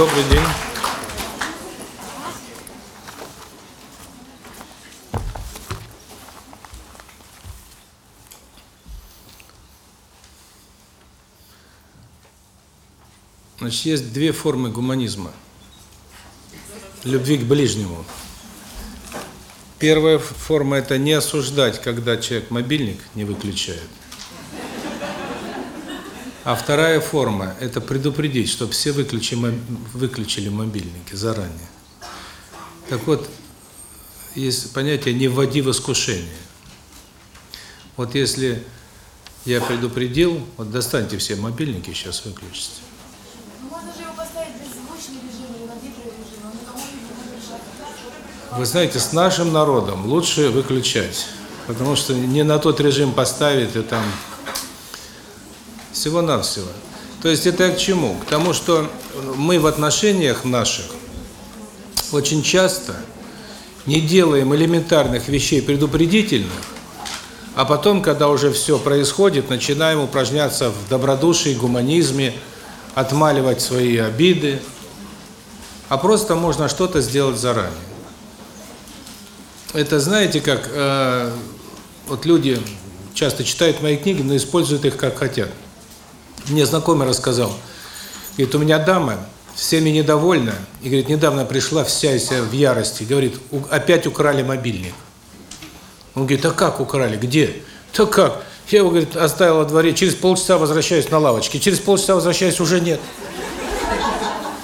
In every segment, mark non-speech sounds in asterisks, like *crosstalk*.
Добрый день. Значит, есть две формы гуманизма. Любви к ближнему. Первая форма – это не осуждать, когда человек мобильник не выключает. А вторая форма – это предупредить, чтобы все выключили, выключили мобильники заранее. Так вот, есть понятие «не вводи в искушение». Вот если я предупредил, вот достаньте все мобильники, сейчас выключите. Вы знаете, с нашим народом лучше выключать, потому что не на тот режим поставить и там всего-навсего. То есть это к чему? К тому, что мы в отношениях наших очень часто не делаем элементарных вещей предупредительных, а потом, когда уже все происходит, начинаем упражняться в добродушии, гуманизме, отмаливать свои обиды, а просто можно что-то сделать заранее. Это знаете, как э, вот люди часто читают мои книги, но используют их как хотят. Мне знакомый рассказал, говорит, у меня дама всеми недовольна, и говорит, недавно пришла вся вся в ярости, говорит, опять украли мобильник. Он говорит, а как украли, где? Да как? Я его, говорит, оставил во дворе, через полчаса возвращаюсь на лавочке, через полчаса возвращаюсь, уже нет.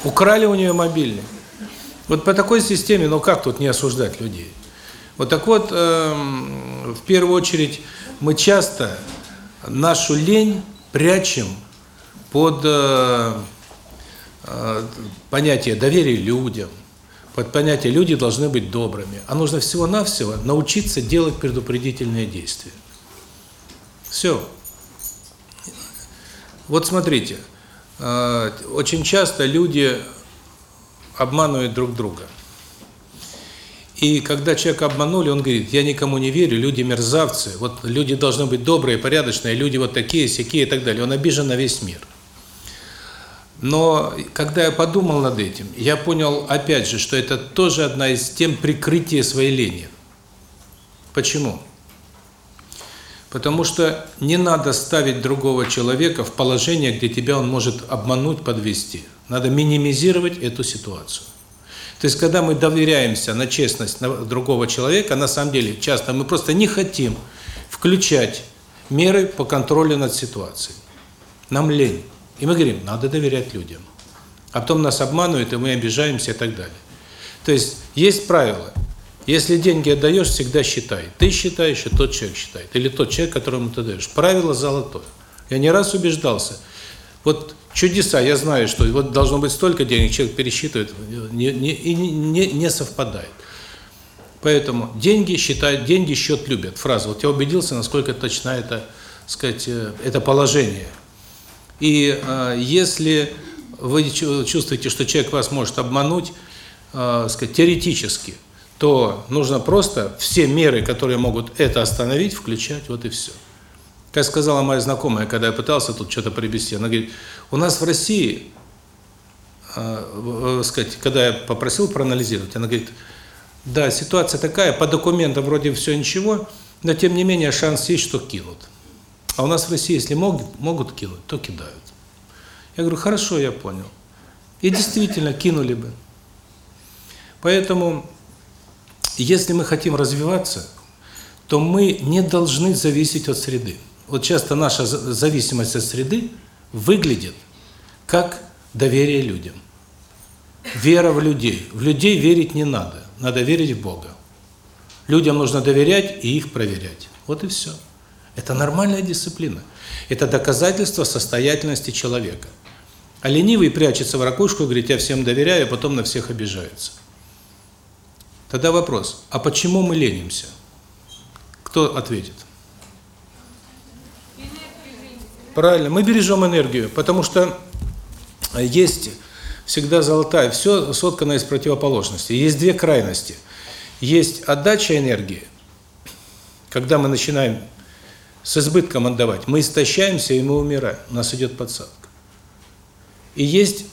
Украли у нее мобильник. Вот по такой системе, ну как тут не осуждать людей? Вот так вот, э, в первую очередь, мы часто нашу лень прячем под э, э, понятие доверия людям, под понятие люди должны быть добрыми. А нужно всего-навсего научиться делать предупредительные действия. Все. Вот смотрите, э, очень часто люди обманывают друг друга. И когда человека обманули, он говорит, я никому не верю, люди мерзавцы, вот люди должны быть добрые, порядочные, люди вот такие, сякие и так далее. Он обижен на весь мир. Но когда я подумал над этим, я понял, опять же, что это тоже одна из тем прикрытия своей лени. Почему? Потому что не надо ставить другого человека в положение, где тебя он может обмануть, подвести. Надо минимизировать эту ситуацию. То есть, когда мы доверяемся на честность другого человека, на самом деле, часто мы просто не хотим включать меры по контролю над ситуацией. Нам лень. И мы говорим, надо доверять людям. А потом нас обманывают, и мы обижаемся и так далее. То есть, есть правило. Если деньги отдаешь, всегда считай. Ты считаешь, и тот человек считает. Или тот человек, которому ты даешь. Правило золотое. Я не раз убеждался. Вот чудеса, я знаю, что вот должно быть столько денег, человек пересчитывает, не, не, не, не совпадает. Поэтому деньги считают, деньги счет любят. Фраза. Вот я убедился, насколько точно это, сказать, э, это положение. И э, если вы чувствуете, что человек вас может обмануть, э, сказать, теоретически, то нужно просто все меры, которые могут это остановить, включать, вот и все. Как сказала моя знакомая, когда я пытался тут что-то привести, она говорит, у нас в России, э, сказать, когда я попросил проанализировать, она говорит, да, ситуация такая, по документам вроде все ничего, но тем не менее шанс есть, что кинут. А у нас в России, если могут, могут кинуть, то кидают. Я говорю, хорошо, я понял. И действительно кинули бы. Поэтому, если мы хотим развиваться, то мы не должны зависеть от среды вот часто наша зависимость от среды выглядит как доверие людям. Вера в людей. В людей верить не надо, надо верить в Бога. Людям нужно доверять и их проверять. Вот и все. Это нормальная дисциплина. Это доказательство состоятельности человека. А ленивый прячется в ракушку говорит, я всем доверяю, а потом на всех обижается. Тогда вопрос, а почему мы ленимся? Кто ответит? Правильно, мы бережем энергию, потому что есть всегда золотая, все соткано из противоположностей. Есть две крайности. Есть отдача энергии, когда мы начинаем с избытком отдавать, мы истощаемся и мы умираем, у нас идет подсадка. И есть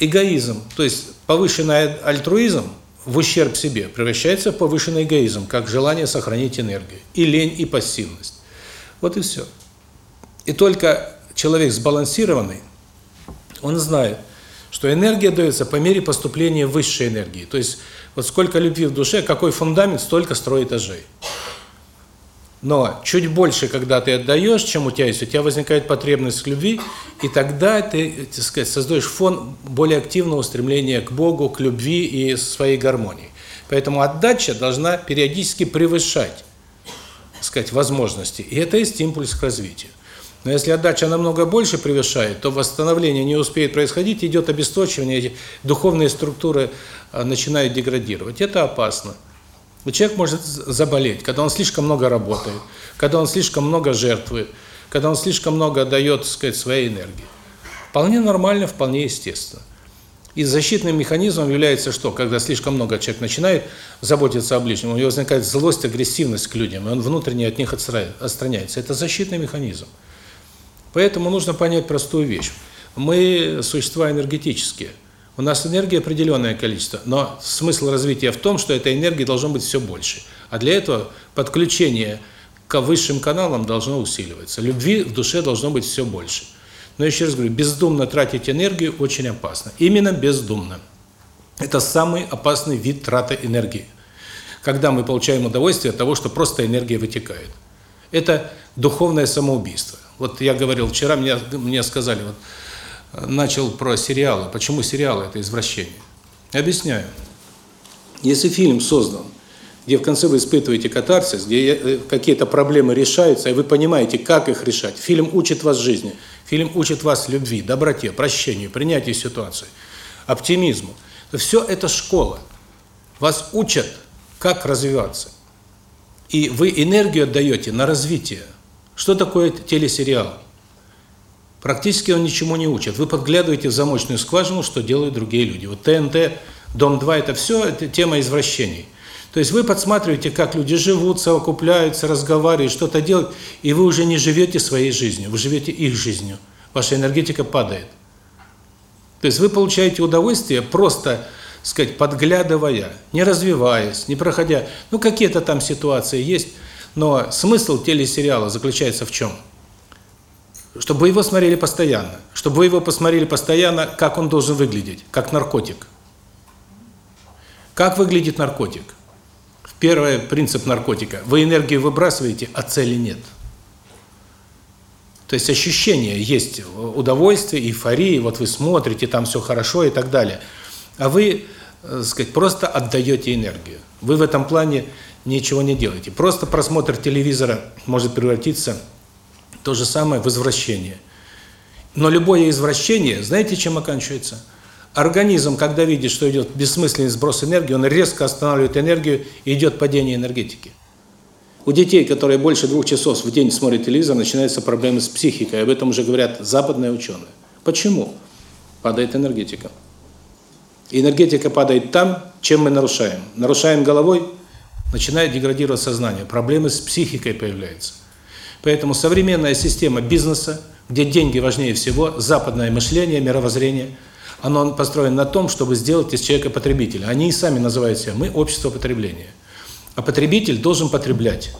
эгоизм, то есть повышенный альтруизм в ущерб себе превращается в повышенный эгоизм, как желание сохранить энергию, и лень, и пассивность. Вот и все. И только человек сбалансированный, он знает, что энергия дается по мере поступления высшей энергии. То есть вот сколько любви в душе, какой фундамент, столько строй этажей. Но чуть больше, когда ты отдаешь, чем у тебя есть, у тебя возникает потребность в любви, и тогда ты, так сказать, создаешь фон более активного стремления к Богу, к любви и своей гармонии. Поэтому отдача должна периодически превышать, так сказать, возможности. И это есть импульс к развитию. Но если отдача намного больше превышает, то восстановление не успеет происходить, идет обесточивание, духовные структуры а, начинают деградировать. Это опасно. Человек может заболеть, когда он слишком много работает, когда он слишком много жертвует, когда он слишком много дает, так сказать, своей энергии. Вполне нормально, вполне естественно. И защитным механизмом является что? Когда слишком много человек начинает заботиться о ближнем, у него возникает злость, агрессивность к людям, и он внутренне от них отстраняется. Это защитный механизм. Поэтому нужно понять простую вещь. Мы существа энергетические – у нас энергии определенное количество, но смысл развития в том, что этой энергии должно быть все больше. А для этого подключение к высшим каналам должно усиливаться. Любви в душе должно быть все больше. Но еще раз говорю, бездумно тратить энергию очень опасно. Именно бездумно. Это самый опасный вид траты энергии. Когда мы получаем удовольствие от того, что просто энергия вытекает. Это духовное самоубийство. Вот я говорил вчера, мне, мне сказали, вот, начал про сериалы. Почему сериалы – это извращение? Объясняю. Если фильм создан, где в конце вы испытываете катарсис, где э, какие-то проблемы решаются, и вы понимаете, как их решать, фильм учит вас жизни, фильм учит вас любви, доброте, прощению, принятию ситуации, оптимизму. Все это школа. Вас учат, как развиваться. И вы энергию отдаете на развитие. Что такое телесериал? Практически он ничему не учит. Вы подглядываете в замочную скважину, что делают другие люди. Вот ТНТ, Дом-2 – это все это тема извращений. То есть вы подсматриваете, как люди живут, совокупляются, разговаривают, что-то делают, и вы уже не живете своей жизнью, вы живете их жизнью. Ваша энергетика падает. То есть вы получаете удовольствие просто, сказать, подглядывая, не развиваясь, не проходя. Ну, какие-то там ситуации есть, но смысл телесериала заключается в чем? – чтобы его смотрели постоянно, чтобы вы его посмотрели постоянно, как он должен выглядеть, как наркотик. Как выглядит наркотик? Первый принцип наркотика. Вы энергию выбрасываете, а цели нет. То есть ощущение есть, удовольствие, эйфория, вот вы смотрите, там все хорошо и так далее. А вы, так э, сказать, просто отдаете энергию. Вы в этом плане ничего не делаете. Просто просмотр телевизора может превратиться то же самое возвращение. Но любое извращение, знаете, чем оканчивается? Организм, когда видит, что идет бессмысленный сброс энергии, он резко останавливает энергию, и идет падение энергетики. У детей, которые больше двух часов в день смотрят телевизор, начинаются проблемы с психикой. Об этом уже говорят западные ученые. Почему? Падает энергетика. энергетика падает там, чем мы нарушаем. Нарушаем головой, начинает деградировать сознание. Проблемы с психикой появляются. Поэтому современная система бизнеса, где деньги важнее всего, западное мышление, мировоззрение, оно построено на том, чтобы сделать из человека потребителя. Они и сами называют себя «мы – общество потребления». А потребитель должен потреблять.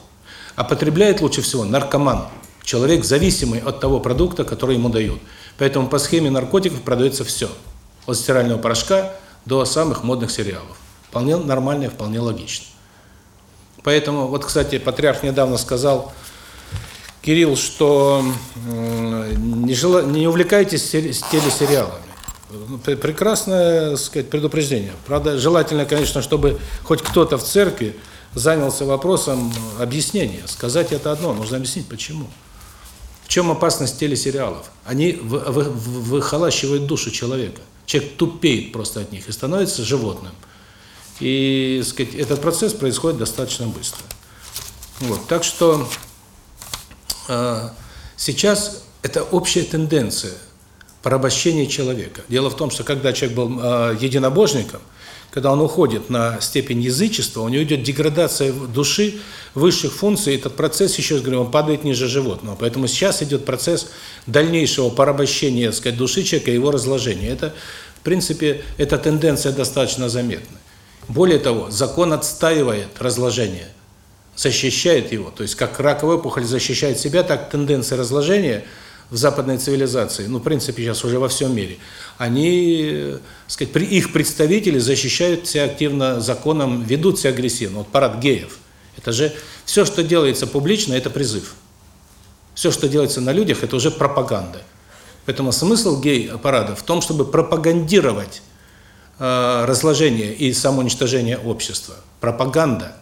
А потребляет лучше всего наркоман, человек, зависимый от того продукта, который ему дают. Поэтому по схеме наркотиков продается все. От стирального порошка до самых модных сериалов. Вполне нормально, вполне логично. Поэтому, вот, кстати, патриарх недавно сказал, Кирилл, что не, жела... не увлекайтесь телесериалами. Ну, прекрасное, сказать, предупреждение. Правда, желательно, конечно, чтобы хоть кто-то в церкви занялся вопросом объяснения. Сказать это одно, нужно объяснить, почему. В чем опасность телесериалов? Они выхолащивают душу человека. Человек тупеет просто от них и становится животным. И, сказать, этот процесс происходит достаточно быстро. Вот, так что сейчас это общая тенденция порабощения человека. Дело в том, что когда человек был э, единобожником, когда он уходит на степень язычества, у него идет деградация души, высших функций, этот процесс, еще раз говорю, он падает ниже животного. Поэтому сейчас идет процесс дальнейшего порабощения, так сказать, души человека и его разложения. Это принципе, эта тенденция достаточно заметна. Более того, закон отстаивает разложение, защищает его. То есть, как раковая опухоль защищает себя, так тенденция разложения в западной цивилизации, ну, в принципе, сейчас уже во всем мире, они, сказать, их представители защищают себя активно законом, ведут себя агрессивно. Вот парад геев. Это же все, что делается публично, это призыв. Все, что делается на людях, это уже пропаганда. Поэтому смысл гей-парада в том, чтобы пропагандировать э, разложение и самоуничтожение общества. Пропаганда,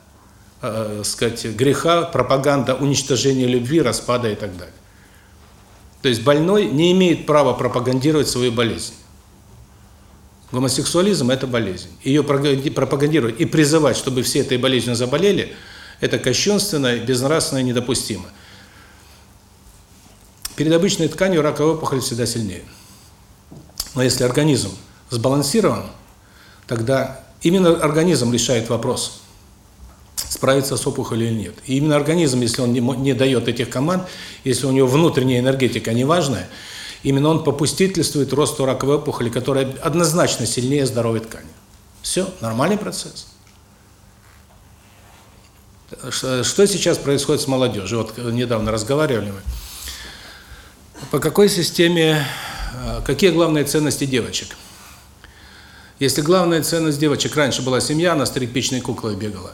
э, сказать, греха, пропаганда уничтожения любви, распада и так далее. То есть больной не имеет права пропагандировать свою болезнь. Гомосексуализм – это болезнь. Ее пропагандировать и призывать, чтобы все этой болезнью заболели – это кощунственно, безнравственно и недопустимо. Перед обычной тканью раковая опухоль всегда сильнее. Но если организм сбалансирован, тогда именно организм решает вопрос, справиться с опухолью или нет. И именно организм, если он не, не дает этих команд, если у него внутренняя энергетика неважная, именно он попустительствует росту раковой опухоли, которая однозначно сильнее здоровой ткани. Все, нормальный процесс. Что сейчас происходит с молодежью? Вот недавно разговаривали мы. По какой системе, э, какие главные ценности девочек? Если главная ценность девочек раньше была семья, она с тряпичной куклой бегала,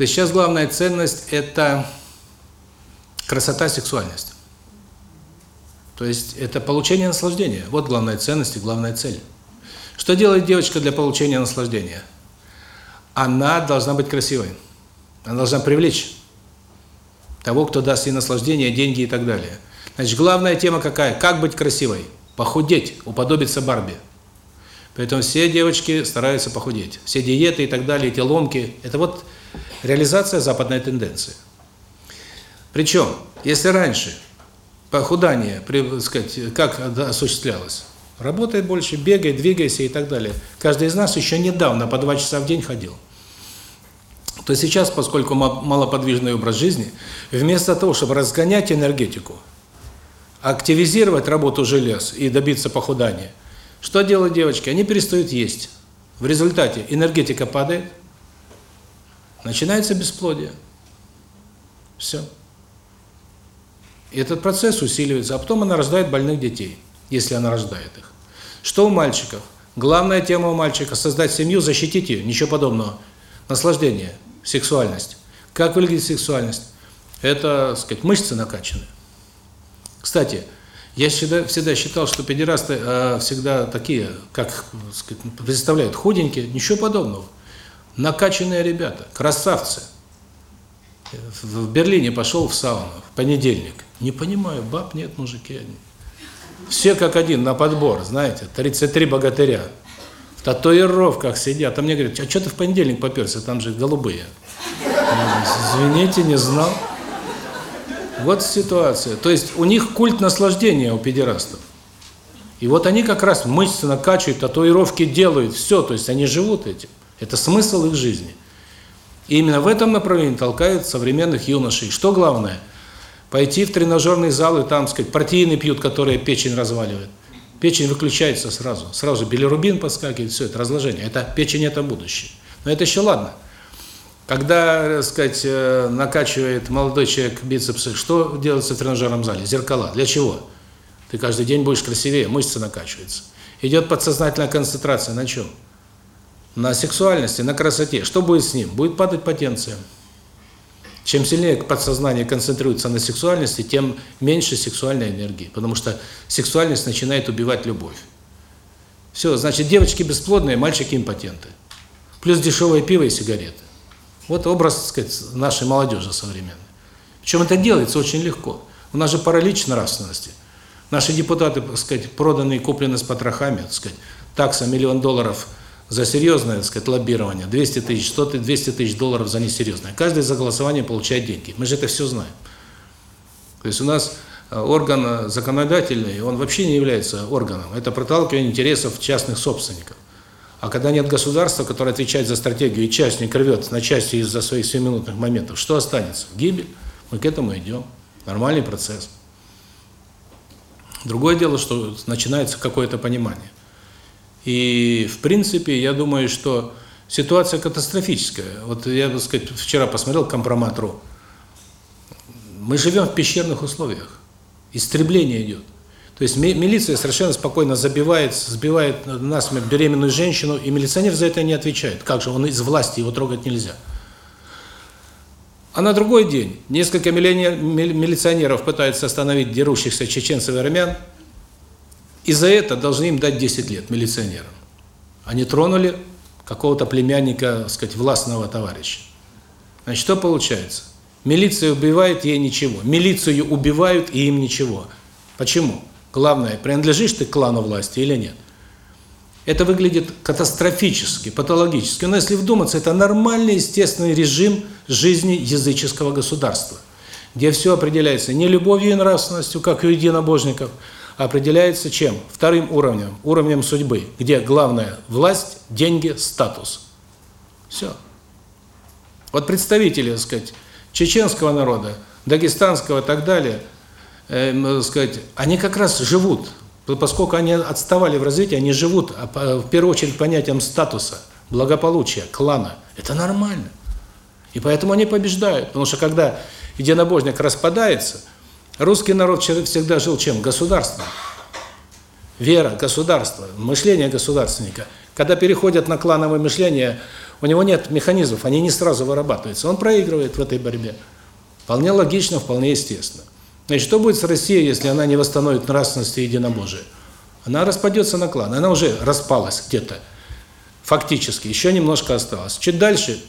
то сейчас главная ценность – это красота, сексуальность. То есть это получение наслаждения. Вот главная ценность и главная цель. Что делает девочка для получения наслаждения? Она должна быть красивой. Она должна привлечь того, кто даст ей наслаждение, деньги и так далее. Значит, главная тема какая? Как быть красивой? Похудеть, уподобиться Барби. Поэтому все девочки стараются похудеть. Все диеты и так далее, эти ломки – это вот реализация западной тенденции. Причем, если раньше похудание, сказать, как осуществлялось? Работает больше, бегай, двигайся и так далее. Каждый из нас еще недавно по два часа в день ходил то сейчас, поскольку малоподвижный образ жизни, вместо того, чтобы разгонять энергетику, активизировать работу желез и добиться похудания, что делают девочки? Они перестают есть. В результате энергетика падает, начинается бесплодие. Все. И этот процесс усиливается, а потом она рождает больных детей, если она рождает их. Что у мальчиков? Главная тема у мальчика – создать семью, защитить ее, ничего подобного. Наслаждение – сексуальность. Как выглядит сексуальность? Это, так сказать, мышцы накачаны. Кстати, я всегда, всегда считал, что педерасты э, всегда такие, как сказать, представляют, худенькие, ничего подобного. Накачанные ребята, красавцы. В Берлине пошел в сауну в понедельник. Не понимаю, баб нет, мужики. Все как один, на подбор, знаете, 33 богатыря в татуировках сидят. А мне говорят, а что ты в понедельник поперся, там же голубые. Извините, не знал. Вот ситуация. То есть у них культ наслаждения у педерастов. И вот они как раз мышцы накачивают, татуировки делают, все, то есть они живут этим. Это смысл их жизни. И именно в этом направлении толкают современных юношей. Что главное? Пойти в тренажерный зал и там, сказать, протеины пьют, которые печень разваливают. Печень выключается сразу. Сразу билирубин подскакивает, все, это разложение. Это печень – это будущее. Но это еще ладно. Когда, так сказать, э, накачивает молодой человек бицепсы, что делается в тренажерном зале? Зеркала. Для чего? Ты каждый день будешь красивее, мышцы накачиваются. Идет подсознательная концентрация на чем? На сексуальности, на красоте. Что будет с ним? Будет падать потенция. Чем сильнее подсознание концентрируется на сексуальности, тем меньше сексуальной энергии, потому что сексуальность начинает убивать любовь. Все, значит, девочки бесплодные, мальчики импотенты. Плюс дешевое пиво и сигареты. Вот образ, так сказать, нашей молодежи современной. Причем это делается очень легко. У нас же паралич нравственности. Наши депутаты, так сказать, проданные, куплены с потрохами, так сказать, такса миллион долларов – за серьезное, так сказать, лоббирование 200 тысяч, 100 200 тысяч долларов за несерьезное. Каждый за голосование получает деньги. Мы же это все знаем. То есть у нас э, орган э, законодательный, он вообще не является органом. Это проталкивание интересов частных собственников. А когда нет государства, которое отвечает за стратегию, и частник рвет на части из-за своих 7-минутных моментов, что останется? Гибель. Мы к этому идем. Нормальный процесс. Другое дело, что начинается какое-то понимание. И, в принципе, я думаю, что ситуация катастрофическая. Вот я, так сказать, вчера посмотрел компромат.ру. Мы живем в пещерных условиях. Истребление идет. То есть милиция совершенно спокойно забивает, сбивает насмерть беременную женщину, и милиционер за это не отвечает. Как же, он из власти, его трогать нельзя. А на другой день несколько милиционеров пытаются остановить дерущихся чеченцев и армян, и за это должны им дать 10 лет милиционерам. Они тронули какого-то племянника, так сказать, властного товарища. Значит, что получается? Милиция убивает, ей ничего. Милицию убивают, и им ничего. Почему? Главное, принадлежишь ты к клану власти или нет. Это выглядит катастрофически, патологически. Но если вдуматься, это нормальный, естественный режим жизни языческого государства, где все определяется не любовью и нравственностью, как у единобожников, определяется чем? Вторым уровнем, уровнем судьбы, где главное – власть, деньги, статус. Все. Вот представители, так сказать, чеченского народа, дагестанского и так далее, э, сказать, они как раз живут, поскольку они отставали в развитии, они живут а, в первую очередь понятием статуса, благополучия, клана. Это нормально. И поэтому они побеждают. Потому что когда единобожник распадается, русский народ всегда жил чем? Государством. Вера, государство, мышление государственника. Когда переходят на клановое мышление, у него нет механизмов, они не сразу вырабатываются. Он проигрывает в этой борьбе. Вполне логично, вполне естественно. Значит, что будет с Россией, если она не восстановит нравственность и единобожие? Она распадется на кланы. Она уже распалась где-то. Фактически. Еще немножко осталось. Чуть дальше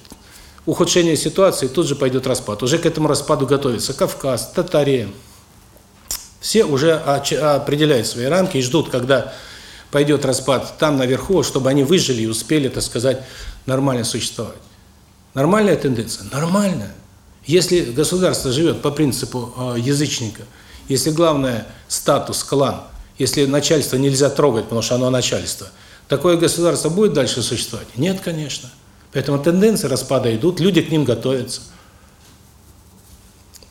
ухудшение ситуации, тут же пойдет распад. Уже к этому распаду готовится Кавказ, Татария. Все уже определяют свои рамки и ждут, когда пойдет распад там наверху, чтобы они выжили и успели, так сказать, нормально существовать. Нормальная тенденция? Нормальная. Если государство живет по принципу э, язычника, если главное статус, клан, если начальство нельзя трогать, потому что оно начальство, такое государство будет дальше существовать? Нет, конечно. Поэтому тенденции распада идут, люди к ним готовятся.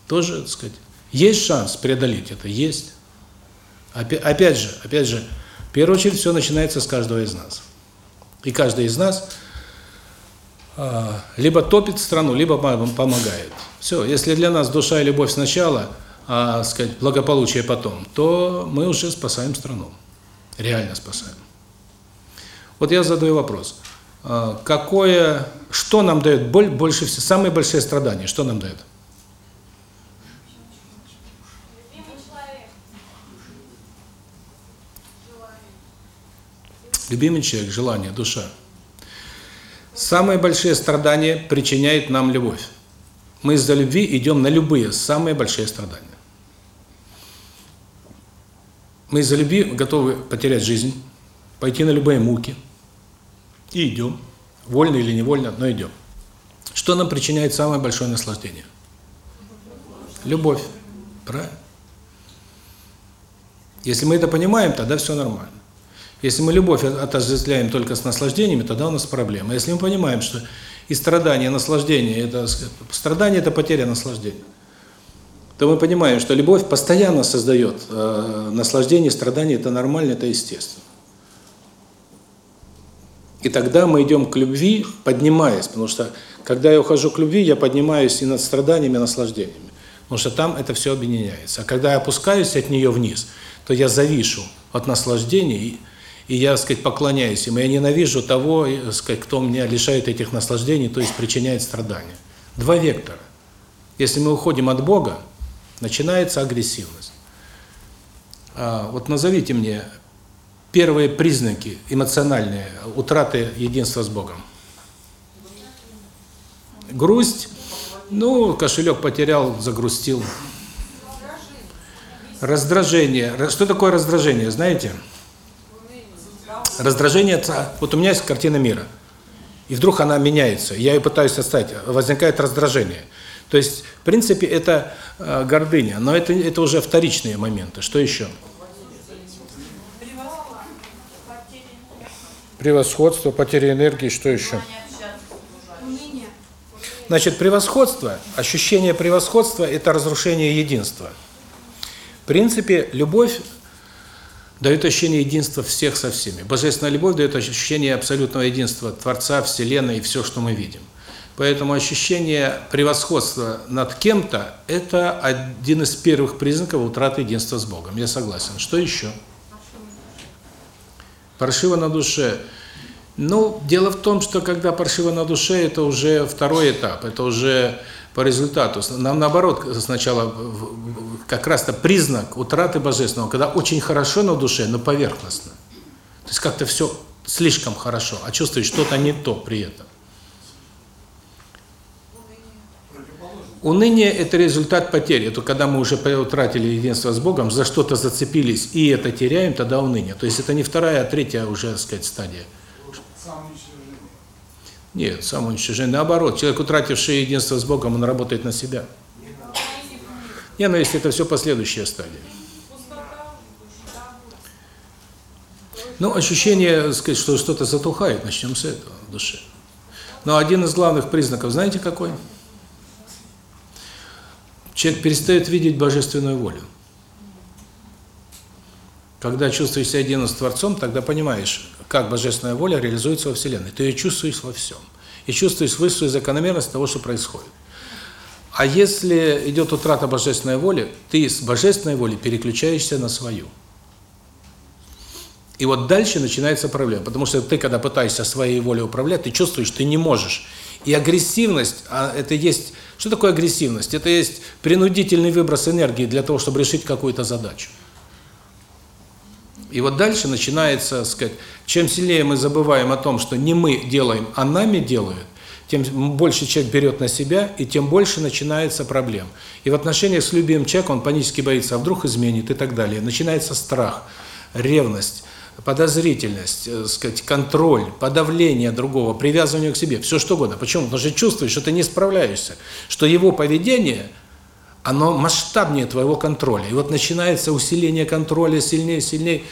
Тоже, так сказать, есть шанс преодолеть это, есть. Опять же, опять же, в первую очередь все начинается с каждого из нас. И каждый из нас а, либо топит страну, либо помогает. Все, если для нас душа и любовь сначала, а, сказать, благополучие потом, то мы уже спасаем страну. Реально спасаем. Вот я задаю вопрос. А, какое, что нам дает боль больше всего, самые большие страдания, что нам дает? Любимый человек, желание, душа. Самые большие страдания причиняет нам любовь. Мы из-за любви идем на любые самые большие страдания. Мы из-за любви готовы потерять жизнь, пойти на любые муки. И идем. Вольно или невольно, но идем. Что нам причиняет самое большое наслаждение? Любовь. Правильно? Если мы это понимаем, тогда все нормально. Если мы любовь отождествляем только с наслаждениями, тогда у нас проблема. Если мы понимаем, что и страдание, и наслаждение, это страдание – это потеря наслаждения, то мы понимаем, что любовь постоянно создает э, наслаждение, страдание – это нормально, это естественно. И тогда мы идем к любви, поднимаясь, потому что когда я ухожу к любви, я поднимаюсь и над страданиями, и наслаждениями. Потому что там это все объединяется. А когда я опускаюсь от нее вниз, то я завишу от наслаждений и я, так сказать, поклоняюсь ему. Я ненавижу того, так сказать, кто меня лишает этих наслаждений, то есть причиняет страдания. Два вектора. Если мы уходим от Бога, начинается агрессивность. А, вот назовите мне первые признаки эмоциональные утраты единства с Богом. Грусть, ну, кошелек потерял, загрустил. Раздражение. Что такое раздражение, знаете? Знаете? Раздражение это вот у меня есть картина мира. И вдруг она меняется. Я ее пытаюсь оставить, возникает раздражение. То есть, в принципе, это э, гордыня, но это это уже вторичные моменты. Что еще? Превосходство, потеря энергии, что еще? Значит, превосходство, ощущение превосходства – это разрушение единства. В принципе, любовь дает ощущение единства всех со всеми. Божественная любовь дает ощущение абсолютного единства Творца, Вселенной и все, что мы видим. Поэтому ощущение превосходства над кем-то – это один из первых признаков утраты единства с Богом. Я согласен. Что еще? Паршиво на душе. Ну, дело в том, что когда паршиво на душе, это уже второй этап, это уже по результату. Нам наоборот сначала как раз-то признак утраты божественного, когда очень хорошо на душе, но поверхностно. То есть как-то все слишком хорошо, а чувствуешь что-то не то при этом. Уныние – это результат потери. Это когда мы уже утратили единство с Богом, за что-то зацепились и это теряем, тогда уныние. То есть это не вторая, а третья уже, так сказать, стадия. Нет, самоуничтожение. Наоборот, человек, утративший единство с Богом, он работает на себя. Не, но если это все последующая стадия. Ну, ощущение, сказать, что что-то затухает, начнем с этого в душе. Но один из главных признаков, знаете какой? Человек перестает видеть божественную волю. Когда чувствуешь себя единым с Творцом, тогда понимаешь, как божественная воля реализуется во Вселенной. Ты ее чувствуешь во всем. И чувствуешь высшую закономерность того, что происходит. А если идет утрата божественной воли, ты с божественной воли переключаешься на свою. И вот дальше начинается проблема, потому что ты, когда пытаешься своей волей управлять, ты чувствуешь, ты не можешь. И агрессивность, а это есть... Что такое агрессивность? Это есть принудительный выброс энергии для того, чтобы решить какую-то задачу. И вот дальше начинается, сказать, чем сильнее мы забываем о том, что не мы делаем, а нами делают, тем больше человек берет на себя, и тем больше начинается проблем. И в отношениях с любимым человеком он панически боится, а вдруг изменит и так далее. Начинается страх, ревность, подозрительность, э, сказать, контроль, подавление другого, привязывание к себе, все что угодно. Почему? Потому что чувствуешь, что ты не справляешься, что его поведение, оно масштабнее твоего контроля. И вот начинается усиление контроля сильнее, сильнее,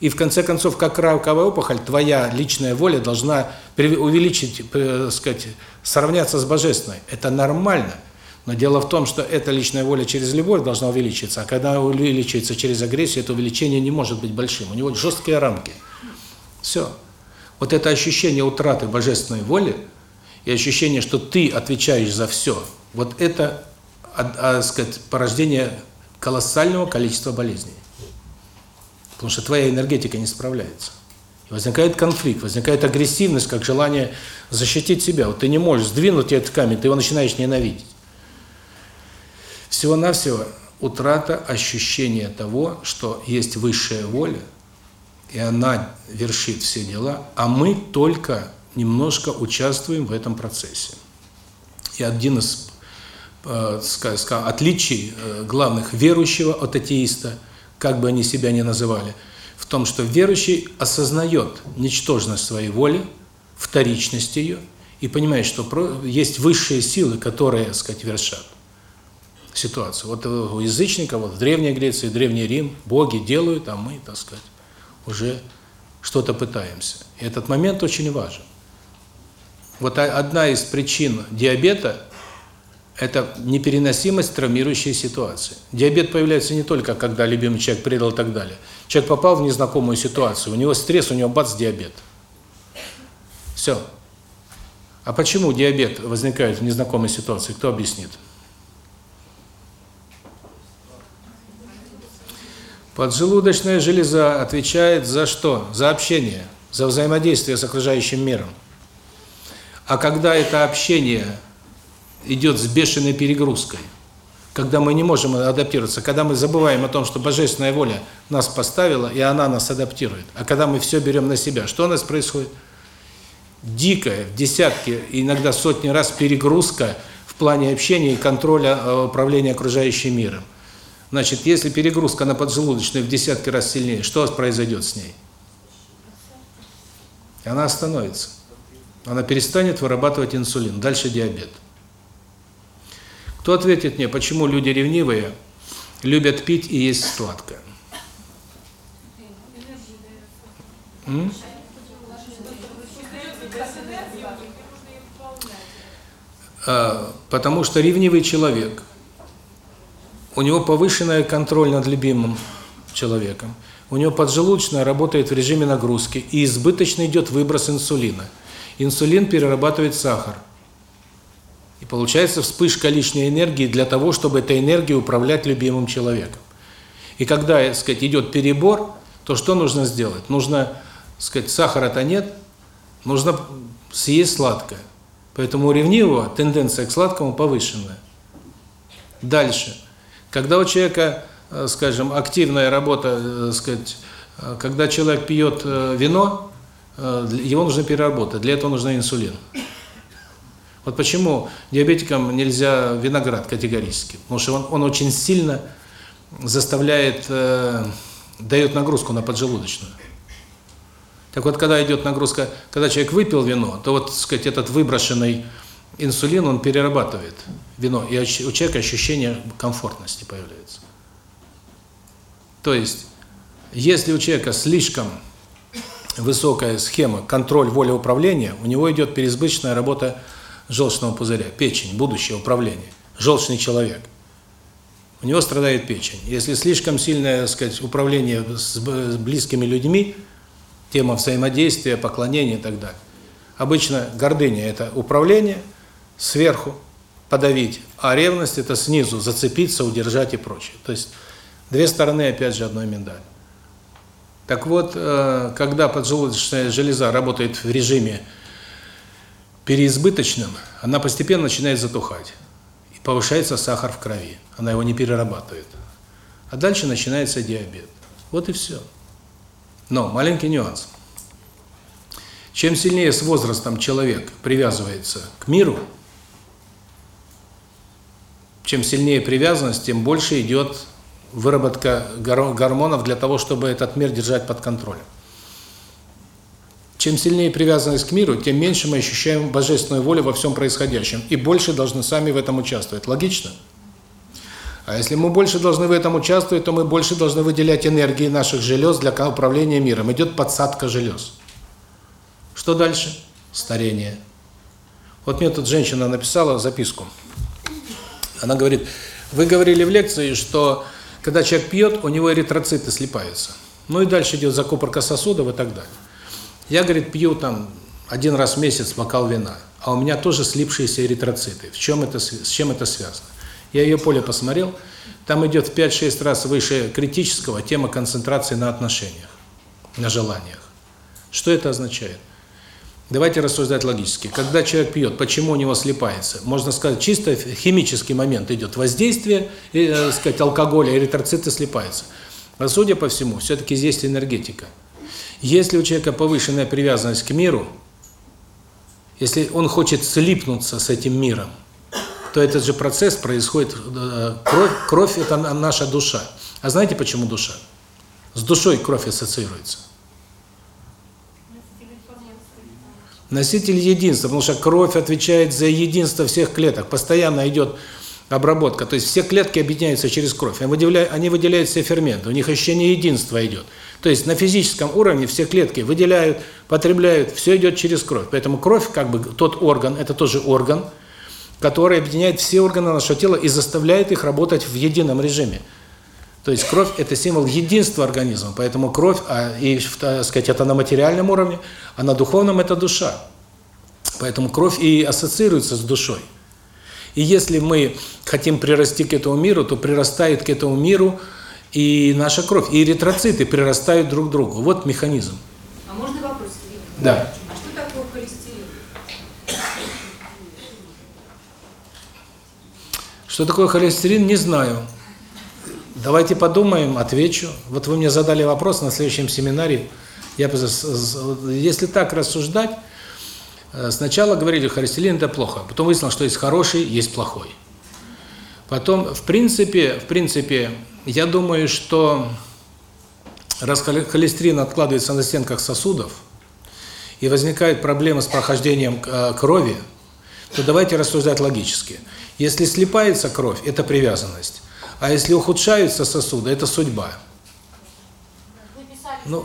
и в конце концов, как раковая опухоль, твоя личная воля должна увеличить, э, сказать, сравняться с божественной. Это нормально. Но дело в том, что эта личная воля через любовь должна увеличиться, а когда увеличивается через агрессию, это увеличение не может быть большим. У него жесткие рамки. Все. Вот это ощущение утраты божественной воли и ощущение, что ты отвечаешь за все, вот это, а, а, сказать, порождение колоссального количества болезней. Потому что твоя энергетика не справляется. И возникает конфликт, возникает агрессивность, как желание защитить себя. Вот ты не можешь сдвинуть этот камень, ты его начинаешь ненавидеть. Всего-навсего утрата ощущения того, что есть высшая воля, и она вершит все дела, а мы только немножко участвуем в этом процессе. И один из скажем, отличий э, главных верующего от атеиста, как бы они себя ни называли, в том, что верующий осознает ничтожность своей воли, вторичность ее, и понимает, что есть высшие силы, которые, сказать, вершат ситуацию. Вот у язычников, вот в Древней Греции, Древний Рим, боги делают, а мы, так сказать, уже что-то пытаемся. И этот момент очень важен. Вот одна из причин диабета – это непереносимость травмирующей ситуации. Диабет появляется не только, когда любимый человек предал и так далее. Человек попал в незнакомую ситуацию, у него стресс, у него бац, диабет. Все. А почему диабет возникает в незнакомой ситуации, кто объяснит? Поджелудочная железа отвечает за что? За общение, за взаимодействие с окружающим миром. А когда это общение идет с бешеной перегрузкой, когда мы не можем адаптироваться, когда мы забываем о том, что Божественная воля нас поставила, и она нас адаптирует, а когда мы все берем на себя, что у нас происходит? Дикая, в десятки, иногда сотни раз перегрузка в плане общения и контроля э, управления окружающим миром. Значит, если перегрузка на поджелудочную в десятки раз сильнее, что произойдет с ней? Она остановится. Она перестанет вырабатывать инсулин. Дальше диабет. Кто ответит мне, почему люди ревнивые любят пить и есть сладкое? М? А, потому что ревнивый человек у него повышенный контроль над любимым человеком, у него поджелудочная работает в режиме нагрузки, и избыточно идет выброс инсулина. Инсулин перерабатывает сахар. И получается вспышка лишней энергии для того, чтобы этой энергией управлять любимым человеком. И когда, так сказать, идет перебор, то что нужно сделать? Нужно, так сказать, сахара-то нет, нужно съесть сладкое. Поэтому у ревнивого тенденция к сладкому повышенная. Дальше. Когда у человека, э, скажем, активная работа, э, сказать, э, когда человек пьет вино, его нужно переработать. Для этого нужен инсулин. Вот почему диабетикам нельзя виноград категорически. Потому что он, он очень сильно заставляет, э, дает нагрузку на поджелудочную. Так вот, когда идет нагрузка, когда человек выпил вино, то вот, так сказать, этот выброшенный инсулин, он перерабатывает вино, и у человека ощущение комфортности появляется. То есть, если у человека слишком высокая схема контроль воли управления, у него идет переизбыточная работа желчного пузыря, печень, будущее управление, желчный человек. У него страдает печень. Если слишком сильное, сказать, управление с близкими людьми, тема взаимодействия, поклонения и так далее. Обычно гордыня – это управление, сверху подавить, а ревность – это снизу, зацепиться, удержать и прочее. То есть две стороны, опять же, одной медали. Так вот, э, когда поджелудочная железа работает в режиме переизбыточным, она постепенно начинает затухать. И повышается сахар в крови. Она его не перерабатывает. А дальше начинается диабет. Вот и все. Но маленький нюанс. Чем сильнее с возрастом человек привязывается к миру, чем сильнее привязанность, тем больше идет выработка гормонов для того, чтобы этот мир держать под контролем. Чем сильнее привязанность к миру, тем меньше мы ощущаем божественную волю во всем происходящем. И больше должны сами в этом участвовать. Логично? А если мы больше должны в этом участвовать, то мы больше должны выделять энергии наших желез для управления миром. Идет подсадка желез. Что дальше? Старение. Вот мне тут женщина написала записку. Она говорит, вы говорили в лекции, что когда человек пьет, у него эритроциты слипаются. Ну и дальше идет закупорка сосудов и так далее. Я, говорит, пью там один раз в месяц бокал вина, а у меня тоже слипшиеся эритроциты. В чем это, с чем это связано? Я ее поле посмотрел, там идет в 5-6 раз выше критического тема концентрации на отношениях, на желаниях. Что это означает? Давайте рассуждать логически. Когда человек пьет, почему у него слипается? Можно сказать, чисто химический момент идет воздействие, э, сказать, алкоголя, эритроциты слипаются. Но, судя по всему, все-таки здесь энергетика. Если у человека повышенная привязанность к миру, если он хочет слипнуться с этим миром, то этот же процесс происходит, э, кровь, кровь – это наша душа. А знаете, почему душа? С душой кровь ассоциируется. Носитель единства, потому что кровь отвечает за единство всех клеток. Постоянно идет обработка. То есть все клетки объединяются через кровь. Они выделяют, они выделяют все ферменты. У них ощущение единства идет. То есть на физическом уровне все клетки выделяют, потребляют, все идет через кровь. Поэтому кровь, как бы тот орган, это тоже орган, который объединяет все органы нашего тела и заставляет их работать в едином режиме. То есть кровь – это символ единства организма, поэтому кровь, а, и, так сказать, это на материальном уровне, а на духовном – это душа. Поэтому кровь и ассоциируется с душой. И если мы хотим прирасти к этому миру, то прирастает к этому миру и наша кровь, и эритроциты прирастают друг к другу. Вот механизм. А можно вопрос? Да. А что такое холестерин? Что такое холестерин, не знаю. Давайте подумаем, отвечу. Вот вы мне задали вопрос на следующем семинаре. Я если так рассуждать, сначала говорили, холестерин это плохо, потом выяснилось, что есть хороший, есть плохой. Потом, в принципе, в принципе, я думаю, что раз холестерин откладывается на стенках сосудов, и возникает проблема с прохождением э, крови, то давайте рассуждать логически. Если слипается кровь, это привязанность. А если ухудшаются сосуды, это судьба. Ну.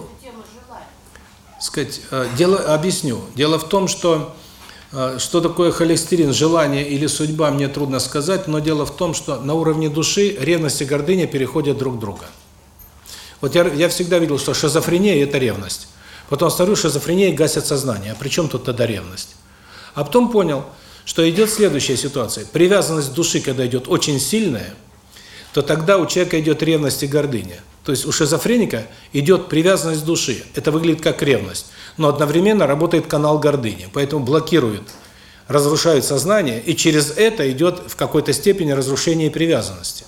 Сказать, э, дело объясню. Дело в том, что Э, что такое холестерин, желание или судьба, мне трудно сказать, но дело в том, что на уровне души ревность и гордыня переходят друг друга. Вот я, я всегда видел, что шизофрения – это ревность. Потом смотрю, шизофрения гасит сознание. А при чем тут тогда ревность? А потом понял, что идет следующая ситуация. Привязанность души, когда идет очень сильная, то тогда у человека идет ревность и гордыня. То есть у шизофреника идет привязанность души. Это выглядит как ревность. Но одновременно работает канал гордыни. Поэтому блокирует, разрушает сознание, и через это идет в какой-то степени разрушение привязанности.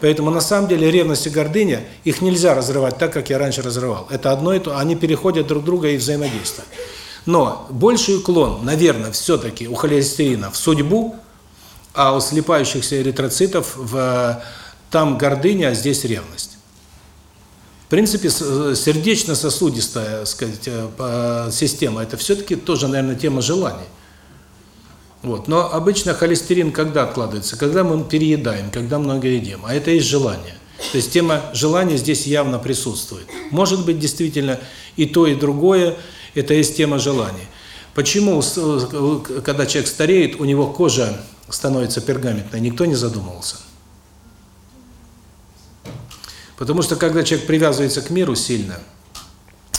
Поэтому на самом деле ревность и гордыня, их нельзя разрывать так, как я раньше разрывал. Это одно и то, они переходят друг друга и взаимодействуют. Но больший уклон, наверное, все-таки у холестерина в судьбу, а у слепающихся эритроцитов в там гордыня, а здесь ревность. В принципе, сердечно-сосудистая, сказать, э, система это все-таки тоже, наверное, тема желаний. Вот. Но обычно холестерин когда откладывается? Когда мы переедаем, когда много едим. А это есть желание. То есть тема желания здесь явно присутствует. Может быть, действительно, и то, и другое – это есть тема желания. Почему, когда человек стареет, у него кожа становится пергаментной, никто не задумывался. Потому что, когда человек привязывается к миру сильно,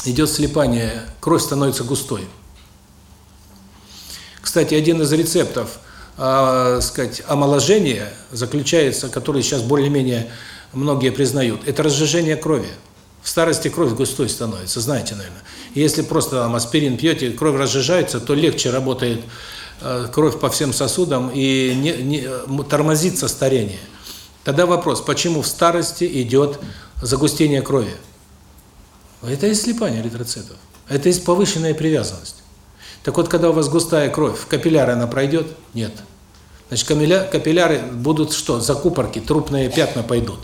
идет слепание, кровь становится густой. Кстати, один из рецептов, э, сказать, омоложения заключается, который сейчас более-менее многие признают, это разжижение крови. В старости кровь густой становится, знаете, наверное. Если просто там, аспирин пьете, кровь разжижается, то легче работает кровь по всем сосудам и не, не, тормозится старение. Тогда вопрос, почему в старости идет загустение крови? Это из слепания эритроцитов. Это из повышенная привязанность. Так вот, когда у вас густая кровь, в капилляры она пройдет? Нет. Значит, капилляры будут что? Закупорки, трупные пятна пойдут.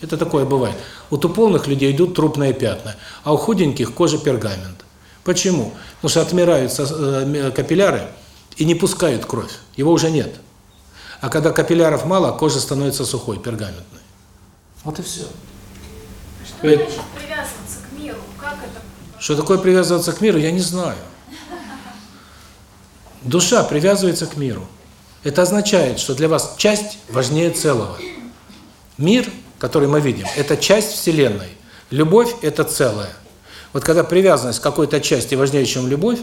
Это такое бывает. У туполных людей идут трупные пятна, а у худеньких кожа пергамент. Почему? Потому что отмирают э, капилляры и не пускают кровь. Его уже нет. А когда капилляров мало, кожа становится сухой, пергаментной. Вот и все. Что значит привязываться к миру? Как это? Что такое привязываться к миру, я не знаю. Душа привязывается к миру. Это означает, что для вас часть важнее целого. Мир, который мы видим, это часть Вселенной. Любовь – это целое. Вот когда привязанность к какой-то части важнее, чем любовь,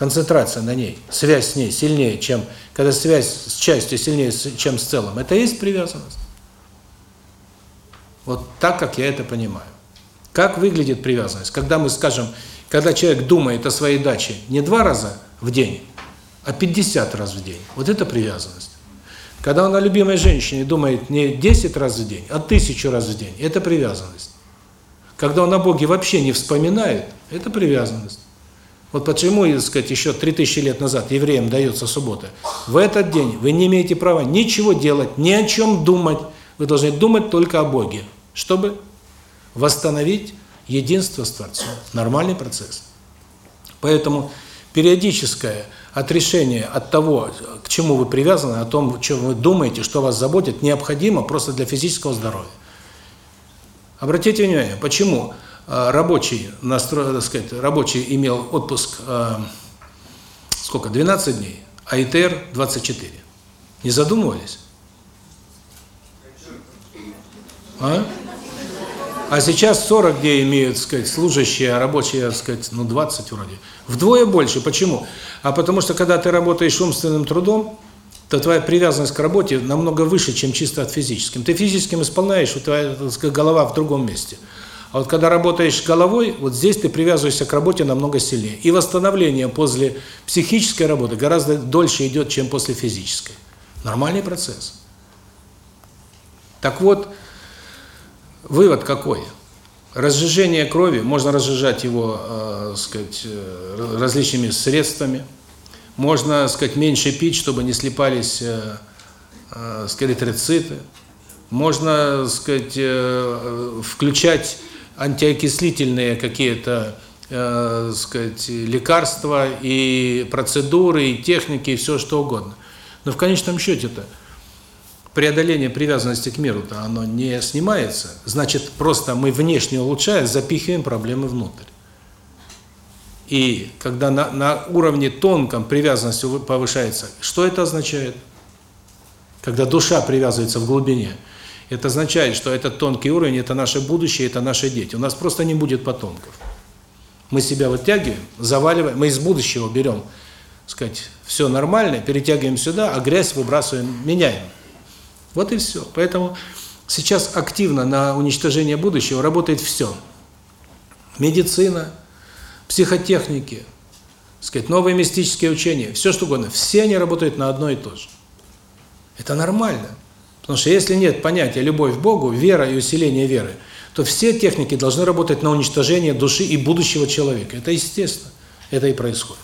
концентрация на ней, связь с ней сильнее, чем когда связь с частью сильнее, чем с целым, это и есть привязанность. Вот так, как я это понимаю. Как выглядит привязанность? Когда мы скажем, когда человек думает о своей даче не два раза в день, а 50 раз в день. Вот это привязанность. Когда он о любимой женщине думает не 10 раз в день, а тысячу раз в день, это привязанность. Когда он о Боге вообще не вспоминает, это привязанность. Вот почему, так сказать, еще 3000 лет назад евреям дается суббота. В этот день вы не имеете права ничего делать, ни о чем думать. Вы должны думать только о Боге, чтобы восстановить единство с Творцом. Нормальный процесс. Поэтому периодическое отрешение от того, к чему вы привязаны, о том, о чем вы думаете, что вас заботит, необходимо просто для физического здоровья. Обратите внимание, почему э, рабочий, настро, так сказать, рабочий имел отпуск э, сколько, 12 дней, а ИТР 24. Не задумывались? А? А сейчас 40 дней имеют, так сказать, служащие, а рабочие, так сказать, ну 20 вроде. Вдвое больше. Почему? А потому что когда ты работаешь умственным трудом, то твоя привязанность к работе намного выше, чем чисто от физическим. Ты физическим исполняешь, у твоя сказать, голова в другом месте. А вот когда работаешь головой, вот здесь ты привязываешься к работе намного сильнее. И восстановление после психической работы гораздо дольше идет, чем после физической. Нормальный процесс. Так вот, Вывод какой? Разжижение крови, можно разжижать его, э, сказать, э, различными средствами. Можно, сказать, меньше пить, чтобы не слепались э, э, скелетроциты. Можно, сказать, э, включать антиокислительные какие-то, э, сказать, лекарства и процедуры, и техники, и все что угодно. Но в конечном счете-то преодоление привязанности к миру-то оно не снимается, значит, просто мы внешне улучшая, запихиваем проблемы внутрь. И когда на, на уровне тонком привязанность повышается, что это означает? Когда душа привязывается в глубине, Это означает, что этот тонкий уровень – это наше будущее, это наши дети. У нас просто не будет потомков. Мы себя вытягиваем, заваливаем, мы из будущего берем, сказать, все нормально, перетягиваем сюда, а грязь выбрасываем, меняем. Вот и все. Поэтому сейчас активно на уничтожение будущего работает все. Медицина, психотехники, сказать, новые мистические учения, все что угодно. Все они работают на одно и то же. Это нормально. Потому что если нет понятия любовь к Богу, вера и усиление веры, то все техники должны работать на уничтожение души и будущего человека. Это естественно. Это и происходит.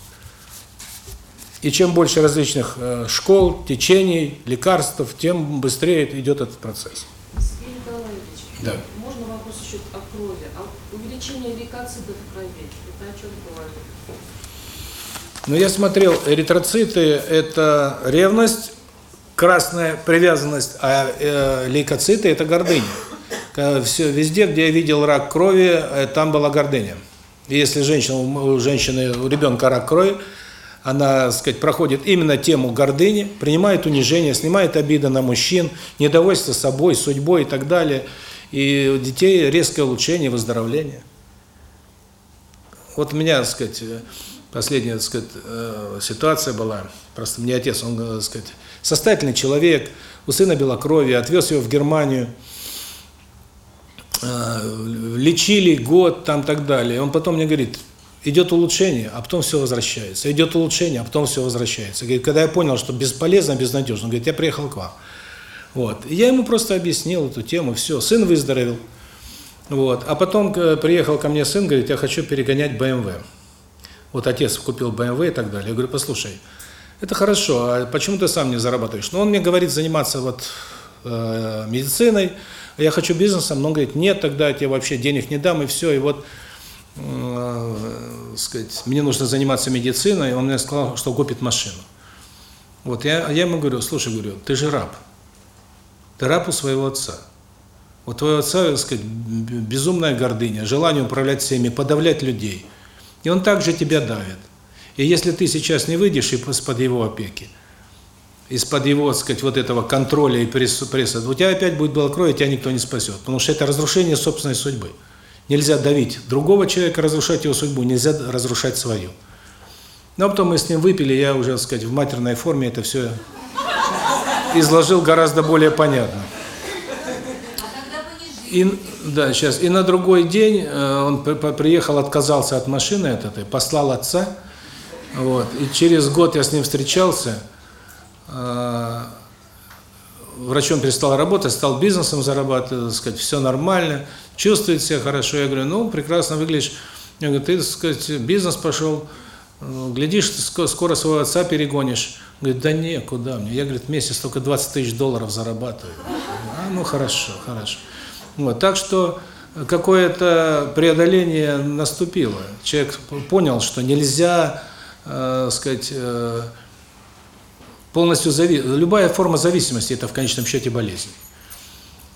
И чем больше различных э, школ, течений, лекарств, тем быстрее идет этот процесс. Сергей Николаевич, Да. можно вопрос еще о крови? А увеличение лейкоцитов в крови, это о чем говорит? Но я смотрел, эритроциты – это ревность, красная привязанность, а э, лейкоциты – это гордыня. Все, везде, где я видел рак крови, э, там была гордыня. И если женщина, у женщины, у ребенка рак крови, она, так сказать, проходит именно тему гордыни, принимает унижение, снимает обиды на мужчин, недовольство собой, судьбой и так далее. И у детей резкое улучшение, выздоровление. Вот у меня, так сказать, последняя, так сказать, э, ситуация была. Просто мне отец, он, так сказать, состоятельный человек, у сына белокровие, отвез его в Германию, э, лечили год, там так далее. Он потом мне говорит, идет улучшение, а потом все возвращается. Идет улучшение, а потом все возвращается. Говорит, когда я понял, что бесполезно, безнадежно, он говорит, я приехал к вам. Вот. Я ему просто объяснил эту тему, все, сын выздоровел. Вот. А потом э, приехал ко мне сын, говорит, я хочу перегонять BMW. Вот отец купил BMW и так далее. Я говорю, послушай, это хорошо, а почему ты сам не зарабатываешь? Ну, он мне говорит заниматься вот э, медициной, я хочу бизнесом, но он говорит, нет, тогда я тебе вообще денег не дам, и все, и вот, э, сказать, мне нужно заниматься медициной, он мне сказал, что купит машину. Вот я, я ему говорю, слушай, говорю, ты же раб, ты раб у своего отца. У твоего отца, так сказать, безумная гордыня, желание управлять всеми, подавлять людей. И он также тебя давит. И если ты сейчас не выйдешь из-под его опеки, из-под его, так сказать, вот этого контроля и пресса, у тебя опять будет белокровие, тебя никто не спасет. Потому что это разрушение собственной судьбы. Нельзя давить другого человека, разрушать его судьбу, нельзя разрушать свою. Но потом мы с ним выпили, я уже, так сказать, в матерной форме это все изложил гораздо более понятно. И, да, сейчас. И на другой день э, он приехал, отказался от машины от этой, послал отца. Вот. И через год я с ним встречался. Э, врачом перестал работать, стал бизнесом зарабатывать, так сказать, все нормально, чувствует себя хорошо. Я говорю, ну, прекрасно выглядишь. Я говорю, ты, так сказать, бизнес пошел, э, глядишь, скоро своего отца перегонишь. Говорит, да не, куда мне? Я, говорит, месяц только 20 тысяч долларов зарабатываю. А, ну, хорошо, хорошо. Вот, так что какое-то преодоление наступило. Человек понял, что нельзя, э, сказать, э, полностью зави... любая форма зависимости это в конечном счете болезнь.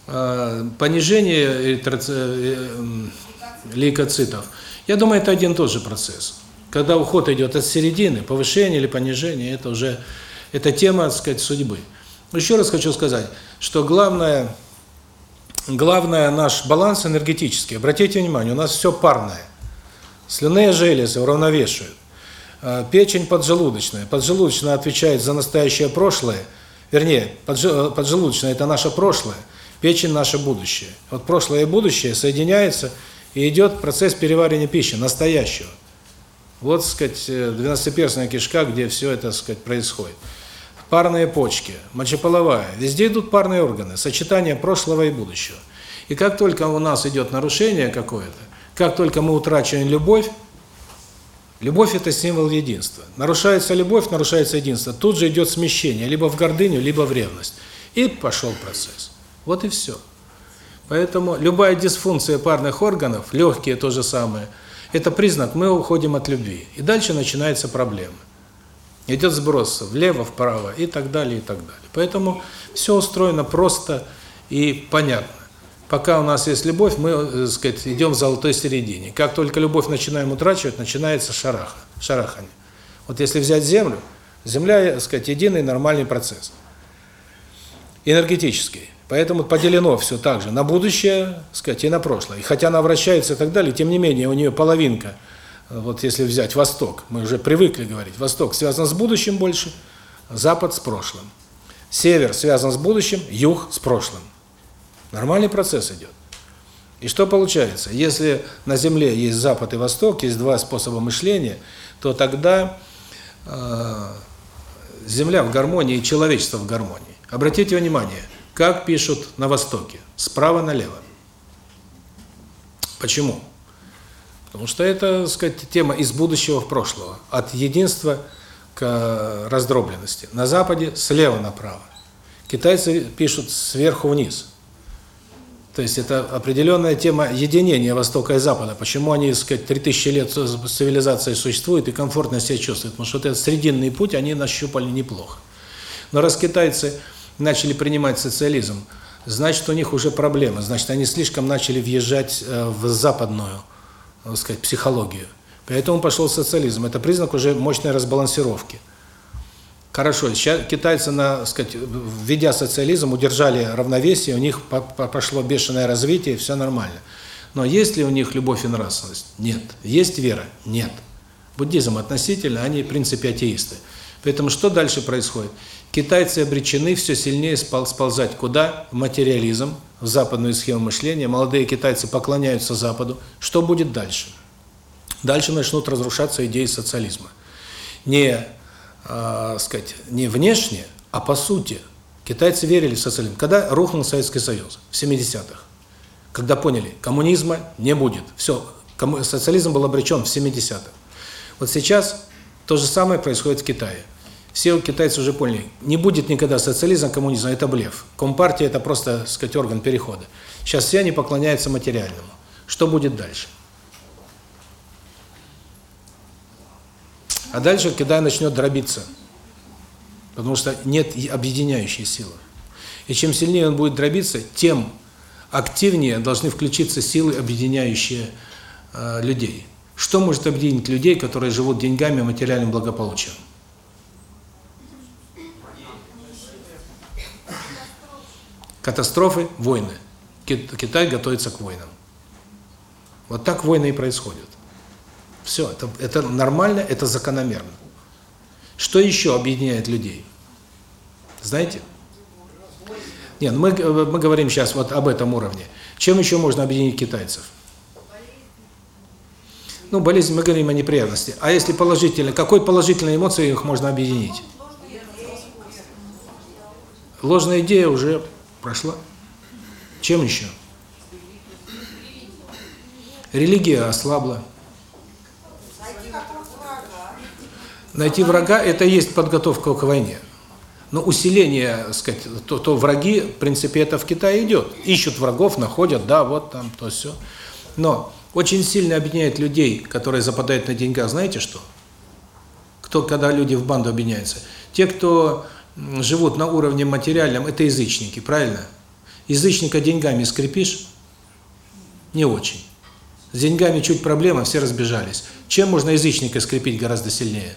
Э, понижение эритроци... э, лейкоцитов. Я думаю, это один и тот же процесс. Когда уход идет от середины, повышение или понижение, это уже это тема, так сказать, судьбы. Еще раз хочу сказать, что главное главное наш баланс энергетический. Обратите внимание, у нас все парное. Слюнные железы уравновешивают. Э, Печень поджелудочная. Поджелудочная отвечает за настоящее прошлое. Вернее, поджелудочная – это наше прошлое, печень – наше будущее. Вот прошлое и будущее соединяются, и идет процесс переваривания пищи, настоящего. Вот, так сказать, двенадцатиперстная кишка, где все это, так сказать, происходит. Парные почки, мочеполовая, везде идут парные органы, сочетание прошлого и будущего. И как только у нас идет нарушение какое-то, как только мы утрачиваем любовь, любовь – это символ единства. Нарушается любовь, нарушается единство, тут же идет смещение, либо в гордыню, либо в ревность. И пошел процесс. Вот и все. Поэтому любая дисфункция парных органов, легкие то же самое, это признак, мы уходим от любви. И дальше начинается проблема. Идет сброс влево, вправо и так далее, и так далее. Поэтому все устроено просто и понятно. Пока у нас есть любовь, мы, так сказать, идем в золотой середине. Как только любовь начинаем утрачивать, начинается шараха, шарахание. Вот если взять землю, земля, так сказать, единый нормальный процесс. Энергетический. Поэтому поделено все так же на будущее, сказать, и на прошлое. И хотя она вращается и так далее, тем не менее у нее половинка, вот если взять Восток, мы уже привыкли говорить, Восток связан с будущим больше, Запад с прошлым. Север связан с будущим, Юг с прошлым. Нормальный процесс идет. И что получается? Если на Земле есть Запад и Восток, есть два способа мышления, то тогда э, Земля в гармонии человечество в гармонии. Обратите внимание, как пишут на Востоке, справа налево. Почему? Потому что это, так сказать, тема из будущего в прошлое, от единства к раздробленности. На Западе слева направо. Китайцы пишут сверху вниз. То есть это определенная тема единения Востока и Запада. Почему они, так сказать, 3000 лет цивилизации существуют и комфортно себя чувствуют? Потому что вот этот срединный путь они нащупали неплохо. Но раз китайцы начали принимать социализм, значит, у них уже проблемы. Значит, они слишком начали въезжать э, в западную, так сказать, психологию. Поэтому пошел социализм. Это признак уже мощной разбалансировки. Хорошо, сейчас китайцы, на, сказать, введя социализм, удержали равновесие, у них пошло бешеное развитие, все нормально. Но есть ли у них любовь и нравственность? Нет. Есть вера? Нет. Буддизм относительно, они в принципе атеисты. Поэтому что дальше происходит? Китайцы обречены все сильнее сползать куда? В материализм, в западную схему мышления. Молодые китайцы поклоняются Западу. Что будет дальше? Дальше начнут разрушаться идеи социализма. Не э, сказать, не внешне, а по сути. Китайцы верили в социализм. Когда рухнул Советский Союз? В 70-х. Когда поняли, коммунизма не будет. Все, социализм был обречен в 70-х. Вот сейчас то же самое происходит в Китае. Все китайцы уже поняли, не будет никогда социализма, коммунизма, это блеф. Компартия – это просто, сказать, орган перехода. Сейчас все они поклоняются материальному. Что будет дальше? А дальше Китай начнет дробиться. Потому что нет объединяющей силы. И чем сильнее он будет дробиться, тем активнее должны включиться силы, объединяющие э, людей. Что может объединить людей, которые живут деньгами и материальным благополучием? Катастрофы, войны. Китай готовится к войнам. Вот так войны и происходят. Все, это, это нормально, это закономерно. Что еще объединяет людей? Знаете? Нет, мы, мы говорим сейчас вот об этом уровне. Чем еще можно объединить китайцев? Ну, болезнь, мы говорим о неприятности. А если положительно, какой положительной эмоцией их можно объединить? Ложная идея уже прошла. Чем еще? Религия ослабла. Найти врага – это есть подготовка к войне. Но усиление, так сказать, то, то враги, в принципе, это в Китае идет. Ищут врагов, находят, да, вот там, то все. Но очень сильно объединяет людей, которые западают на деньгах, знаете что? Кто, когда люди в банду объединяются? Те, кто живут на уровне материальном, это язычники, правильно? Язычника деньгами скрепишь? Не очень. С деньгами чуть проблема, все разбежались. Чем можно язычника скрепить гораздо сильнее?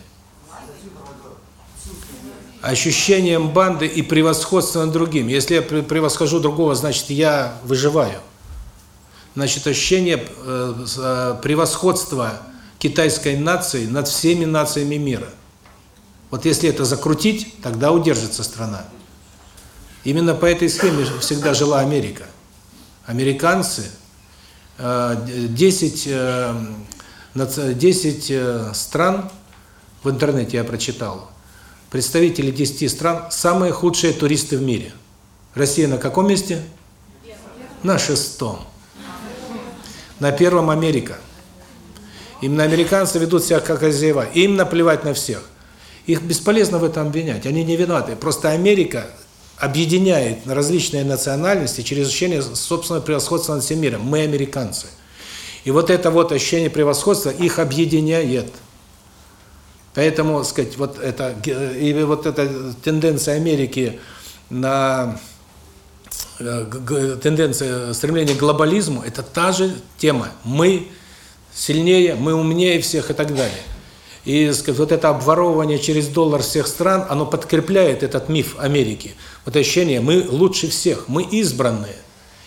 Ощущением банды и превосходства над другим. Если я превосхожу другого, значит, я выживаю. Значит, ощущение э, э, превосходства китайской нации над всеми нациями мира. Вот если это закрутить, тогда удержится страна. Именно по этой схеме всегда жила Америка. Американцы 10 э, 10 стран в интернете я прочитал представители 10 стран, самые худшие туристы в мире. Россия на каком месте? На шестом. На первом Америка. Именно американцы ведут себя как хозяева. Им наплевать на всех. Их бесполезно в этом обвинять. Они не виноваты. Просто Америка объединяет различные национальности через ощущение собственного превосходства над всем миром. Мы американцы. И вот это вот ощущение превосходства их объединяет. Поэтому, сказать, вот это и вот эта тенденция Америки на э, тенденция стремления к глобализму это та же тема. Мы сильнее, мы умнее всех и так далее. И сказать, вот это обворовывание через доллар всех стран, оно подкрепляет этот миф Америки. Вот ощущение, мы лучше всех, мы избранные.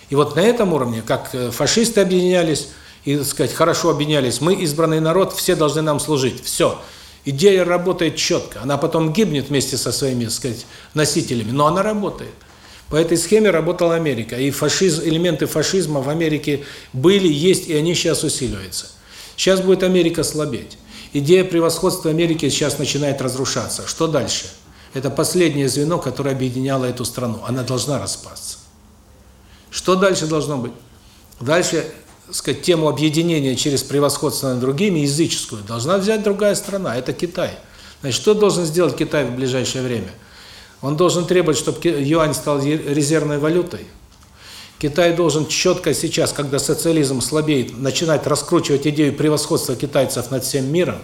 И вот на этом уровне, как э, фашисты объединялись, и, сказать, хорошо объединялись, мы избранный народ, все должны нам служить. Все. Идея работает четко. Она потом гибнет вместе со своими, так сказать, носителями, но она работает. По этой схеме работала Америка. И фашизм, элементы фашизма в Америке были, есть, и они сейчас усиливаются. Сейчас будет Америка слабеть. Идея превосходства Америки сейчас начинает разрушаться. Что дальше? Это последнее звено, которое объединяло эту страну. Она должна распасться. Что дальше должно быть? Дальше, сказать, тему объединения через превосходство над другими, языческую, должна взять другая страна, это Китай. Значит, что должен сделать Китай в ближайшее время? Он должен требовать, чтобы юань стал резервной валютой. Китай должен четко сейчас, когда социализм слабеет, начинать раскручивать идею превосходства китайцев над всем миром,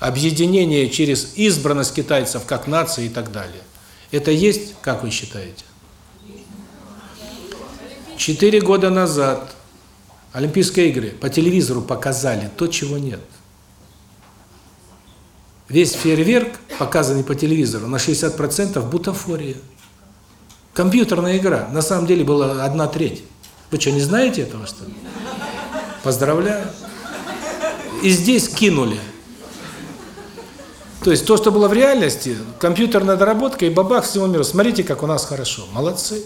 объединение через избранность китайцев как нации и так далее. Это есть, как вы считаете? Четыре года назад Олимпийские игры по телевизору показали то, чего нет. Весь фейерверк, показанный по телевизору, на 60% бутафория. Компьютерная игра. На самом деле была одна треть. Вы что, не знаете этого, что ли? Поздравляю. И здесь кинули. То есть то, что было в реальности, компьютерная доработка и бабах всего мира. Смотрите, как у нас хорошо. Молодцы.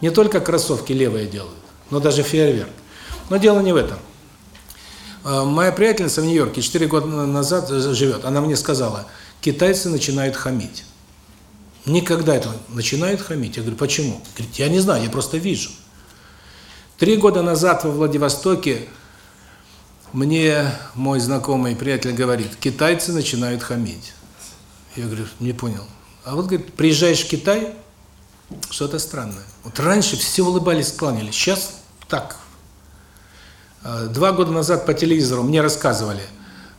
Не только кроссовки левые делают, но даже фейерверк. Но дело не в этом. А, моя приятельница в Нью-Йорке 4 года назад живет. Она мне сказала, китайцы начинают хамить. Никогда это начинает хамить. Я говорю, почему? Говорит, я не знаю, я просто вижу. Три года назад во Владивостоке мне мой знакомый приятель говорит, китайцы начинают хамить. Я говорю, не понял. А вот, говорит, приезжаешь в Китай, что-то странное. Вот раньше все улыбались, кланялись, сейчас так. А, два года назад по телевизору мне рассказывали –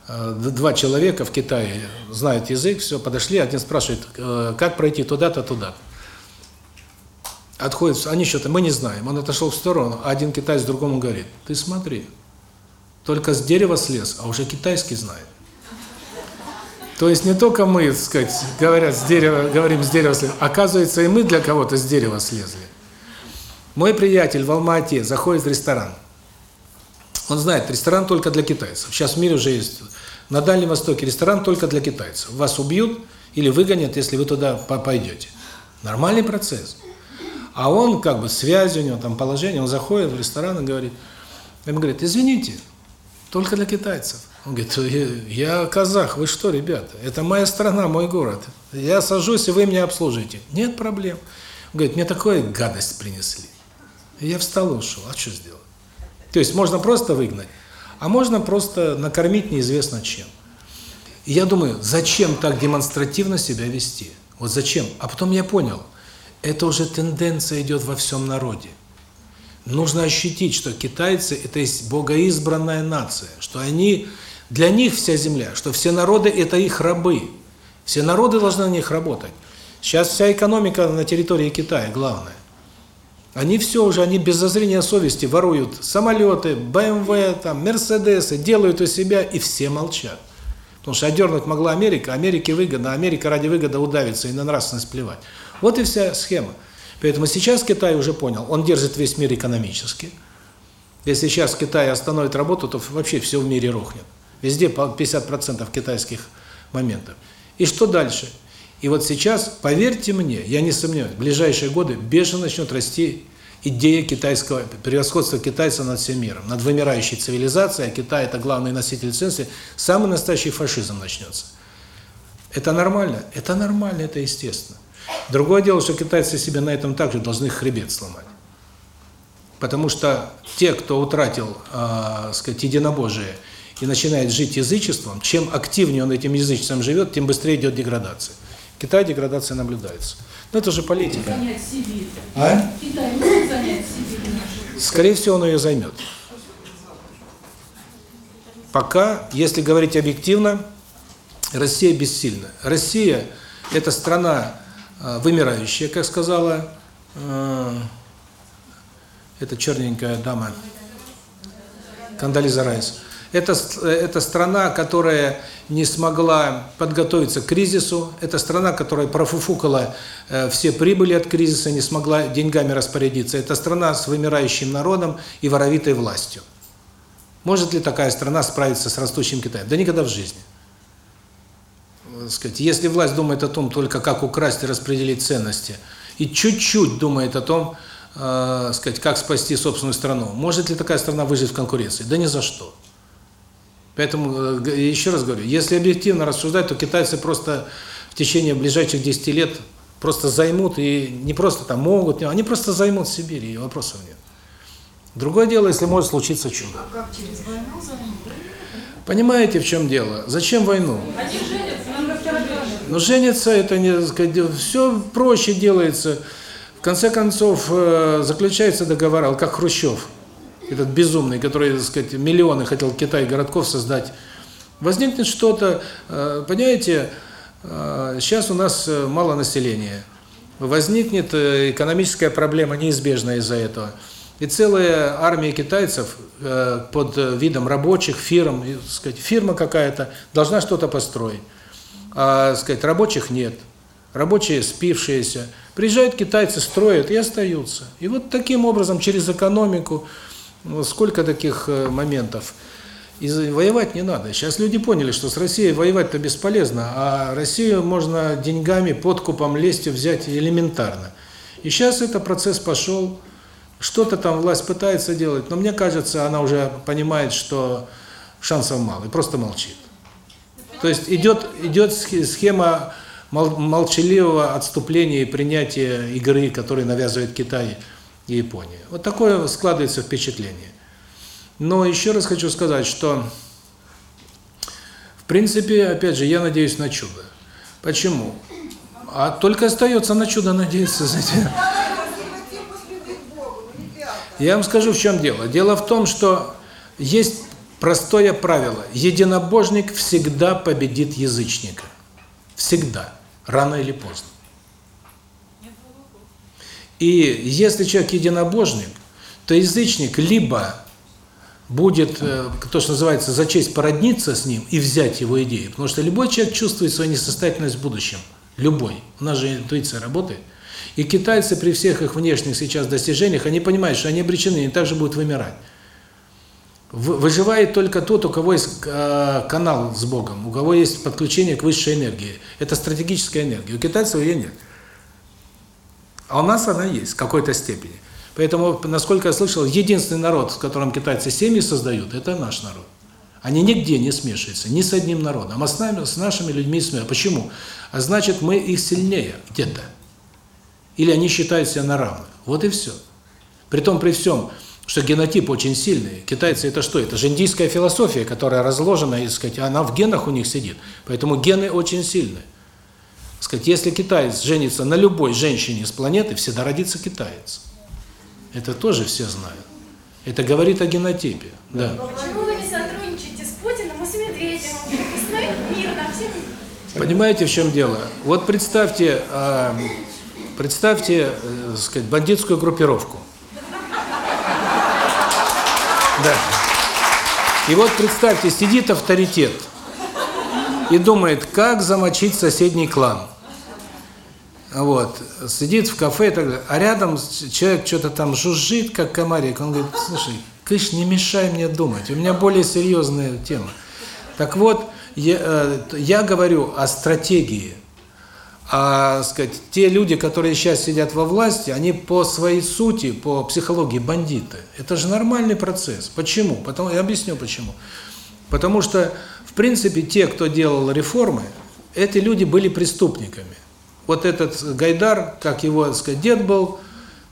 Э, два человека в Китае знают язык, все, подошли, один спрашивает, э, как пройти туда-то, туда. Отходит, они что-то, мы не знаем. Он отошел в сторону, а один китаец другому говорит, ты смотри, только с дерева слез, а уже китайский знает. То есть не только мы, так сказать, говорят с дерева, говорим с дерева слез, оказывается и мы для кого-то с дерева слезли. Мой приятель в Алма-Ате заходит в ресторан. Он знает, ресторан только для китайцев. Сейчас в мире уже есть на Дальнем Востоке ресторан только для китайцев. Вас убьют или выгонят, если вы туда пойдете. Нормальный процесс. А он как бы связь у него, там положение, он заходит в ресторан и говорит, ему говорит, извините, только для китайцев. Он говорит, я казах, вы что, ребята, это моя страна, мой город. Я сажусь, и вы меня обслужите. Нет проблем. Он говорит, мне такую гадость принесли. И я встал и ушел. А что сделать? То есть можно просто выгнать, а можно просто накормить неизвестно чем. И я думаю, зачем так демонстративно себя вести? Вот зачем? А потом я понял, это уже тенденция идет во всем народе. Нужно ощутить, что китайцы – это есть богоизбранная нация, что они, для них вся земля, что все народы – это их рабы. Все народы должны на них работать. Сейчас вся экономика на территории Китая главная. Они все уже, они без зазрения совести воруют самолеты, БМВ, там, Мерседесы, делают у себя, и все молчат. Потому что одернуть могла Америка, Америке выгодно, Америка ради выгоды удавится и на нравственность плевать. Вот и вся схема. Поэтому сейчас Китай уже понял, он держит весь мир экономически. Если сейчас Китай остановит работу, то вообще все в мире рухнет. Везде по 50% китайских моментов. И что дальше? И вот сейчас, поверьте мне, я не сомневаюсь, в ближайшие годы бешено начнет расти идея китайского превосходства китайца над всем миром, над вымирающей цивилизацией, а Китай это главный носитель ценности, самый настоящий фашизм начнется. Это нормально? Это нормально, это естественно. Другое дело, что китайцы себе на этом также должны хребет сломать. Потому что те, кто утратил, э, сказать, единобожие и начинает жить язычеством, чем активнее он этим язычеством живет, тем быстрее идет деградация. Китай деградация наблюдается. Но это же политика. А? Китай может занять Сибирь? Скорее всего, он ее займет. Пока, если говорить объективно, Россия бессильна. Россия – это страна э, вымирающая, как сказала э, эта черненькая дама Кандализа Райс. Это, это страна, которая не смогла подготовиться к кризису. Это страна, которая профуфукала э, все прибыли от кризиса, не смогла деньгами распорядиться. Это страна с вымирающим народом и воровитой властью. Может ли такая страна справиться с растущим Китаем? Да никогда в жизни. Сказать, если власть думает о том только как украсть и распределить ценности, и чуть-чуть думает о том, э, сказать, как спасти собственную страну, может ли такая страна выжить в конкуренции? Да ни за что. Поэтому, э, еще раз говорю, если объективно рассуждать, то китайцы просто в течение ближайших 10 лет просто займут, и не просто там могут, они просто займут Сибирь, и вопросов нет. Другое дело, если может случиться чудо. А как через войну займут? Понимаете, в чем дело? Зачем войну? Они женятся, как Ну, жениться это не сказать, все проще делается. В конце концов, э, заключается договор, как Хрущев этот безумный, который, так сказать, миллионы хотел Китай городков создать, возникнет что-то, э, понимаете, э, сейчас у нас э, мало населения, возникнет экономическая проблема неизбежная из-за этого. И целая армия китайцев под видом рабочих фирм, сказать, фирма какая-то должна что-то построить. А, сказать, рабочих нет. Рабочие спившиеся. Приезжают китайцы, строят и остаются. И вот таким образом через экономику ну, сколько таких э, моментов. И воевать не надо. Сейчас люди поняли, что с Россией воевать-то бесполезно, а Россию можно деньгами, подкупом, лестью взять элементарно. И сейчас этот процесс пошел, что-то там власть пытается делать, но мне кажется, она уже понимает, что шансов мало, и просто молчит. То есть идет идет схема молчаливого отступления и принятия игры, которую навязывает Китай и Япония. Вот такое складывается впечатление. Но еще раз хочу сказать, что в принципе, опять же, я надеюсь на чудо. Почему? А только остается на чудо надеяться, знаете. Я вам скажу, в чем дело. Дело в том, что есть простое правило. Единобожник всегда победит язычника. Всегда. Рано или поздно. И если человек единобожник, то язычник либо будет, э, то, что называется, за честь породниться с ним и взять его идеи. Потому что любой человек чувствует свою несостоятельность в будущем. Любой. У нас же интуиция работает. И китайцы при всех их внешних сейчас достижениях, они понимают, что они обречены, они также будут вымирать. Выживает только тот, у кого есть э, канал с Богом, у кого есть подключение к высшей энергии. Это стратегическая энергия. У китайцев ее нет. А у нас она есть в какой-то степени. Поэтому, насколько я слышал, единственный народ, с которым китайцы семьи создают, это наш народ. Они нигде не смешиваются, ни с одним народом. А с нами, с нашими людьми смешиваются. Почему? А значит, мы их сильнее где-то. Или они считают себя на равных. Вот и все. Притом при всем, что генотип очень сильный. Китайцы это что? Это же индийская философия, которая разложена, и, сказать, она в генах у них сидит. Поэтому гены очень сильные сказать, если китаец женится на любой женщине с планеты, всегда родится китаец. Это тоже все знают. Это говорит о генотипе. Да. Почему вы не сотрудничаете с Путиным и с Медведевым? Установить мир на всем... Понимаете, в чем дело? Вот представьте, э, представьте, э, сказать, бандитскую группировку. Да. И вот представьте, сидит авторитет и думает, как замочить соседний клан. Вот, сидит в кафе и так далее. А рядом человек что-то там жужжит, как комарик. Он говорит, слушай, кыш, не мешай мне думать, у меня более серьезная тема. Так вот, я, э, я говорю о стратегии. А, сказать, те люди, которые сейчас сидят во власти, они по своей сути, по психологии бандиты. Это же нормальный процесс. Почему? Потому, я объясню почему. Потому что, в принципе, те, кто делал реформы, эти люди были преступниками вот этот Гайдар, как его, так сказать, дед был,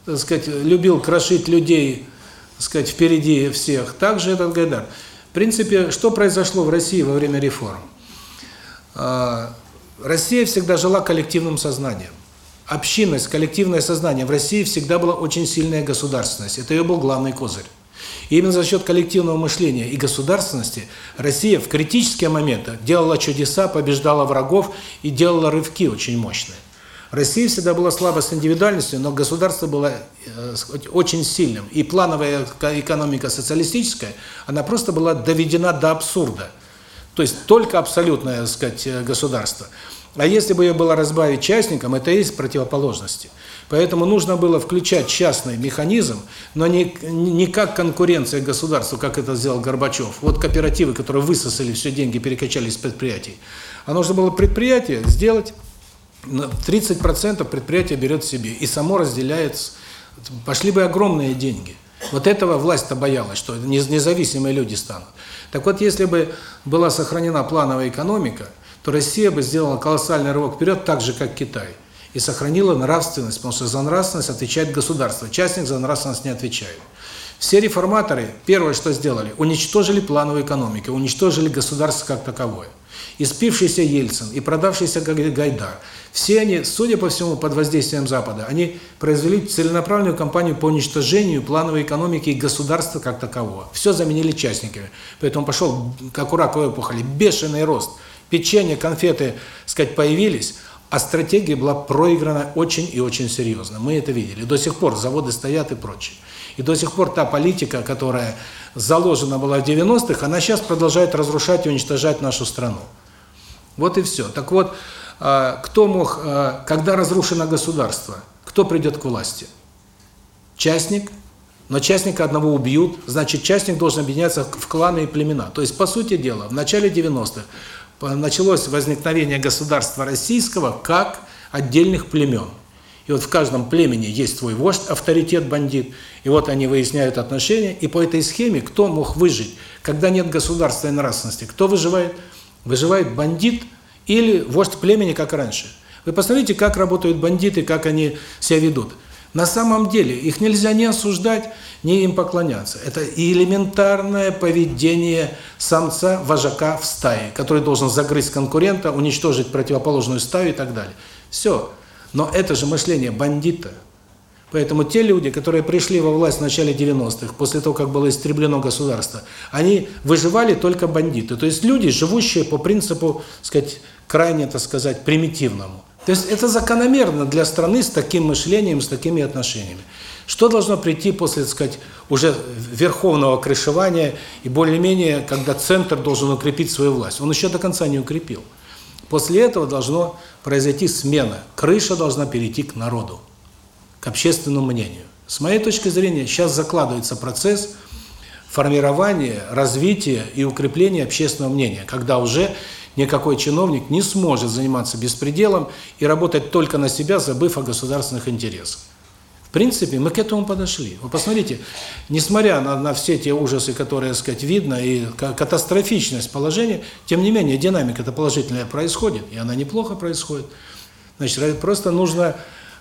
так сказать, любил крошить людей, так сказать, впереди всех, также этот Гайдар. В принципе, что произошло в России во время реформ? А, Россия всегда жила коллективным сознанием. Общинность, коллективное сознание в России всегда была очень сильная государственность. Это ее был главный козырь. И именно за счет коллективного мышления и государственности Россия в критические моменты делала чудеса, побеждала врагов и делала рывки очень мощные. В России всегда была слабость индивидуальности, но государство было э, очень сильным. И плановая экономика социалистическая, она просто была доведена до абсурда. То есть только абсолютное, так сказать, э, государство. А если бы ее было разбавить частником, это и есть противоположности. Поэтому нужно было включать частный механизм, но не, не как конкуренция государству, как это сделал Горбачев. Вот кооперативы, которые высосали все деньги, перекачали из предприятий. А нужно было предприятие сделать, 30% предприятие берет себе и само разделяет. Пошли бы огромные деньги. Вот этого власть-то боялась, что независимые люди станут. Так вот, если бы была сохранена плановая экономика, то Россия бы сделала колоссальный рывок вперед, так же, как Китай и сохранила нравственность, потому что за нравственность отвечает государство. Частник за нравственность не отвечает. Все реформаторы первое, что сделали, уничтожили плановую экономику, уничтожили государство как таковое. И спившийся Ельцин, и продавшийся Гайдар, все они, судя по всему, под воздействием Запада, они произвели целенаправленную кампанию по уничтожению плановой экономики и государства как такового. Все заменили частниками. Поэтому пошел, как у раковой опухоли, бешеный рост. Печенье, конфеты, сказать, появились, а стратегия была проиграна очень и очень серьезно. Мы это видели. До сих пор заводы стоят и прочее. И до сих пор та политика, которая заложена была в 90-х, она сейчас продолжает разрушать и уничтожать нашу страну. Вот и все. Так вот, а, кто мог, а, когда разрушено государство, кто придет к власти? Частник, но частника одного убьют, значит, частник должен объединяться в кланы и племена. То есть, по сути дела, в начале 90-х началось возникновение государства российского как отдельных племен. И вот в каждом племени есть свой вождь, авторитет, бандит, и вот они выясняют отношения, и по этой схеме кто мог выжить, когда нет государственной нравственности? Кто выживает? Выживает бандит или вождь племени, как раньше. Вы посмотрите, как работают бандиты, как они себя ведут. На самом деле их нельзя не осуждать, не им поклоняться. Это элементарное поведение самца, вожака в стае, который должен загрызть конкурента, уничтожить противоположную стаю и так далее. Все. Но это же мышление бандита. Поэтому те люди, которые пришли во власть в начале 90-х, после того, как было истреблено государство, они выживали только бандиты. То есть люди, живущие по принципу, сказать, крайне, так сказать, примитивному. То есть это закономерно для страны с таким мышлением, с такими отношениями. Что должно прийти после, так сказать, уже верховного крышевания и более-менее, когда центр должен укрепить свою власть? Он еще до конца не укрепил. После этого должно произойти смена. Крыша должна перейти к народу, к общественному мнению. С моей точки зрения, сейчас закладывается процесс формирования, развития и укрепления общественного мнения, когда уже никакой чиновник не сможет заниматься беспределом и работать только на себя, забыв о государственных интересах. В принципе, мы к этому подошли. Вы посмотрите, несмотря на, на все те ужасы, которые, сказать, видно, и катастрофичность положения, тем не менее, динамика это положительная происходит, и она неплохо происходит. Значит, просто нужно,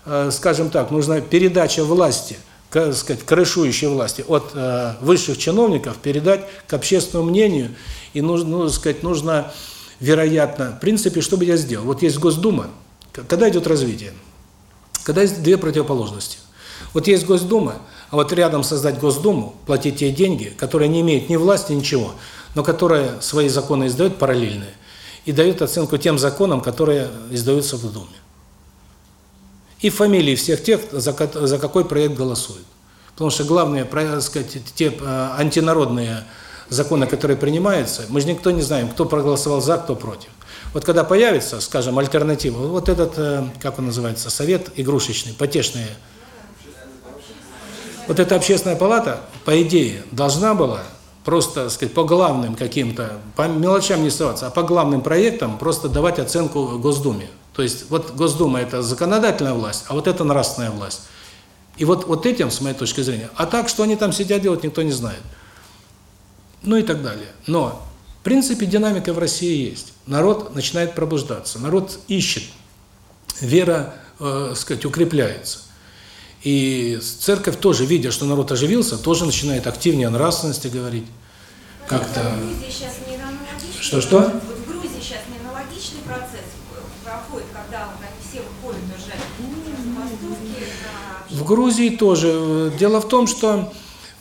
э, скажем так, нужна передача власти, к, сказать, крышующей власти от э, высших чиновников передать к общественному мнению, и нужно, ну, сказать, нужно вероятно, в принципе, что бы я сделал? Вот есть Госдума, когда идет развитие? Когда есть две противоположности. Вот есть Госдума, а вот рядом создать Госдуму, платить те деньги, которые не имеют ни власти, ничего, но которые свои законы издают параллельные, и дают оценку тем законам, которые издаются в Думе. И фамилии всех тех, за, за какой проект голосуют. Потому что главные, так сказать, те э, антинародные законы, которые принимаются, мы же никто не знаем, кто проголосовал за, кто против. Вот когда появится, скажем, альтернатива, вот этот, э, как он называется, совет игрушечный, потешный, вот эта общественная палата, по идее, должна была просто, так сказать, по главным каким-то, по мелочам не ссылаться, а по главным проектам просто давать оценку Госдуме. То есть вот Госдума – это законодательная власть, а вот это нравственная власть. И вот, вот этим, с моей точки зрения. А так, что они там сидят делать, никто не знает ну и так далее. Но, в принципе, динамика в России есть. Народ начинает пробуждаться, народ ищет, вера, э, сказать, укрепляется. И церковь тоже, видя, что народ оживился, тоже начинает активнее о нравственности говорить. Как-то... Что-что? Вот в Грузии сейчас не аналогичный процесс проходит, когда вот они все выходят уже в Грузии тоже. Дело в том, что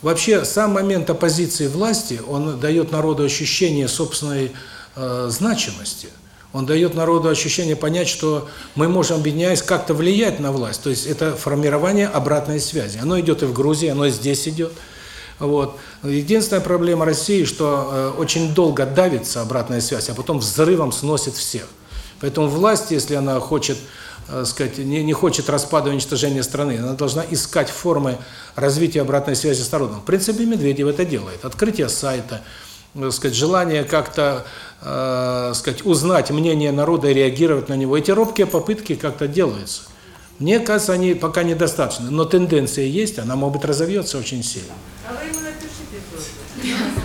Вообще, сам момент оппозиции власти, он дает народу ощущение собственной э, значимости. Он дает народу ощущение понять, что мы можем, объединяясь, как-то влиять на власть. То есть это формирование обратной связи. Оно идет и в Грузии, оно и здесь идет. Вот. Единственная проблема России, что э, очень долго давится обратная связь, а потом взрывом сносит всех. Поэтому власть, если она хочет, сказать, не, не хочет распада и уничтожения страны, она должна искать формы развития обратной связи с народом. В принципе, Медведев это делает. Открытие сайта, э, сказать, желание как-то, э, сказать, узнать мнение народа и реагировать на него. Эти робкие попытки как-то делаются. Мне кажется, они пока недостаточны, но тенденция есть, она, может быть, разовьется очень сильно. А вы ему напишите тоже.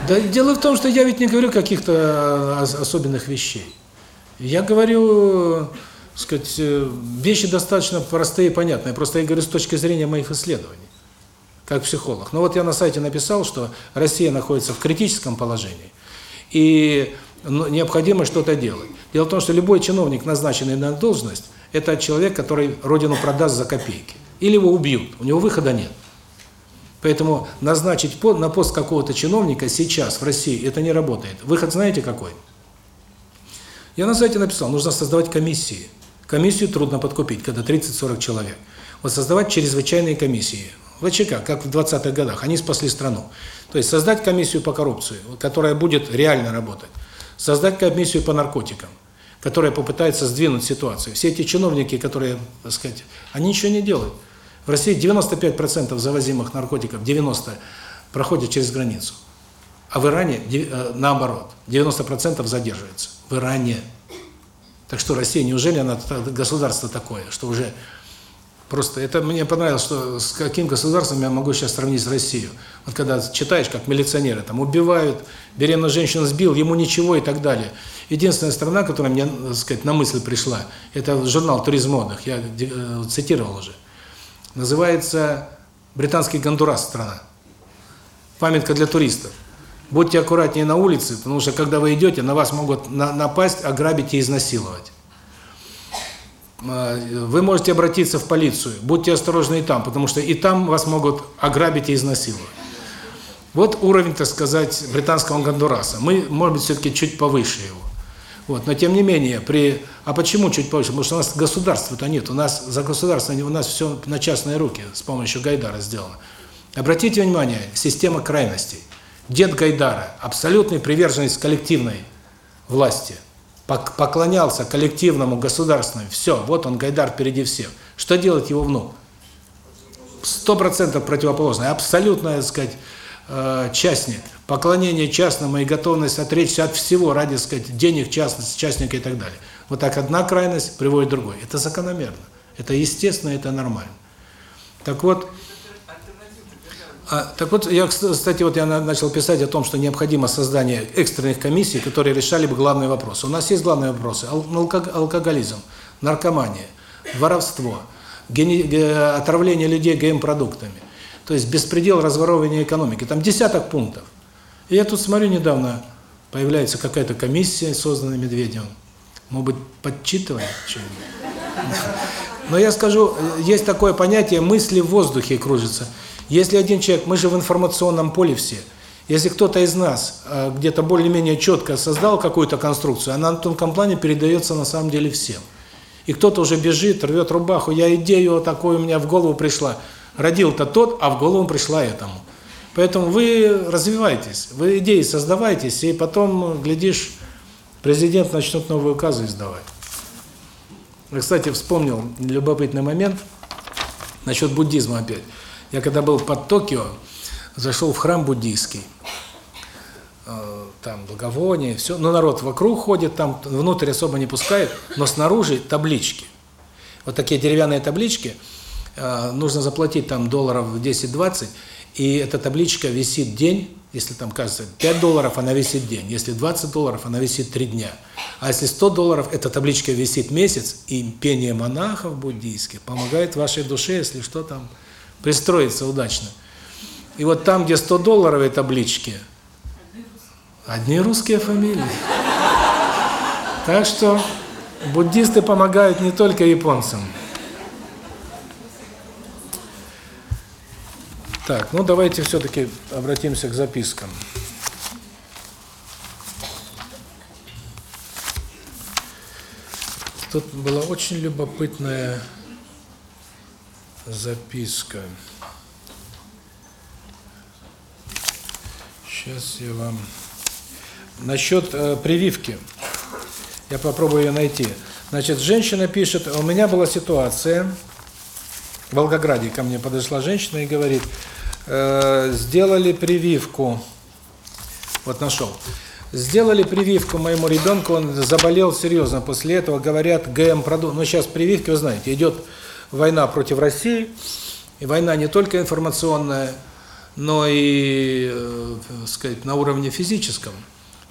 Да дело в том, что я ведь не говорю каких-то ос- особенных вещей. Я говорю, сказать, э, вещи достаточно простые и понятные. Просто я говорю с точки зрения моих исследований, как психолог. Но вот я на сайте написал, что Россия находится в критическом положении, и ну, необходимо что-то делать. Дело в том, что любой чиновник, назначенный на должность, это человек, который родину продаст за копейки. Или его убьют, у него выхода нет. Поэтому назначить на пост какого-то чиновника сейчас в России это не работает. Выход знаете какой? Я на сайте написал, нужно создавать комиссии. Комиссию трудно подкупить, когда 30-40 человек. Вот создавать чрезвычайные комиссии. ВЧК, как в 20-х годах, они спасли страну. То есть создать комиссию по коррупции, которая будет реально работать. Создать комиссию по наркотикам, которая попытается сдвинуть ситуацию. Все эти чиновники, которые, так сказать, они ничего не делают. В России 95% завозимых наркотиков, 90 проходят через границу. А в Иране э, наоборот, 90% задерживается. В Иране. Так что Россия, неужели она государство такое, что уже просто это мне понравилось, что с каким государством я могу сейчас сравнить с Россией. Вот когда читаешь, как милиционеры там убивают, беременную женщину сбил, ему ничего и так далее. Единственная страна, которая мне, так сказать, на мысль пришла, это журнал «Туризм отдых», я э, цитировал уже. Называется британский Гондурас страна. Памятка для туристов. Будьте аккуратнее на улице, потому что когда вы идете, на вас могут на- напасть, ограбить и изнасиловать. А, Вы можете обратиться в полицию. Будьте осторожны и там, потому что и там вас могут ограбить и изнасиловать. Вот уровень, так сказать, британского Гондураса. Мы, может быть, все-таки чуть повыше его. Вот, но тем не менее, при а почему чуть повыше? Потому что у нас государства-то нет. У нас за государство у нас все на частные руки с помощью Гайдара сделано. Обратите внимание, система крайностей. Дед Гайдара, абсолютный приверженец коллективной власти, пок- поклонялся коллективному, государственному. Все, вот он Гайдар впереди всех. Что делает его внук? Сто процентов противоположное, абсолютно, так сказать, э, частник, поклонение частному и готовность отречься от всего ради, сказать, денег частности, частника и так далее. Вот так одна крайность приводит к другой. Это закономерно, это естественно, это нормально. Так вот, а, так вот, я, кстати, вот я на- начал писать о том, что необходимо создание экстренных комиссий, которые решали бы главные вопросы. У нас есть главные вопросы. Алко- алкоголизм, наркомания, воровство, отравление людей ГМ-продуктами. То есть беспредел разворовывания экономики. Там десяток пунктов. И я тут смотрю недавно, появляется какая-то комиссия, созданная Медведевым. Может быть, подчитываем что-нибудь? *laughs* Но я скажу, есть такое понятие «мысли в воздухе кружатся». Если один человек, мы же в информационном поле все, если кто-то из нас э, где-то более-менее четко создал какую-то конструкцию, она на тонком плане передается на самом деле всем. И кто-то уже бежит, рвет рубаху, я идею такую у меня в голову пришла. Родил-то тот, а в голову пришла этому. Поэтому вы развивайтесь, вы идеи создавайтесь, и потом, глядишь, президент начнет новые указы издавать. Кстати, вспомнил любопытный момент насчет буддизма опять. Я когда был под Токио, зашел в храм буддийский. Э, Там благовоние, все. Но народ вокруг ходит, там внутрь особо не пускают, но снаружи таблички. Вот такие деревянные таблички, э, нужно заплатить там долларов 10-20, и эта табличка висит день, если там, кажется, 5 долларов, она висит день, если 20 долларов, она висит 3 дня. А если 100 долларов, эта табличка висит месяц, и пение монахов буддийских помогает вашей душе, если что там, пристроиться удачно. И вот там, где 100 долларовые таблички, одни русские фамилии. Так что буддисты помогают не только японцам. Так, ну давайте все-таки обратимся к запискам. Тут была очень любопытная записка. Сейчас я вам... Насчет э, прививки. Я попробую ее найти. Значит, женщина пишет, у меня была ситуация, в Волгограде ко мне подошла женщина и говорит, э, сделали прививку, вот нашел, сделали прививку моему ребенку, он заболел серьезно после этого, говорят, ГМ-продукт, ну сейчас прививки, вы знаете, идет война против России, и война не только информационная, но и, э, сказать, на уровне физическом.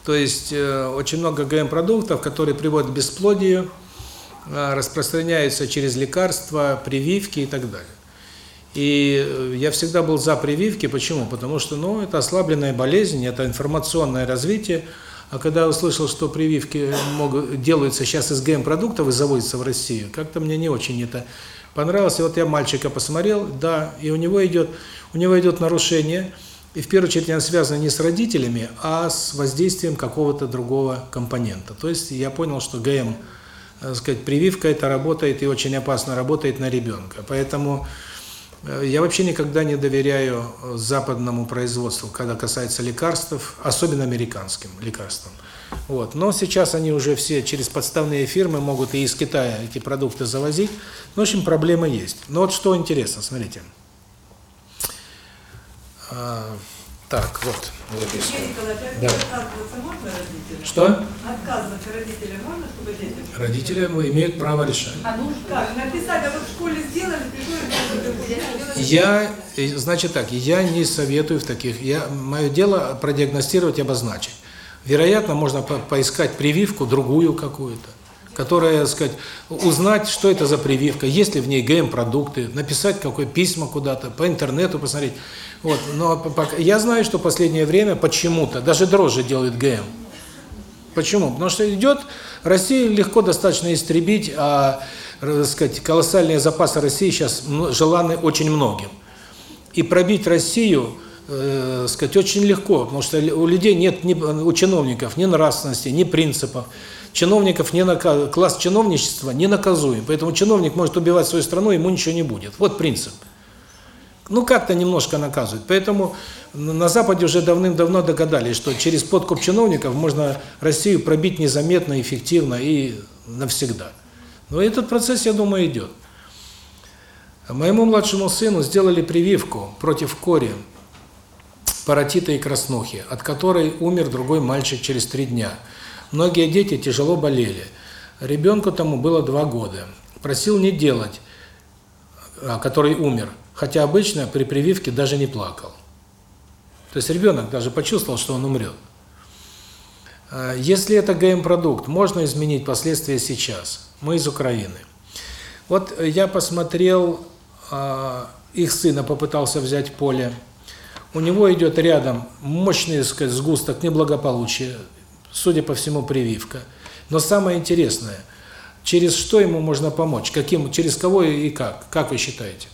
То есть э, очень много ГМ-продуктов, которые приводят к бесплодию, э, распространяются через лекарства, прививки и так далее. И я всегда был за прививки. Почему? Потому что, ну, это ослабленная болезнь, это информационное развитие. А когда я услышал, что прививки могут делаются сейчас из ГМ-продуктов и заводятся в Россию, как-то мне не очень это понравилось. И вот я мальчика посмотрел, да, и у него идет, у него идет нарушение и в первую очередь она связана не с родителями, а с воздействием какого-то другого компонента. То есть я понял, что ГМ, так сказать, прививка это работает и очень опасно работает на ребенка. Поэтому э, я вообще никогда не доверяю западному производству, когда касается лекарств, особенно американским лекарствам. Вот. Но сейчас они уже все через подставные фирмы могут и из Китая эти продукты завозить. Ну, в общем, проблемы есть. Но вот что интересно, смотрите. Смотрите. Так, вот, записка. Да. Отказываться можно родителям? Что? Отказываться родителям можно, чтобы детям? Родители имеют право решать. А нужно? Как? Написать, а вот в школе сделали, Я, значит так, я не советую в таких, я, мое дело продиагностировать, обозначить. Вероятно, можно по поискать прививку другую какую-то которая, так сказать, узнать, что это за прививка, есть ли в ней ГМ-продукты, написать какое письмо куда-то, по интернету посмотреть. Вот, но я знаю, что в последнее время почему-то даже дрожжи делают ГМ. Почему? Потому что идет, Россию легко достаточно истребить, а, так сказать, колоссальные запасы России сейчас желаны очень многим. И пробить Россию, э, сказать, очень легко, потому что у людей нет ни у чиновников ни нравственности, ни принципов чиновников не наказ... класс чиновничества не наказуем. Поэтому чиновник может убивать свою страну, ему ничего не будет. Вот принцип. Ну, как-то немножко наказывают. Поэтому на Западе уже давным-давно догадались, что через подкуп чиновников можно Россию пробить незаметно, эффективно и навсегда. Но этот процесс, я думаю, идет. Моему младшему сыну сделали прививку против кори, паротита и краснухи, от которой умер другой мальчик через три дня – Многие дети тяжело болели. Ребенку тому было два года. Просил не делать, а, который умер, хотя обычно при прививке даже не плакал. То есть ребенок даже почувствовал, что он умрет. А, если это ГМ-продукт, можно изменить последствия сейчас. Мы из Украины. Вот я посмотрел, а, их сына попытался взять поле. У него идет рядом мощный, сказать, сгусток неблагополучия, судя по всему, прививка. Но самое интересное, через что ему можно помочь? Каким, через кого и как? Как вы считаете?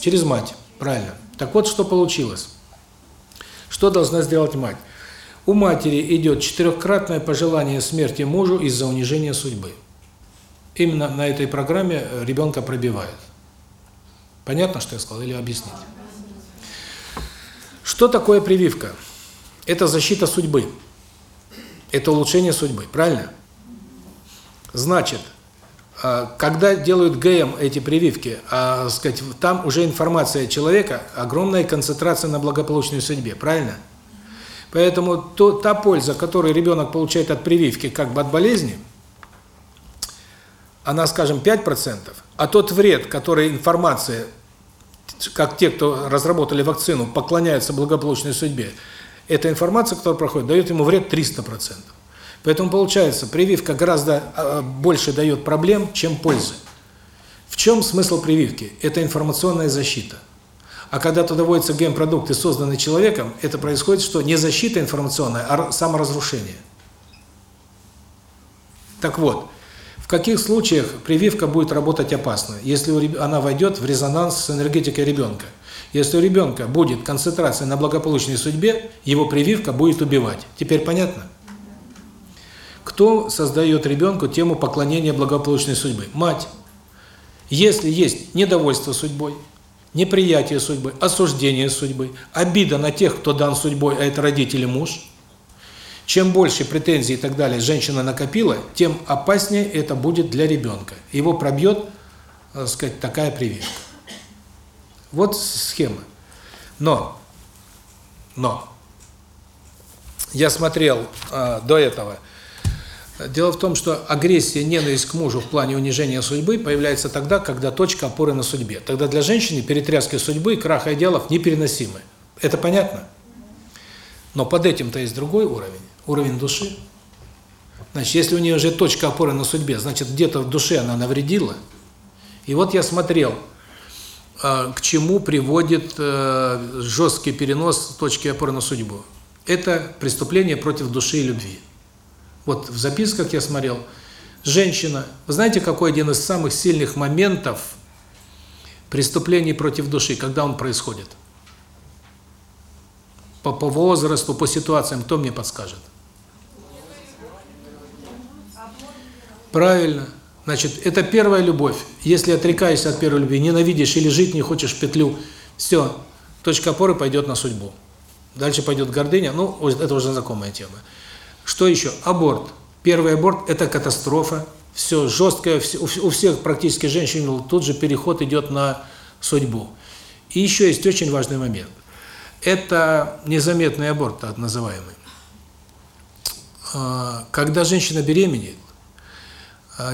Через мать, правильно. Так вот, что получилось. Что должна сделать мать? У матери идет четырехкратное пожелание смерти мужу из-за унижения судьбы. Именно на этой программе ребенка пробивает. Понятно, что я сказал, или объяснить? Что такое прививка? Это защита судьбы. Это улучшение судьбы, правильно? Значит, а, когда делают ГМ эти прививки, а, сказать, там уже информация человека, огромная концентрация на благополучной судьбе, правильно? Поэтому то, та польза, которую ребенок получает от прививки, как бы от болезни, она, скажем, 5%, а тот вред, который информация, как те, кто разработали вакцину, поклоняются благополучной судьбе, эта информация, которая проходит, дает ему вред 300%. Поэтому получается, прививка гораздо а, больше дает проблем, чем пользы. В чем смысл прививки? Это информационная защита. А когда туда вводятся генпродукты, созданные человеком, это происходит что? Не защита информационная, а саморазрушение. Так вот, в каких случаях прививка будет работать опасно? Если она войдет в резонанс с энергетикой ребенка. Если у ребенка будет концентрация на благополучной судьбе, его прививка будет убивать. Теперь понятно? Кто создает ребенку тему поклонения благополучной судьбы? Мать. Если есть недовольство судьбой, неприятие судьбы, осуждение судьбы, обида на тех, кто дан судьбой, а это родители муж, чем больше претензий и так далее женщина накопила, тем опаснее это будет для ребенка. Его пробьет, так сказать, такая прививка. Вот схема. Но, но, я смотрел э, до этого. Дело в том, что агрессия, ненависть к мужу в плане унижения судьбы появляется тогда, когда точка опоры на судьбе. Тогда для женщины перетряска судьбы и крах идеалов непереносимы. Это понятно? Но под этим-то есть другой уровень, уровень души. Значит, если у нее уже точка опоры на судьбе, значит, где-то в душе она навредила. И вот я смотрел, к чему приводит жесткий перенос точки опоры на судьбу. Это преступление против души и любви. Вот в записках я смотрел, женщина, знаете, какой один из самых сильных моментов преступлений против души, когда он происходит? По, по возрасту, по ситуациям, кто мне подскажет? Правильно. Значит, это первая любовь. Если отрекаешься от первой любви, ненавидишь или жить не хочешь петлю, все, точка опоры пойдет на судьбу. Дальше пойдет гордыня, ну, это уже знакомая тема. Что еще? Аборт. Первый аборт – это катастрофа. Все жесткое, у всех практически женщин тут же переход идет на судьбу. И еще есть очень важный момент. Это незаметный аборт, так называемый. Когда женщина беременеет,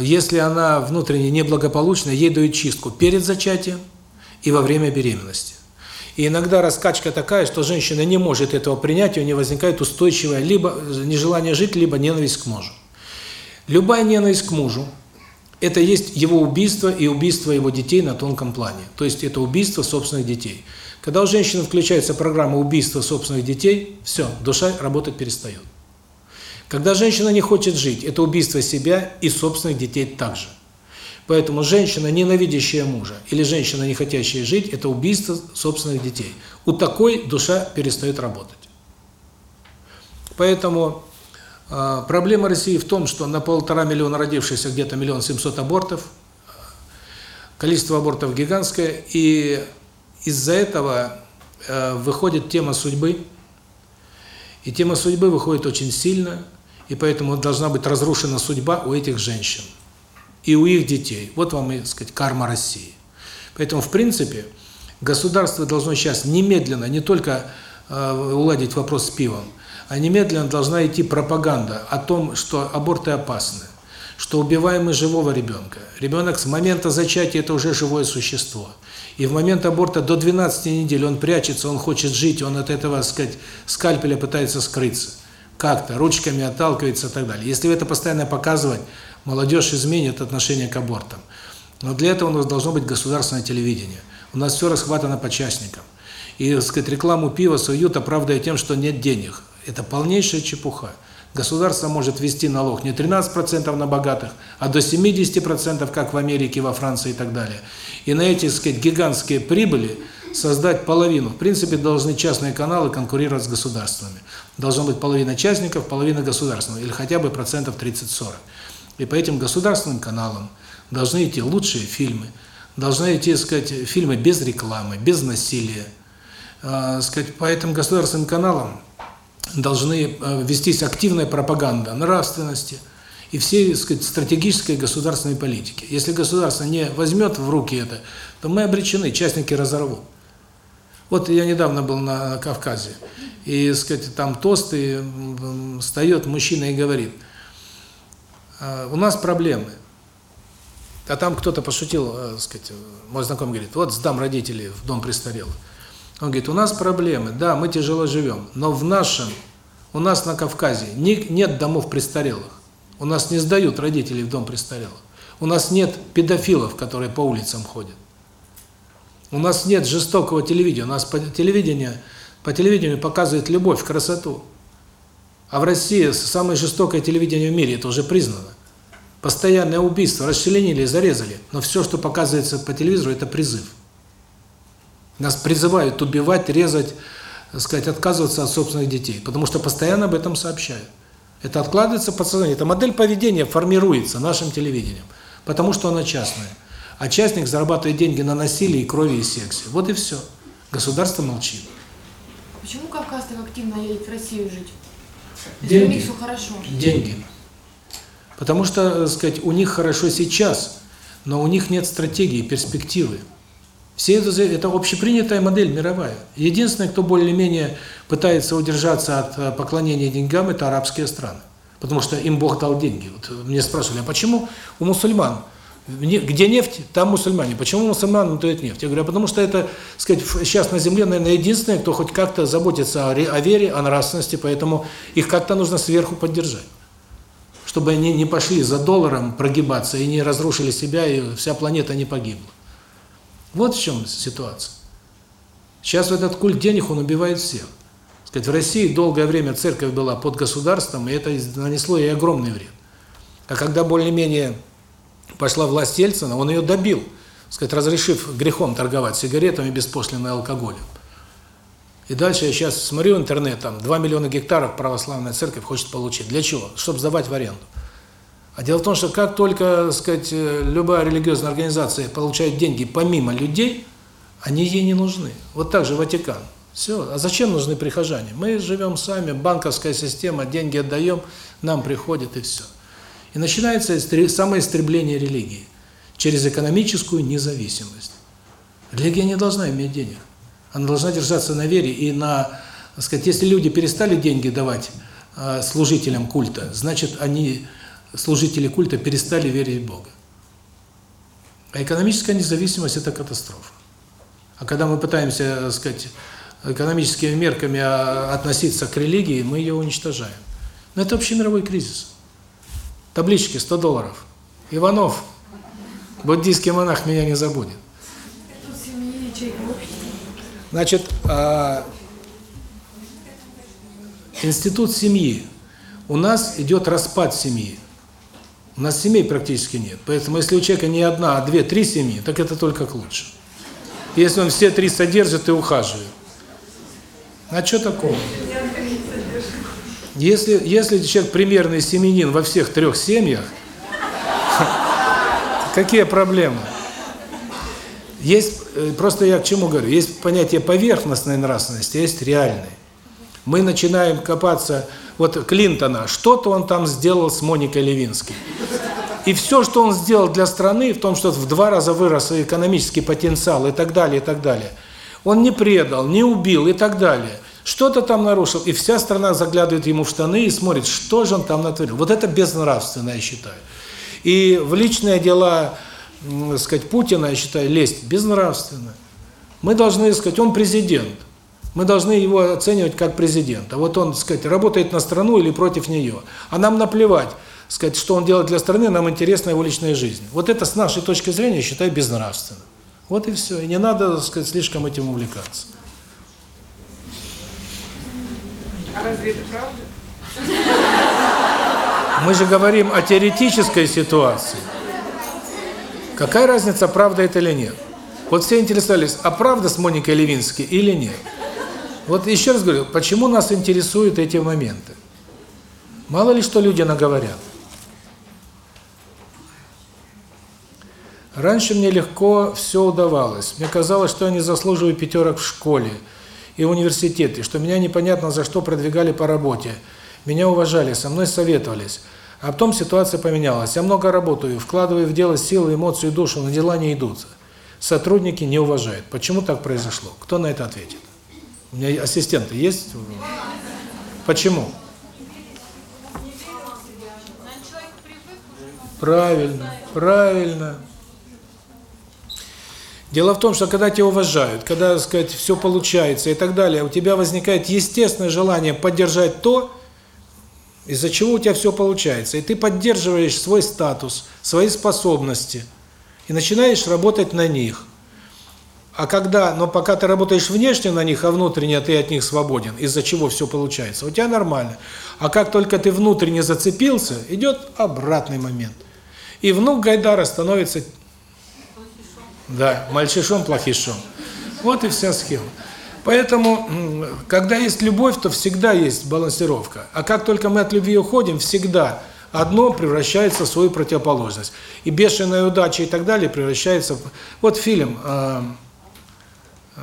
если она внутренне неблагополучна, ей дают чистку перед зачатием и во время беременности. И иногда раскачка такая, что женщина не может этого принять, у нее возникает устойчивое либо нежелание жить, либо ненависть к мужу. Любая ненависть к мужу – это есть его убийство и убийство его детей на тонком плане. То есть это убийство собственных детей. Когда у женщины включается программа убийства собственных детей, все, душа работать перестает. Когда женщина не хочет жить, это убийство себя и собственных детей также. Поэтому женщина, ненавидящая мужа, или женщина, не хотящая жить, это убийство собственных детей. У такой душа перестает работать. Поэтому э, проблема России в том, что на полтора миллиона родившихся где-то миллион семьсот абортов, количество абортов гигантское, и из-за этого э, выходит тема судьбы, и тема судьбы выходит очень сильно, и поэтому должна быть разрушена судьба у этих женщин и у их детей. Вот вам, так сказать, карма России. Поэтому, в принципе, государство должно сейчас немедленно не только э, уладить вопрос с пивом, а немедленно должна идти пропаганда о том, что аборты опасны, что убиваем мы живого ребенка. Ребенок с момента зачатия – это уже живое существо. И в момент аборта до 12 недель он прячется, он хочет жить, он от этого, так сказать, скальпеля пытается скрыться как-то, ручками отталкивается и так далее. Если это постоянно показывать, молодежь изменит отношение к абортам. Но для этого у нас должно быть государственное телевидение. У нас все расхватано по частникам. И, так сказать, рекламу пива суют, оправдывая тем, что нет денег. Это полнейшая чепуха. Государство может ввести налог не 13% на богатых, а до 70%, как в Америке, во Франции и так далее. И на эти, так сказать, гигантские прибыли создать половину. В принципе, должны частные каналы конкурировать с государственными. Должно быть половина частников, половина государственного, или хотя бы процентов 30-40. И по этим государственным каналам должны идти лучшие фильмы, должны идти, сказать, фильмы без рекламы, без насилия. Э, сказать, по этим государственным каналам должны э, вестись активная пропаганда нравственности и всей, сказать, стратегической государственной политики. Если государство не возьмет в руки это, то мы обречены, частники разорвут. Вот я недавно был на Кавказе, и, сказать, там тост, встает мужчина и говорит, «А, у нас проблемы. А там кто-то пошутил, э, сказать, мой знакомый говорит, вот сдам родителей в дом престарелых. Он говорит, у нас проблемы, да, мы тяжело живем, но в нашем, у нас на Кавказе нет домов престарелых. У нас не сдают родителей в дом престарелых. У нас нет педофилов, которые по улицам ходят. У нас нет жестокого телевидения. У нас по телевидению, по телевидению показывает любовь, красоту. А в России самое жестокое телевидение в мире, это уже признано. Постоянное убийство, расчленили, зарезали. Но все, что показывается по телевизору, это призыв. Нас призывают убивать, резать, так сказать, отказываться от собственных детей. Потому что постоянно об этом сообщают. Это откладывается в подсознании. Эта модель поведения формируется нашим телевидением, потому что она частная. А частник зарабатывает деньги на насилии, крови и сексе. Вот и все. Государство молчит. Почему Кавказ так активно едет в Россию жить? У Деньги. них все хорошо. Деньги. Потому что, так сказать, у них хорошо сейчас, но у них нет стратегии, перспективы. Все это, это общепринятая модель мировая. Единственное, кто более-менее пытается удержаться от э, поклонения деньгам, это арабские страны. Потому что им Бог дал деньги. Вот мне спрашивали, а почему у мусульман, где нефть, там мусульмане. Почему мусульманам дают нефть? Я говорю, а потому что это, сказать, сейчас на земле, наверное, единственное, кто хоть как-то заботится о, ре- о вере, о нравственности, поэтому их как-то нужно сверху поддержать. Чтобы они не пошли за долларом прогибаться и не разрушили себя, и вся планета не погибла. Вот в чем ситуация. Сейчас этот культ денег, он убивает всех. Сказать, в России долгое время церковь была под государством, и это нанесло ей огромный вред. А когда более-менее пошла власть Ельцина, он ее добил, сказать, разрешив грехом торговать сигаретами и алкоголем. И дальше я сейчас смотрю интернет, там 2 миллиона гектаров православная церковь хочет получить. Для чего? Чтобы сдавать в аренду. А дело в том, что как только, сказать, э, любая религиозная организация получает деньги помимо людей, они ей не нужны. Вот так же Ватикан. Все. А зачем нужны прихожане? Мы живем сами, банковская система, деньги отдаем, нам приходит и все. И начинается истре- самоистребление религии через экономическую независимость. Религия не должна иметь денег. Она должна держаться на вере и на, так сказать, если люди перестали деньги давать э, служителям культа, значит, они, служители культа, перестали верить в Бога. А экономическая независимость – это катастрофа. А когда мы пытаемся, так сказать, экономическими мерками а, относиться к религии, мы ее уничтожаем. Но это общемировой кризис. Таблички 100 долларов. Иванов, буддийский монах, меня не забудет. Значит, а, институт семьи. У нас идет распад семьи. У нас семей практически нет. Поэтому если у человека не одна, а две, три семьи, так это только к лучшему. Если он все три содержит и ухаживает. А что такого? Если, если человек примерный семьянин во всех трех семьях, *laughs* какие проблемы? Есть, э, просто я к чему говорю, есть понятие поверхностной нравственности, есть реальной. Мы начинаем копаться, вот Клинтона, что-то он там сделал с Моникой Левинской. И все, что он сделал для страны, в том, что в два раза вырос экономический потенциал и так далее, и так далее, он не предал, не убил и так далее. Что-то там нарушил, и вся страна заглядывает ему в штаны и смотрит, что же он там натворил. Вот это безнравственно, я считаю. И в личные дела, так сказать, Путина, я считаю, лезть безнравственно. Мы должны сказать, он президент. Мы должны его оценивать как президента. Вот он, так сказать, работает на страну или против нее. А нам наплевать, сказать, что он делает для страны, нам интересна его личная жизнь. Вот это с нашей точки зрения, я считаю, безнравственно. Вот и все. И не надо, так сказать, слишком этим увлекаться. А разве это правда? Мы же говорим о теоретической ситуации. Какая разница, правда это или нет? Вот все интересовались, а правда с Моникой Левинской или нет? Вот еще раз говорю, почему нас интересуют эти моменты? Мало ли что люди наговорят. Раньше мне легко все удавалось. Мне казалось, что я не заслуживаю пятерок в школе и в университете, что меня непонятно за что продвигали по работе. Меня уважали, со мной советовались. А потом ситуация поменялась. Я много работаю, вкладываю в дело силы, эмоции, душу, но дела не идут. Сотрудники не уважают. Почему так произошло? Кто на это ответит? У меня ассистенты есть? Почему? Правильно, правильно. Дело в том, что когда тебя уважают, когда, так сказать, все получается и так далее, у тебя возникает естественное желание поддержать то, из-за чего у тебя все получается. И ты поддерживаешь свой статус, свои способности и начинаешь работать на них. А когда, но пока ты работаешь внешне на них, а внутренне ты от них свободен, из-за чего все получается, у тебя нормально. А как только ты внутренне зацепился, идет обратный момент. И внук Гайдара становится да, мальчишом плохишом. Вот и вся схема. Поэтому, когда есть любовь, то всегда есть балансировка. А как только мы от любви уходим, всегда одно превращается в свою противоположность. И бешеная удача и так далее превращается в... Вот фильм э,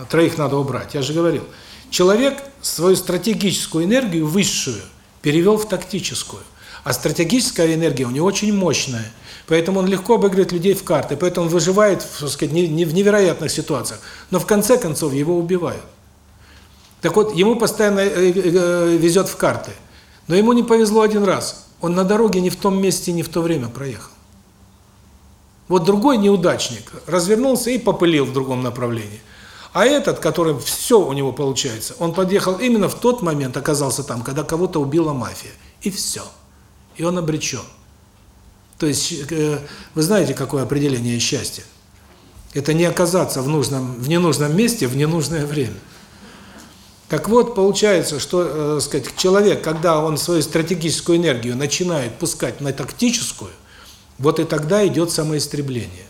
«Троих надо убрать», я же говорил. Человек свою стратегическую энергию, высшую, перевел в тактическую. А стратегическая энергия у него очень мощная. Поэтому он легко обыгрывает людей в карты, поэтому выживает, так сказать, не в невероятных ситуациях. Но в конце концов его убивают. Так вот, ему постоянно э, э, э, везет в карты. Но ему не повезло один раз. Он на дороге не в том месте, не в то время проехал. Вот другой неудачник развернулся и попылил в другом направлении. А этот, который все у него получается, он подъехал именно в тот момент, оказался там, когда кого-то убила мафия. И все. И он обречен. То есть, вы знаете, какое определение счастья? Это не оказаться в нужном, в ненужном месте в ненужное время. Так вот, получается, что, э, сказать, человек, когда он свою стратегическую энергию начинает пускать на тактическую, вот и тогда идет самоистребление.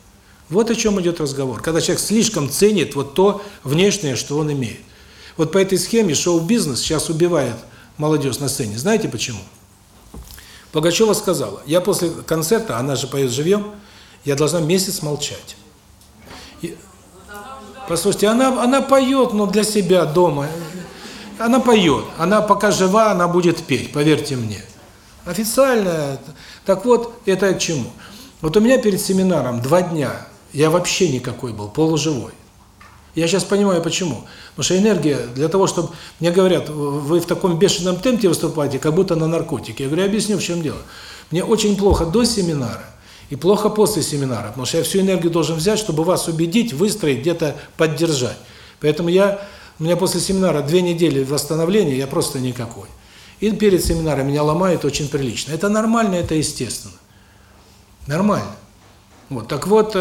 Вот о чем идет разговор. Когда человек слишком ценит вот то внешнее, что он имеет. Вот по этой схеме шоу-бизнес сейчас убивает молодежь на сцене. Знаете почему? Пугачева сказала, я после концерта, она же поет живьем, я должна месяц молчать. И, послушайте, она, она поет, но для себя дома. Она поет. Она пока жива, она будет петь, поверьте мне. Официально. Так вот, это к чему? Вот у меня перед семинаром два дня, я вообще никакой был, полуживой. Я сейчас понимаю, почему. Потому что энергия, для того, чтобы... Мне говорят, вы в таком бешеном темпе выступаете, как будто на наркотике. Я говорю, объясню, в чем дело. Мне очень плохо до семинара и плохо после семинара, потому что я всю энергию должен взять, чтобы вас убедить, выстроить, где-то поддержать. Поэтому я у меня после семинара две недели восстановления, я просто никакой. И перед семинаром меня ломает очень прилично. Это нормально, это естественно. Нормально. Вот, так вот,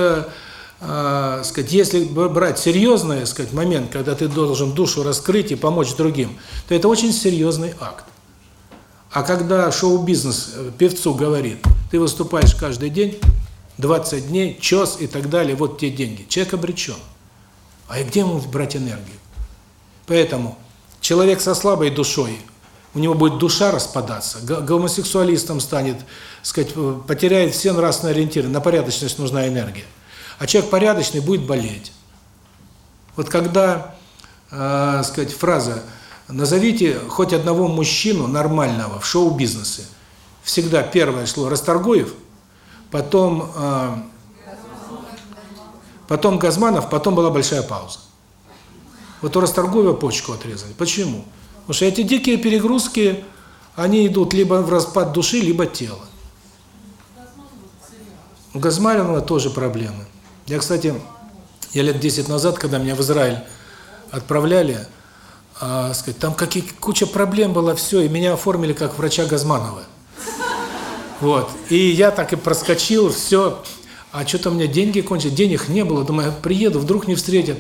э, сказать, если брать серьезный, сказать, момент, когда ты должен душу раскрыть и помочь другим, то это очень серьезный акт. А когда шоу-бизнес э, певцу говорит, ты выступаешь каждый день, 20 дней, час и так далее, вот те деньги, человек обречен. А где ему брать энергию? Поэтому человек со слабой душой, у него будет душа распадаться, гомосексуалистом станет, сказать, э, потеряет все нравственные ориентиры, на порядочность нужна энергия. А человек порядочный будет болеть. Вот когда, э, сказать, фраза «назовите хоть одного мужчину нормального в шоу-бизнесе», всегда первое шло Расторгуев, потом, э, потом Газманов, потом была большая пауза. Вот у Расторгуева почку отрезали. Почему? Потому что эти дикие перегрузки, они идут либо в распад души, либо тела. У Газмаринова тоже проблемы. Я, кстати, я лет 10 назад, когда меня в Израиль отправляли, а, сказать, там какие куча проблем было, все, и меня оформили как врача Газманова. Вот. И я так и проскочил, все. А что-то у меня деньги кончились, денег не было. Думаю, приеду, вдруг не встретят.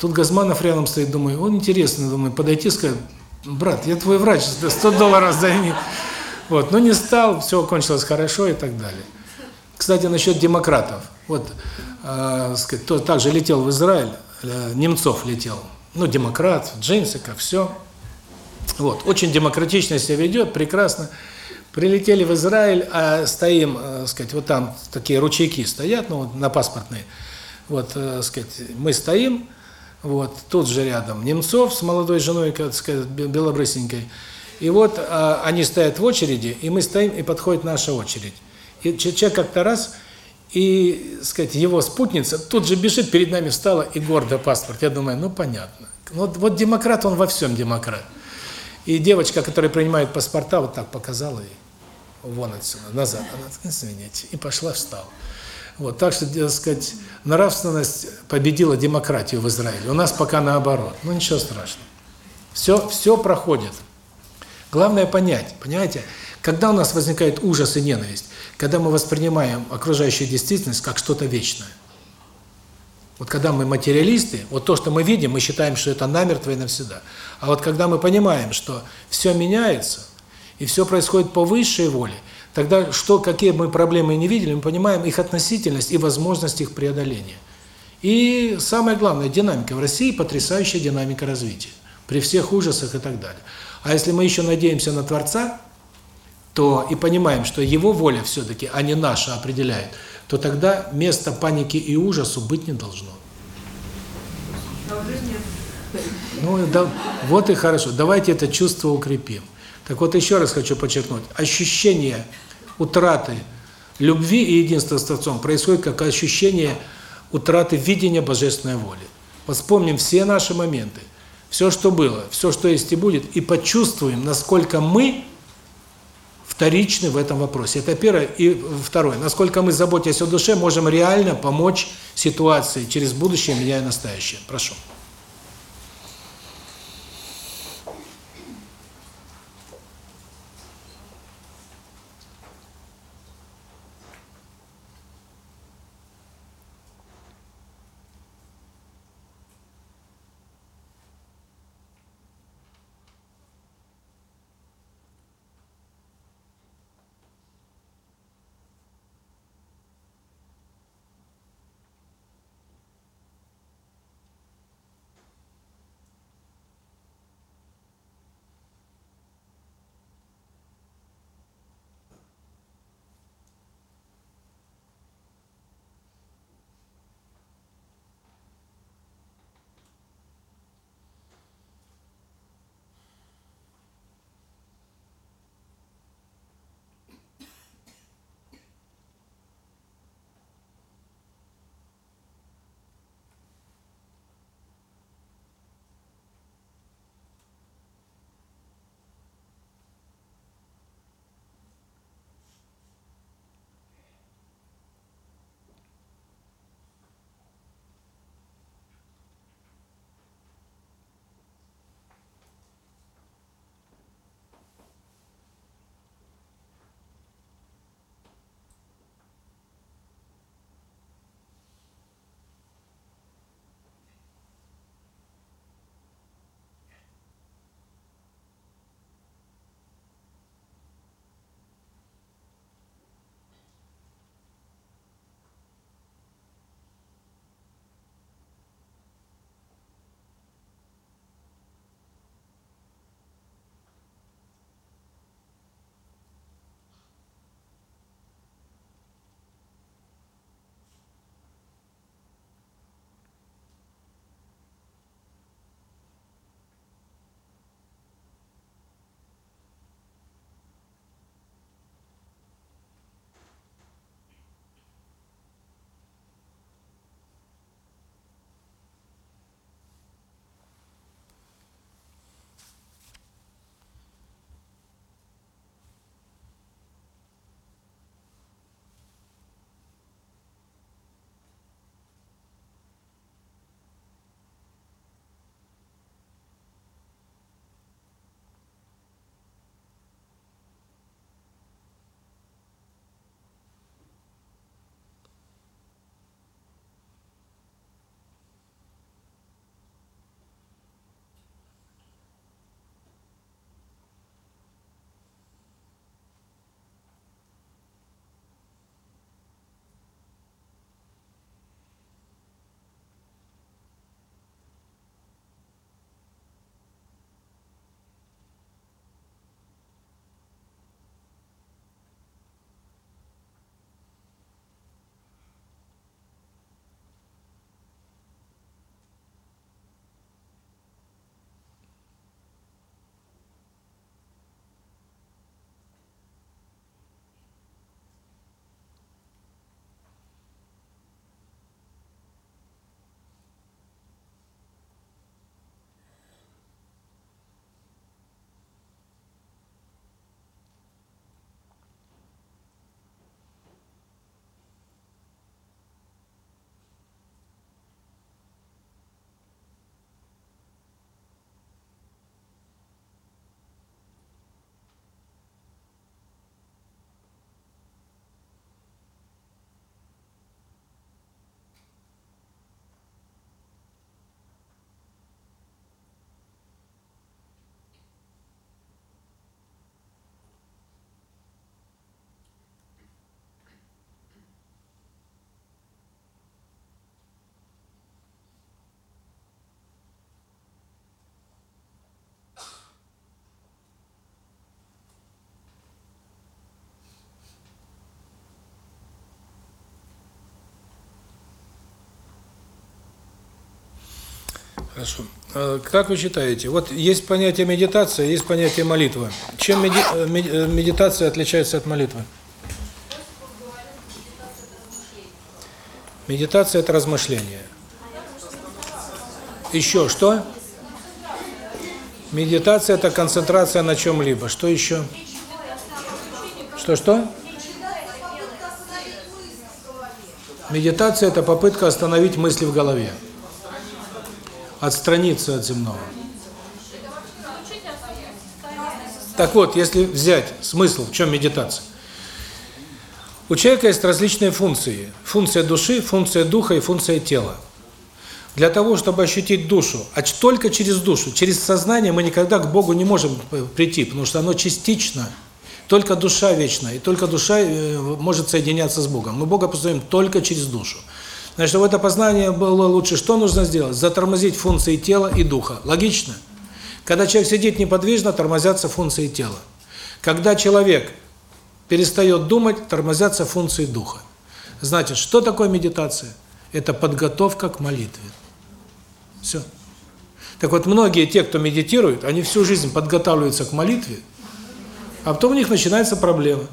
Тут Газманов рядом стоит, думаю, он интересно, думаю, подойти сказать, брат, я твой врач, 100 долларов займи. Вот, но не стал, все кончилось хорошо и так далее. Кстати, насчет демократов. Вот, э, сказать, кто также летел в Израиль, э, Немцов летел, ну, демократ, Джинсика, все. Вот, очень демократично себя ведет, прекрасно. Прилетели в Израиль, а стоим, э, сказать, вот там такие ручейки стоят, ну, на паспортные. Вот, э, сказать, мы стоим, вот, тут же рядом Немцов с молодой женой, как сказать, белобрысенькой. И вот а, они стоят в очереди, и мы стоим, и подходит наша очередь. Человек как-то раз, и, сказать, его спутница тут же бежит, перед нами встала, и гордо паспорт. Я думаю, ну, понятно. Вот, вот демократ, он во всем демократ. И девочка, которая принимает паспорта, вот так показала ей, вон отсюда, назад. Она, извините, и пошла, встала. Вот, так что, так сказать, нравственность победила демократию в Израиле. У нас пока наоборот. Ну ничего страшного. Все, все проходит. Главное понять, понимаете, когда у нас возникает ужас и ненависть, когда мы воспринимаем окружающую действительность как что-то вечное. Вот когда мы материалисты, вот то, что мы видим, мы считаем, что это намертво и навсегда. А вот когда мы понимаем, что все меняется, и все происходит по высшей воле, Тогда что, какие мы проблемы не видели, мы понимаем их относительность и возможность их преодоления. И самое главное, динамика. В России потрясающая динамика развития. При всех ужасах и так далее. А если мы еще надеемся на Творца, то и понимаем, что Его воля все-таки, а не наша, определяет, то тогда места паники и ужасу быть не должно. Ну, да, вот и хорошо. Давайте это чувство укрепим. Так вот, еще раз хочу подчеркнуть. Ощущение утраты любви и единства с Творцом происходит как ощущение утраты видения божественной воли. Вот вспомним все наши моменты, все, что было, все, что есть и будет, и почувствуем, насколько мы вторичны в этом вопросе. Это первое. И второе. Насколько мы, заботясь о душе, можем реально помочь ситуации через будущее, меняя настоящее. Прошу. Хорошо. Э, Как вы считаете, вот есть понятие медитация, есть понятие молитва. Чем меди- э, э, медитация отличается от молитвы? Медитация – это размышление. Еще что? Медитация – это концентрация на чем-либо. Что еще? Что-что? Медитация – это попытка остановить мысли в голове. Отстраниться от земного. Так вот, если взять смысл, в чем медитация? У человека есть различные функции. Функция души, функция духа и функция тела. Для того, чтобы ощутить душу, а только через душу, через сознание мы никогда к Богу не можем э, прийти, потому что оно частично. Только душа вечна, и только душа э, может соединяться с Богом. Мы Бога познаем только через душу. Значит, чтобы это познание было лучше, что нужно сделать? Затормозить функции тела и духа. Логично? Когда человек сидит неподвижно, тормозятся функции тела. Когда человек перестает думать, тормозятся функции духа. Значит, что такое медитация? Это подготовка к молитве. Все. Так вот, многие те, кто медитирует, они всю жизнь подготавливаются к молитве, а потом у них начинается проблема.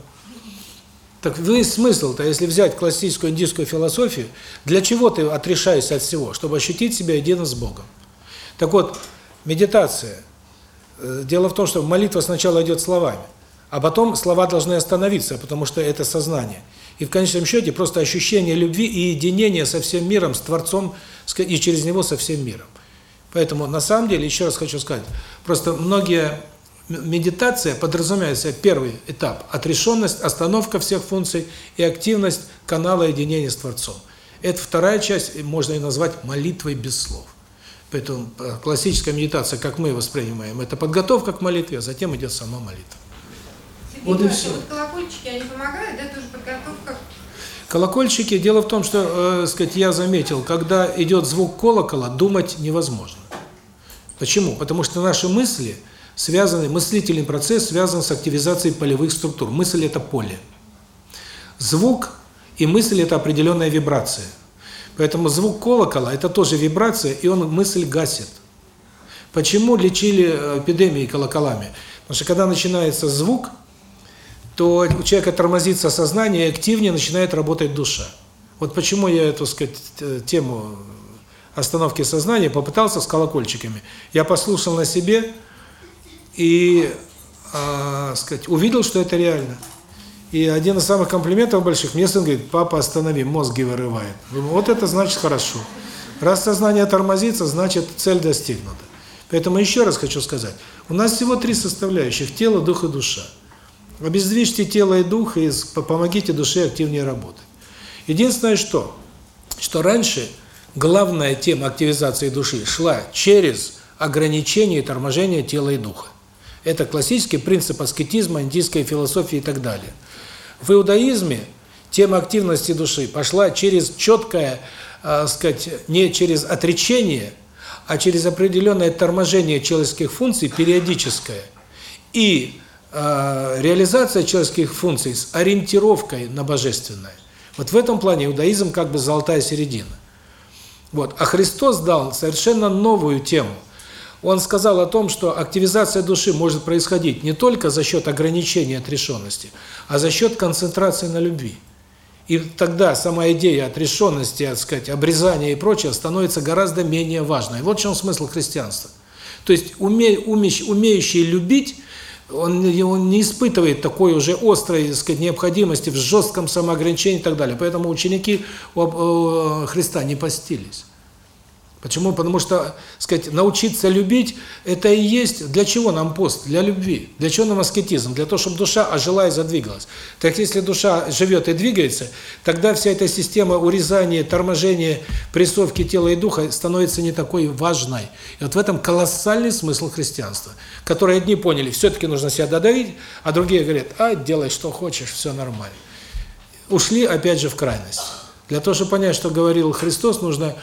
Так весь смысл-то, если взять классическую индийскую философию, для чего ты отрешаешься от всего? Чтобы ощутить себя единым с Богом. Так вот, медитация. э, Дело в том, что молитва сначала идет словами, а потом слова должны остановиться, потому что это сознание. И в конечном счете просто ощущение любви и единения со всем миром, с Творцом, и через него со всем миром. Поэтому, на самом деле, еще раз хочу сказать, просто многие медитация подразумевает в себе первый этап – отрешенность, остановка всех функций и активность канала единения с Творцом. Это вторая часть, можно и назвать молитвой без слов. Поэтому э, классическая медитация, как мы воспринимаем, это подготовка к молитве, а затем идет сама молитва. Вот и Сергей всё. Николаевич, Вот колокольчики, они помогают, да, тоже подготовка? Колокольчики, дело в том, что, э, сказать, я заметил, когда идет звук колокола, думать невозможно. Почему? Потому что наши мысли связаны, мыслительный процесс связан с активизацией полевых структур. Мысль – это поле. Звук и мысль – это определенная вибрация. Поэтому звук колокола – это тоже вибрация, и он мысль гасит. Почему лечили э, эпидемии колоколами? Потому что когда начинается звук, то у человека тормозится сознание, и активнее начинает работать душа. Вот почему я эту, сказать, э, тему остановки сознания попытался с колокольчиками. Я послушал на себе и, э, сказать, увидел, что это реально. И один из самых комплиментов больших, мне сын говорит, папа, останови, мозги вырывает. Думаю, вот это значит хорошо. Раз сознание тормозится, значит цель достигнута. Поэтому еще раз хочу сказать, у нас всего три составляющих – тело, дух и душа. Обездвижьте тело и дух и помогите душе активнее работать. Единственное что, что раньше главная тема активизации души шла через ограничение и торможение тела и духа. Это классический принцип аскетизма, индийской философии и так далее. В иудаизме тема активности души пошла через четкое, э, сказать, не через отречение, а через определенное торможение человеческих функций, периодическое, и э, реализация человеческих функций с ориентировкой на божественное. Вот в этом плане иудаизм как бы золотая середина. Вот. А Христос дал совершенно новую тему. Он сказал о том, что активизация души может происходить не только за счет ограничения отрешенности, а за счет концентрации на любви. И тогда сама идея отрешенности, так сказать, обрезания и прочее становится гораздо менее важной. Вот в чем смысл христианства. То есть уме, умеющий, умеющий любить, он, он не испытывает такой уже острой так сказать, необходимости в жестком самоограничении и так далее. Поэтому ученики у Христа не постились. Почему? Потому что, сказать, научиться любить – это и есть для чего нам пост? Для любви. Для чего нам аскетизм? Для того, чтобы душа ожила и задвигалась. Так если душа живет и двигается, тогда вся эта система урезания, торможения, прессовки тела и духа становится не такой важной. И вот в этом колоссальный смысл христианства, который одни поняли, все-таки нужно себя додавить, а другие говорят, а, делай что хочешь, все нормально. Ушли опять же в крайность. Для того, чтобы понять, что говорил Христос, нужно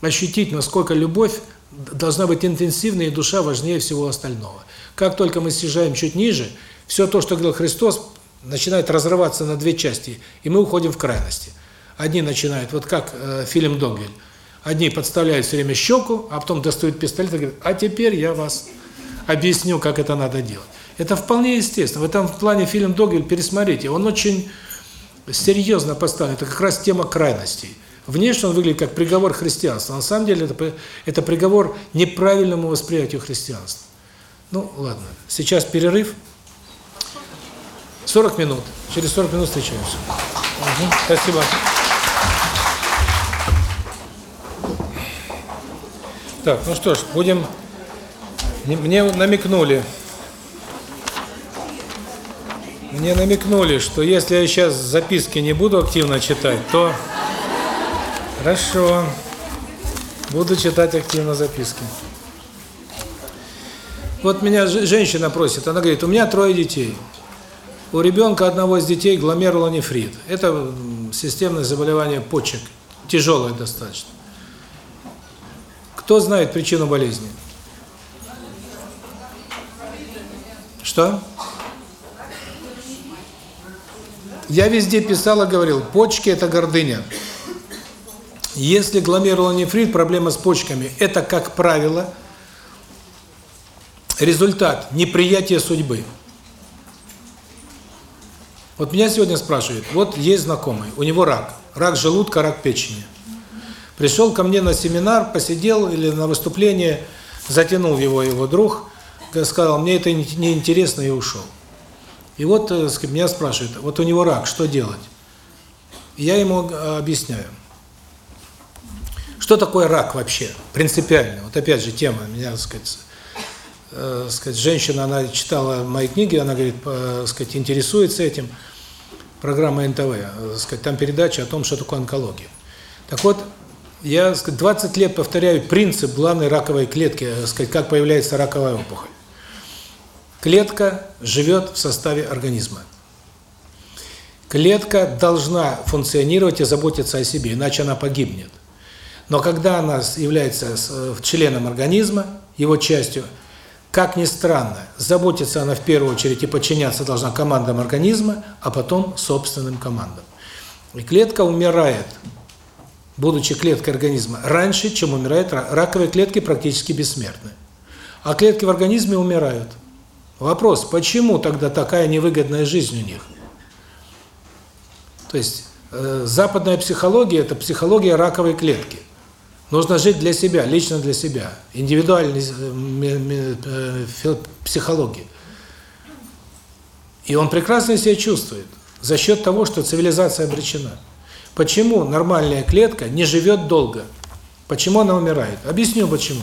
ощутить, насколько любовь должна быть интенсивной, и душа важнее всего остального. Как только мы съезжаем чуть ниже, все то, что говорил Христос, начинает разрываться на две части, и мы уходим в крайности. Одни начинают, вот как э, фильм «Догвиль», Одни подставляют все время щеку, а потом достают пистолет и говорят, а теперь я вас объясню, как это надо делать. Это вполне естественно. В этом плане фильм Догвиль пересмотрите. Он очень серьезно поставлен. Это как раз тема крайностей. Внешне он выглядит как приговор христианства. На самом деле это, это приговор неправильному восприятию христианства. Ну, ладно. Сейчас перерыв. 40 минут. Через 40 минут встречаемся. Угу. Спасибо. Так, ну что ж, будем... Мне намекнули, мне намекнули, что если я сейчас записки не буду активно читать, то... Хорошо. Буду читать активно записки. Вот меня женщина просит, она говорит, у меня трое детей. У ребенка одного из детей гломерулонефрит. Это системное заболевание почек, тяжелое достаточно. Кто знает причину болезни? Что? Я везде писал и говорил, почки – это гордыня. Если гломерулонефрит, проблема с почками, это, как правило, результат неприятия судьбы. Вот меня сегодня спрашивают, вот есть знакомый, у него рак, рак желудка, рак печени. Пришел ко мне на семинар, посидел или на выступление, затянул его его друг, сказал, мне это неинтересно и ушел. И вот э, меня спрашивают, вот у него рак, что делать? Я ему э, объясняю. Что такое рак вообще, принципиально? Вот опять же тема, меня, так сказать, э, сказать, женщина, она читала мои книги, она говорит, э, сказать, интересуется этим. Программа НТВ, э, сказать, там передача о том, что такое онкология. Так вот, я, сказать, 20 лет повторяю принцип главной раковой клетки, сказать, как появляется раковая опухоль. Клетка живет в составе организма. Клетка должна функционировать и заботиться о себе, иначе она погибнет. Но когда она является э, членом организма, его частью, как ни странно, заботиться она в первую очередь и подчиняться должна командам организма, а потом собственным командам. И клетка умирает, будучи клеткой организма, раньше, чем умирает раковые клетки практически бессмертны. А клетки в организме умирают – Вопрос, почему тогда такая невыгодная жизнь у них? То есть э, западная психология – это психология раковой клетки. Нужно жить для себя, лично для себя. Индивидуальная э, э, психология. И он прекрасно себя чувствует за счет того, что цивилизация обречена. Почему нормальная клетка не живет долго? Почему она умирает? Объясню почему.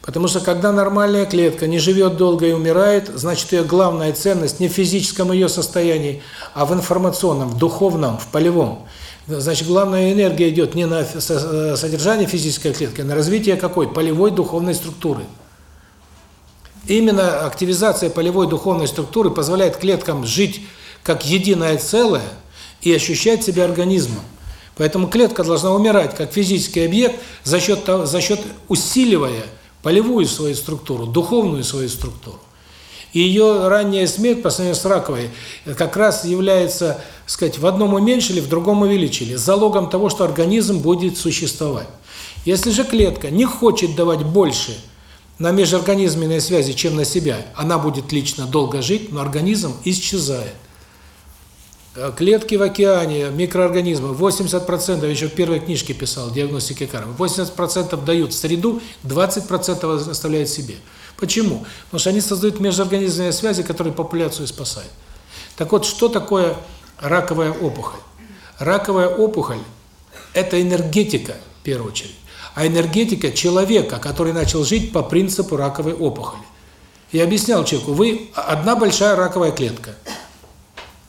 Потому что когда нормальная клетка не живет долго и умирает, значит ее главная ценность не в физическом ее состоянии, а в информационном, в духовном, в полевом. Значит, главная энергия идет не на э, содержание физической клетки, а на развитие какой? Полевой духовной структуры. Именно активизация полевой духовной структуры позволяет клеткам жить как единое целое и ощущать себя организмом. Поэтому клетка должна умирать как физический объект за счет, за счет усиливая полевую свою структуру, духовную свою структуру. И ее ранняя смерть по сравнению с раковой как раз является, сказать, в одном уменьшили, в другом увеличили, залогом того, что организм будет существовать. Если же клетка не хочет давать больше на межорганизменные связи, чем на себя, она будет лично долго жить, но организм исчезает. Э, клетки в океане, микроорганизмы, 80%, еще в первой книжке писал, диагностики кармы, 80% дают среду, 20% оставляют себе. Почему? Потому что они создают межорганизменные связи, которые популяцию спасают. Так вот, что такое раковая опухоль? Раковая опухоль – это энергетика, в первую очередь. А энергетика человека, который начал жить по принципу раковой опухоли. Я объяснял человеку, вы одна большая раковая клетка –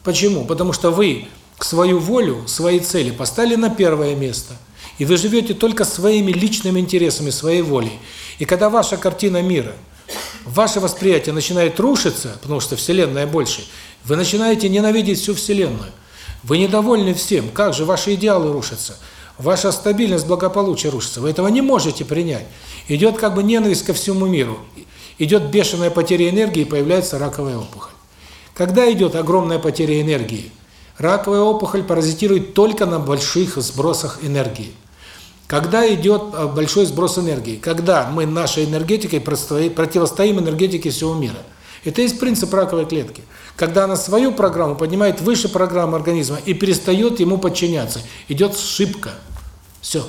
Почему? Потому что вы свою волю, свои цели поставили на первое место. И вы живете только своими личными интересами, своей волей. И когда ваша картина мира, ваше восприятие начинает рушиться, потому что Вселенная больше, вы начинаете ненавидеть всю Вселенную. Вы недовольны всем. Как же ваши идеалы рушатся? Ваша стабильность, благополучие рушится. Вы этого не можете принять. Идет как бы ненависть ко всему миру. Идет бешеная потеря энергии, появляется раковая опухоль. Когда идет огромная потеря энергии? Раковая опухоль паразитирует только на больших сбросах энергии. Когда идет э, большой сброс энергии, когда мы нашей энергетикой противостои- противостоим энергетике всего мира. Это есть принцип раковой клетки. Когда она свою программу поднимает выше программы организма и перестает ему подчиняться, идет сшибка. Все.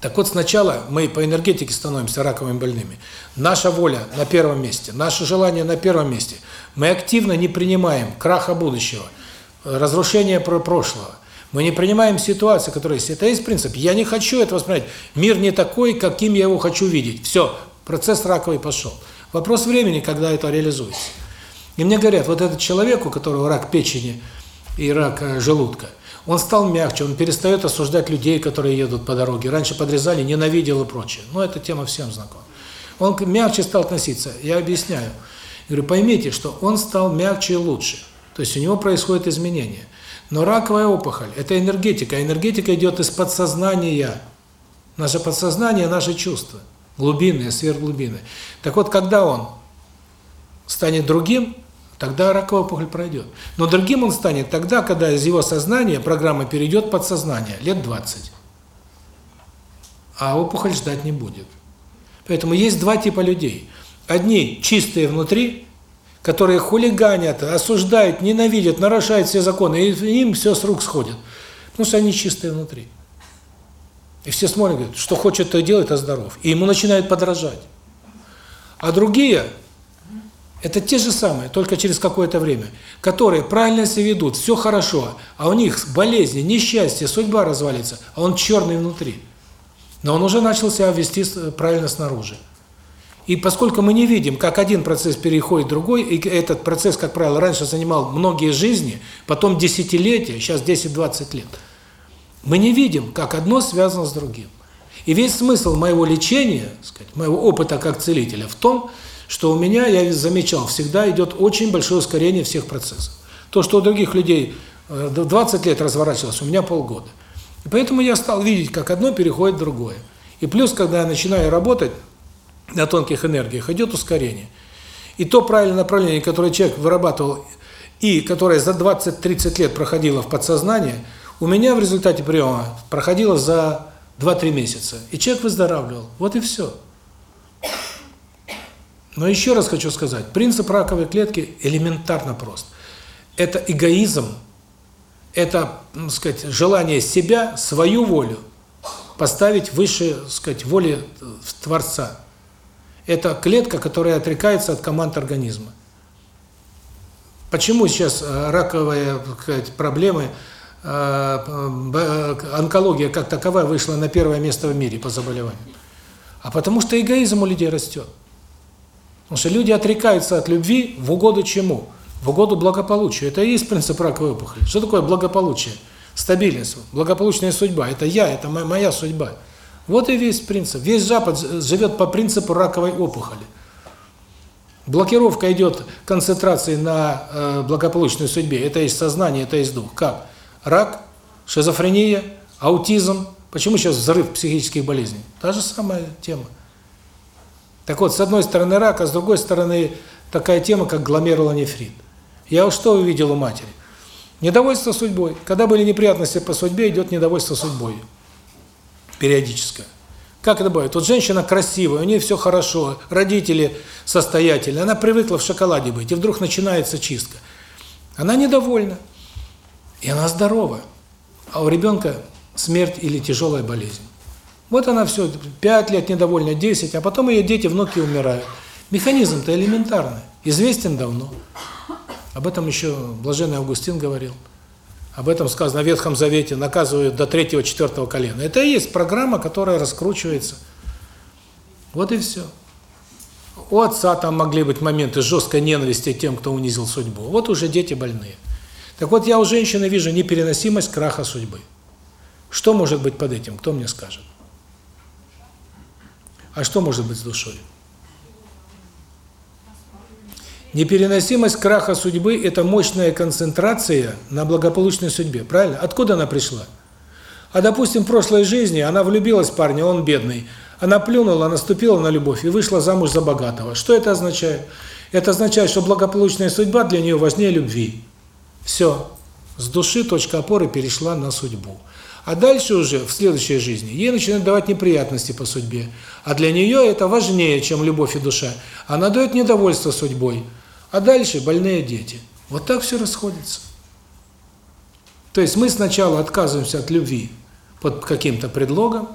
Так вот, сначала мы по энергетике становимся раковыми больными. Наша воля на первом месте, наше желание на первом месте. Мы активно не принимаем краха будущего, разрушения про- прошлого. Мы не принимаем ситуации, которые есть. Это есть принцип. Я не хочу это воспринимать. Мир не такой, каким я его хочу видеть. Все, процесс раковый пошел. Вопрос времени, когда это реализуется. И мне говорят, вот этот человек, у которого рак печени и рак э, желудка, он стал мягче, он перестает осуждать людей, которые едут по дороге. Раньше подрезали, ненавидел и прочее. Но эта тема всем знакома. Он мягче стал относиться. Я объясняю. Говорю, поймите, что он стал мягче и лучше. То есть у него происходит изменение. Но раковая опухоль – это энергетика. Энергетика идет из подсознания. Наше подсознание – наши чувства. Глубинные, сверхглубинные. Так вот, когда он станет другим, тогда раковая опухоль пройдет. Но другим он станет тогда, когда из его сознания программа перейдет подсознание, лет 20. А опухоль ждать не будет. Поэтому есть два типа людей. Одни чистые внутри, которые хулиганят, осуждают, ненавидят, нарушают все законы, и им все с рук сходит. Потому что они чистые внутри. И все смотрят, говорят, что хочет, то и делает, а здоров. И ему начинают подражать. А другие – это те же самые, только через какое-то время, которые правильно себя ведут, все хорошо, а у них болезни, несчастье, судьба развалится, а он черный внутри. Но он уже начал себя вести правильно снаружи. И поскольку мы не видим, как один процесс переходит в другой, и этот процесс, как правило, раньше занимал многие жизни, потом десятилетия, сейчас 10-20 лет, мы не видим, как одно связано с другим. И весь смысл моего лечения, сказать, моего опыта как целителя в том, что у меня, я замечал, всегда идет очень большое ускорение всех процессов. То, что у других людей э, 20 лет разворачивалось, у меня полгода. И поэтому я стал видеть, как одно переходит в другое. И плюс, когда я начинаю работать на тонких энергиях, идет ускорение. И то правильное направление, которое человек вырабатывал, и которое за 20-30 лет проходило в подсознание, у меня в результате приема проходило за 2-3 месяца. И человек выздоравливал. Вот и все. Но еще раз хочу сказать, принцип раковой клетки элементарно прост. Это эгоизм, это, так сказать, желание себя, свою волю поставить выше, так сказать, воли э, Творца. Это клетка, которая отрекается от команд организма. Почему сейчас э, раковые сказать, проблемы, э, б- онкология как таковая вышла на первое место в мире по заболеваниям? А потому что эгоизм у людей растет. Потому что люди отрекаются от любви в угоду чему? В угоду благополучию. Это и есть принцип раковой опухоли. Что такое благополучие? Стабильность, благополучная судьба. Это я, это мо- моя судьба. Вот и весь принцип. Весь Запад живет по принципу раковой опухоли. Блокировка идет концентрации на э, благополучной судьбе. Это есть сознание, это есть дух. Как? Рак, шизофрения, аутизм. Почему сейчас взрыв психических болезней? Та же самая тема. Так вот, с одной стороны рак, а с другой стороны такая тема, как гломерулонефрит. Я вот что увидел у матери? Недовольство судьбой. Когда были неприятности по судьбе, идет недовольство судьбой. Периодическое. Как это бывает? Вот женщина красивая, у нее все хорошо, родители состоятельные, она привыкла в шоколаде быть, и вдруг начинается чистка. Она недовольна, и она здорова, а у ребенка смерть или тяжелая болезнь. Вот она все, 5 лет недовольна, 10, а потом ее дети, внуки умирают. Механизм-то элементарный, известен давно. Об этом еще Блаженный Августин говорил. Об этом сказано в Ветхом Завете, наказывают до третьего-четвертого колена. Это и есть программа, которая раскручивается. Вот и все. У отца там могли быть моменты жесткой ненависти тем, кто унизил судьбу. Вот уже дети больные. Так вот, я у женщины вижу непереносимость краха судьбы. Что может быть под этим? Кто мне скажет? А что может быть с душой? Непереносимость краха судьбы – это мощная концентрация на благополучной судьбе, правильно? Откуда она пришла? А, допустим, в прошлой жизни она влюбилась в парня, он бедный. Она плюнула, наступила на любовь и вышла замуж за богатого. Что это означает? Это означает, что благополучная судьба для нее важнее любви. Все. С души точка опоры перешла на судьбу. А дальше уже, в следующей жизни, ей начинают давать неприятности по судьбе. А для нее это важнее, чем любовь и душа. Она дает недовольство судьбой. А дальше больные дети. Вот так все расходится. То есть мы сначала отказываемся от любви под каким-то предлогом,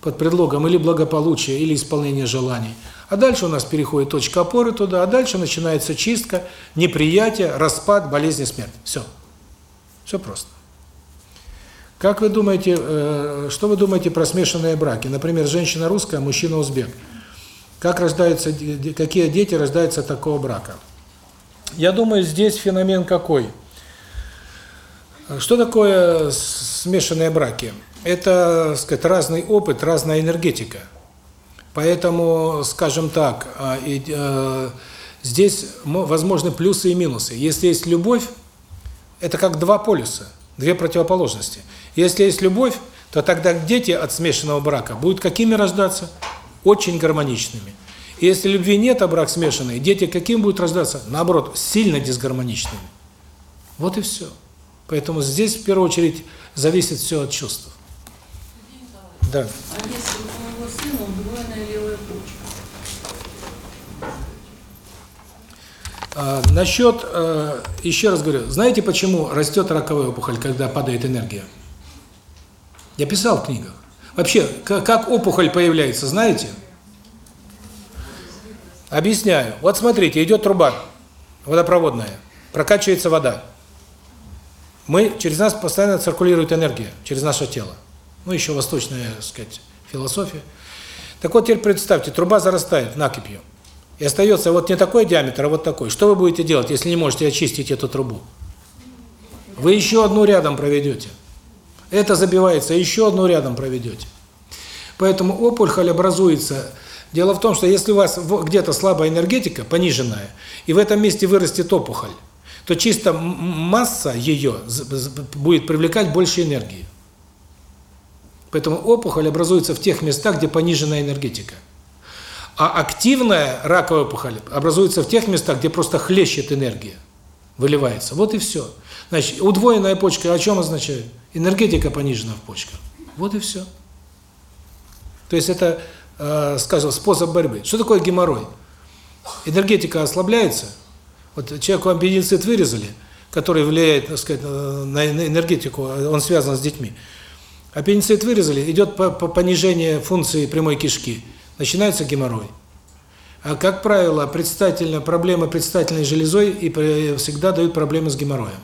под предлогом или благополучия, или исполнения желаний. А дальше у нас переходит точка опоры туда, а дальше начинается чистка, неприятие, распад, болезнь и смерть. Все. Все просто. Как вы думаете, э, что вы думаете про смешанные браки? Например, женщина русская, мужчина узбек. Как рождаются, какие дети рождаются от такого брака? Я думаю, здесь феномен какой? Что такое смешанные браки? Это, так сказать, разный опыт, разная энергетика. Поэтому, скажем так, а, э, здесь возможны плюсы и минусы. Если есть любовь, это как два полюса, две противоположности. Если есть любовь, то тогда дети от смешанного брака будут какими рождаться? Очень гармоничными. И если любви нет, а брак смешанный, дети каким будут рождаться? Наоборот, сильно дисгармоничными. Вот и все. Поэтому здесь в первую очередь зависит все от чувств. Да. А если у моего сына удвоенная левая почка? Насчет, э, еще раз говорю, знаете, почему растет раковая опухоль, когда падает энергия? Я писал в книгах. Вообще, как, опухоль появляется, знаете? Объясняю. Вот смотрите, идет труба водопроводная, прокачивается вода. Мы через нас постоянно циркулирует энергия через наше тело. Ну еще восточная, так сказать, философия. Так вот теперь представьте, труба зарастает накипью. И остается вот не такой диаметр, а вот такой. Что вы будете делать, если не можете очистить эту трубу? Вы еще одну рядом проведете. Это забивается, еще одну рядом проведете. Поэтому опухоль образуется. Дело в том, что если у вас где-то слабая энергетика, пониженная, и в этом месте вырастет опухоль, то чисто масса ее будет привлекать больше энергии. Поэтому опухоль образуется в тех местах, где пониженная энергетика. А активная раковая опухоль образуется в тех местах, где просто хлещет энергия, выливается. Вот и все. Значит, удвоенная почка о чем означает? Энергетика понижена в почках. Вот и все. То есть это, э, скажем, способ борьбы. Что такое геморрой? Энергетика ослабляется. Вот человеку аппендицит вырезали, который влияет, так сказать, на энергетику, он связан с детьми. Аппендицит вырезали, идет понижение функции прямой кишки, начинается геморрой. А как правило, предстательная проблемы предстательной железой и всегда дают проблемы с геморроем.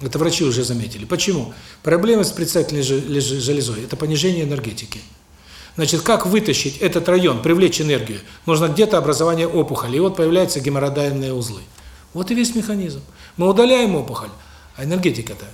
Это врачи уже заметили. Почему? Проблемы с предстательной железой – это понижение энергетики. Значит, как вытащить этот район, привлечь энергию? Нужно где-то образование опухоли, и вот появляются геморродальные узлы. Вот и весь механизм. Мы удаляем опухоль, а энергетика-то,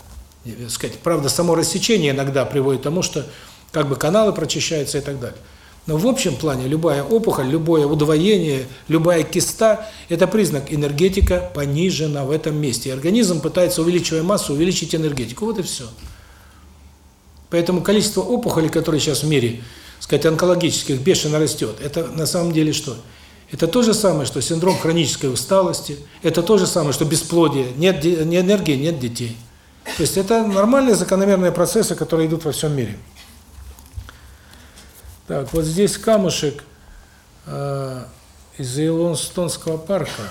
сказать, правда, само рассечение иногда приводит к тому, что как бы каналы прочищаются и так далее. Но в общем плане любая опухоль, любое удвоение, любая киста – это признак энергетика понижена в этом месте. И организм пытается, увеличивая массу, увеличить энергетику. Вот и все. Поэтому количество опухолей, которые сейчас в мире, сказать, онкологических, бешено растет. Это на самом деле что? Это то же самое, что синдром хронической усталости, это то же самое, что бесплодие, нет энергии, нет детей. То есть это нормальные закономерные процессы, которые идут во всем мире. Так, вот здесь камушек э, из Йеллоустонского парка.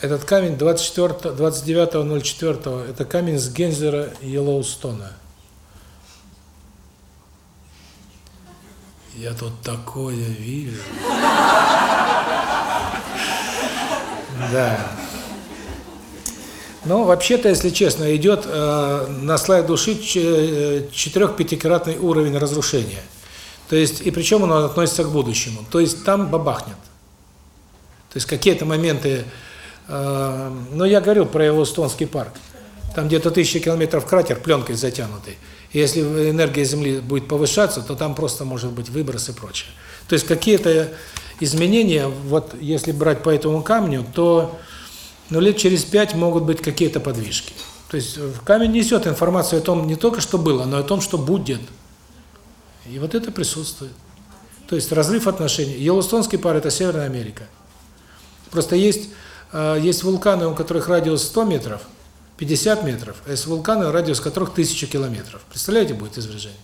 Этот камень 24 29.04 это камень с Гензера Йеллоустона. Я тут такое вижу. Да. Но вообще-то, если честно, идет э, на слайд души четырех-пятикратный уровень разрушения. То есть, и причем он относится к будущему. То есть там бабахнет. То есть какие-то моменты, э, ну я говорил про Йеллоустонский парк. Там где-то тысячи километров кратер пленкой затянутый. И если энергия Земли будет повышаться, то там просто может быть выброс и прочее. То есть какие-то изменения, вот если брать по этому камню, то ну, лет через пять могут быть какие-то подвижки. То есть камень несет информацию о том не только, что было, но и о том, что будет. И вот это присутствует. То есть разрыв отношений. Йеллоустонский пар – это Северная Америка. Просто есть э, есть вулканы, у которых радиус 100 метров, 50 метров, а есть вулканы, радиус которых 1000 километров. Представляете, будет извержение?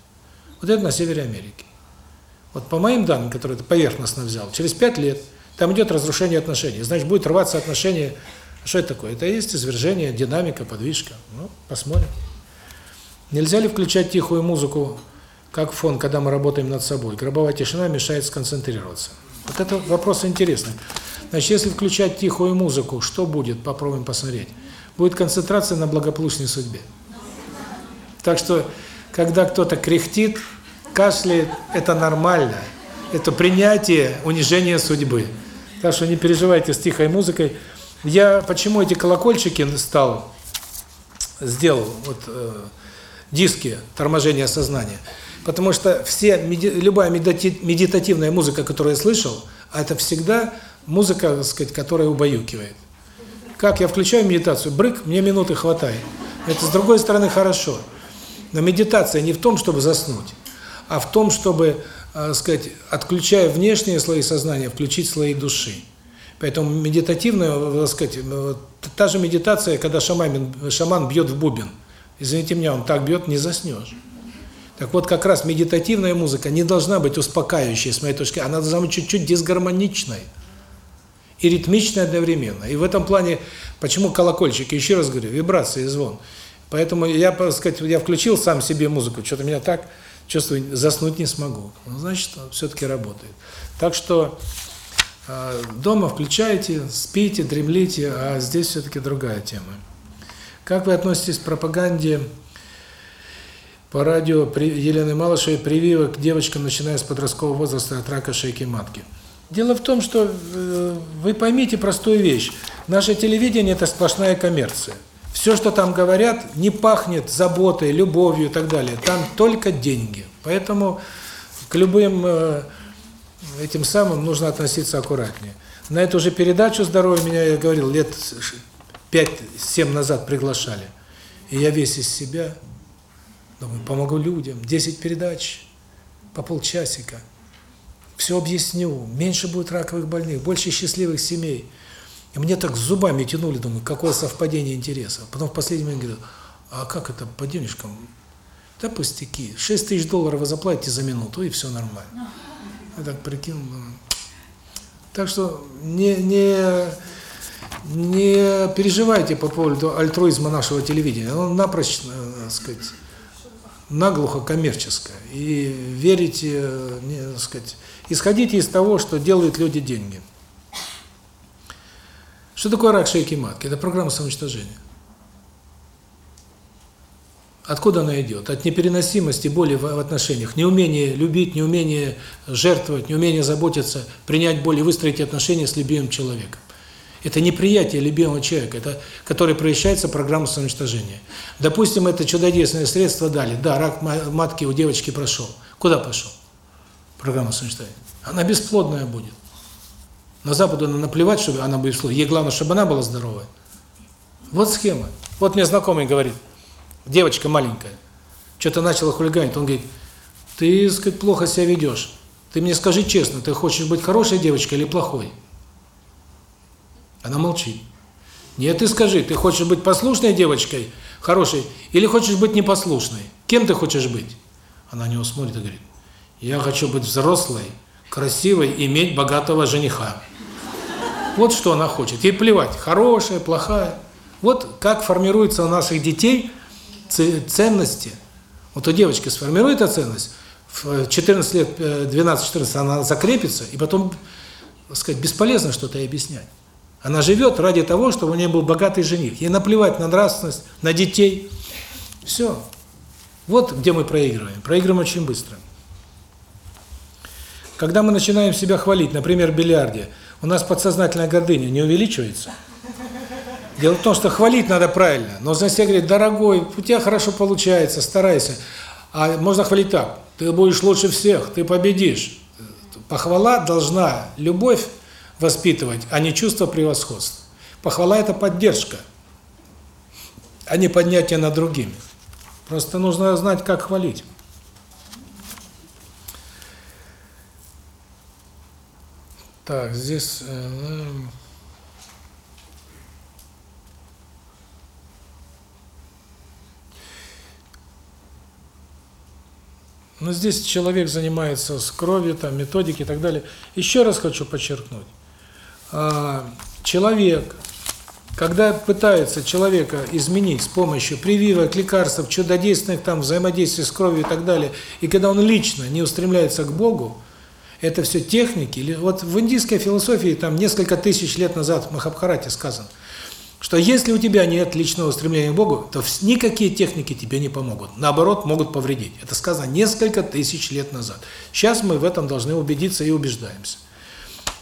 Вот это на севере Америки. Вот по моим данным, которые это поверхностно взял, через 5 лет там идет разрушение отношений. Значит, будет рваться отношения. Что это такое? Это есть извержение, динамика, подвижка. Ну, посмотрим. Нельзя ли включать тихую музыку как фон, когда мы работаем над собой? Гробовая тишина мешает сконцентрироваться. Вот это вопрос интересный. Значит, если включать тихую музыку, что будет? Попробуем посмотреть. Будет концентрация на благополучной судьбе. Так что, когда кто-то кряхтит, кашляет, это нормально. Это принятие унижения судьбы. Так что не переживайте с тихой музыкой. Я почему эти колокольчики стал, сделал, вот э, диски торможения сознания? Потому что все, любая медитативная музыка, которую я слышал, это всегда музыка, так сказать, которая убаюкивает. Как я включаю медитацию, брык, мне минуты хватает. Это, с другой стороны, хорошо. Но медитация не в том, чтобы заснуть, а в том, чтобы, э, сказать, отключая внешние слои сознания, включить слои души. Поэтому медитативная, так сказать, та же медитация, когда шаман, шаман бьет в бубен. Извините меня, он так бьет, не заснешь. Так вот, как раз медитативная музыка не должна быть успокаивающей, с моей точки она должна быть чуть-чуть дисгармоничной и ритмичной одновременно. И в этом плане, почему колокольчики, еще раз говорю, вибрация и звон. Поэтому я, так сказать, я включил сам себе музыку, что-то меня так чувствую, заснуть не смогу. Ну, значит, все-таки работает. Так что э, дома включайте, спите, дремлите, а здесь все-таки другая тема. Как вы относитесь к пропаганде по радио Елены Малышевой прививок девочкам, начиная с подросткового возраста от рака шейки матки? Дело в том, что э, вы поймите простую вещь. Наше телевидение – это сплошная коммерция. Все, что там говорят, не пахнет заботой, любовью и так далее. Там только деньги. Поэтому к любым э, этим самым нужно относиться аккуратнее. На эту же передачу «Здоровье» меня, я говорил, лет 5-7 назад приглашали. И я весь из себя, думаю, помогу людям. 10 передач по полчасика. Все объясню. Меньше будет раковых больных, больше счастливых семей. И мне так зубами тянули, думаю, какое совпадение интересов. Потом в последний момент говорю, а как это по денежкам? Да пустяки. 6 тысяч долларов вы заплатите за минуту, и все нормально. Я так прикинул. Так что не, не, не переживайте по поводу альтруизма нашего телевидения. Оно напрочь, э, так сказать, наглухо коммерческое. И верите, не, сказать, исходите из того, что делают люди деньги. Что такое рак шейки матки? Это программа самоуничтожения. Откуда она идет? От непереносимости боли в отношениях, неумение любить, неумение жертвовать, неумение заботиться, принять боль и выстроить отношения с любимым человеком. Это неприятие любимого человека, это, который проявляется программа самоуничтожения. Допустим, это чудодейственное средство дали. Да, рак матки у девочки прошел. Куда пошел? Программа самоуничтожения. Она бесплодная будет. На Западу наплевать, чтобы она была бесплодная. Ей главное, чтобы она была здоровая. Вот схема. Вот мне знакомый говорит, девочка маленькая, что-то начала хулиганить. Он говорит, ты, сказать, плохо себя ведешь. Ты мне скажи честно, ты хочешь быть хорошей девочкой или плохой? Она молчит. Нет, ты скажи, ты хочешь быть послушной девочкой, хорошей, или хочешь быть непослушной? Кем ты хочешь быть? Она на него смотрит и говорит, я хочу быть взрослой, красивой, иметь богатого жениха. Вот что она хочет. Ей плевать, хорошая, плохая. Вот как формируются у наших детей ценности. Вот у девочки сформируется ценность, в 14 лет, 12-14 э, она закрепится, и потом, так сказать, бесполезно что-то объяснять. Она живет ради того, чтобы у нее был богатый жених. Ей наплевать на нравственность, на детей. Все. Вот где мы проигрываем. Проигрываем очень быстро. Когда мы начинаем себя хвалить, например, в бильярде, у нас подсознательная гордыня не увеличивается. Дело в том, что хвалить надо правильно. Но за себя говорит, дорогой, у тебя хорошо получается, старайся. А можно хвалить так, ты будешь лучше всех, ты победишь. Похвала должна любовь воспитывать, а не чувство превосходства. Похвала – это поддержка, а не поднятие над другими. Просто нужно знать, как хвалить. Так, здесь... Э, ну здесь человек занимается с кровью, там, методикой и так далее. Еще раз хочу подчеркнуть. А, человек, когда пытается человека изменить с помощью прививок, лекарств, чудодейственных там взаимодействий с кровью и так далее, и когда он лично не устремляется к Богу, это все техники. Вот в индийской философии там несколько тысяч лет назад в Махабхарате сказано, что если у тебя нет личного стремления к Богу, то никакие техники тебе не помогут. Наоборот, могут повредить. Это сказано несколько тысяч лет назад. Сейчас мы в этом должны убедиться и убеждаемся.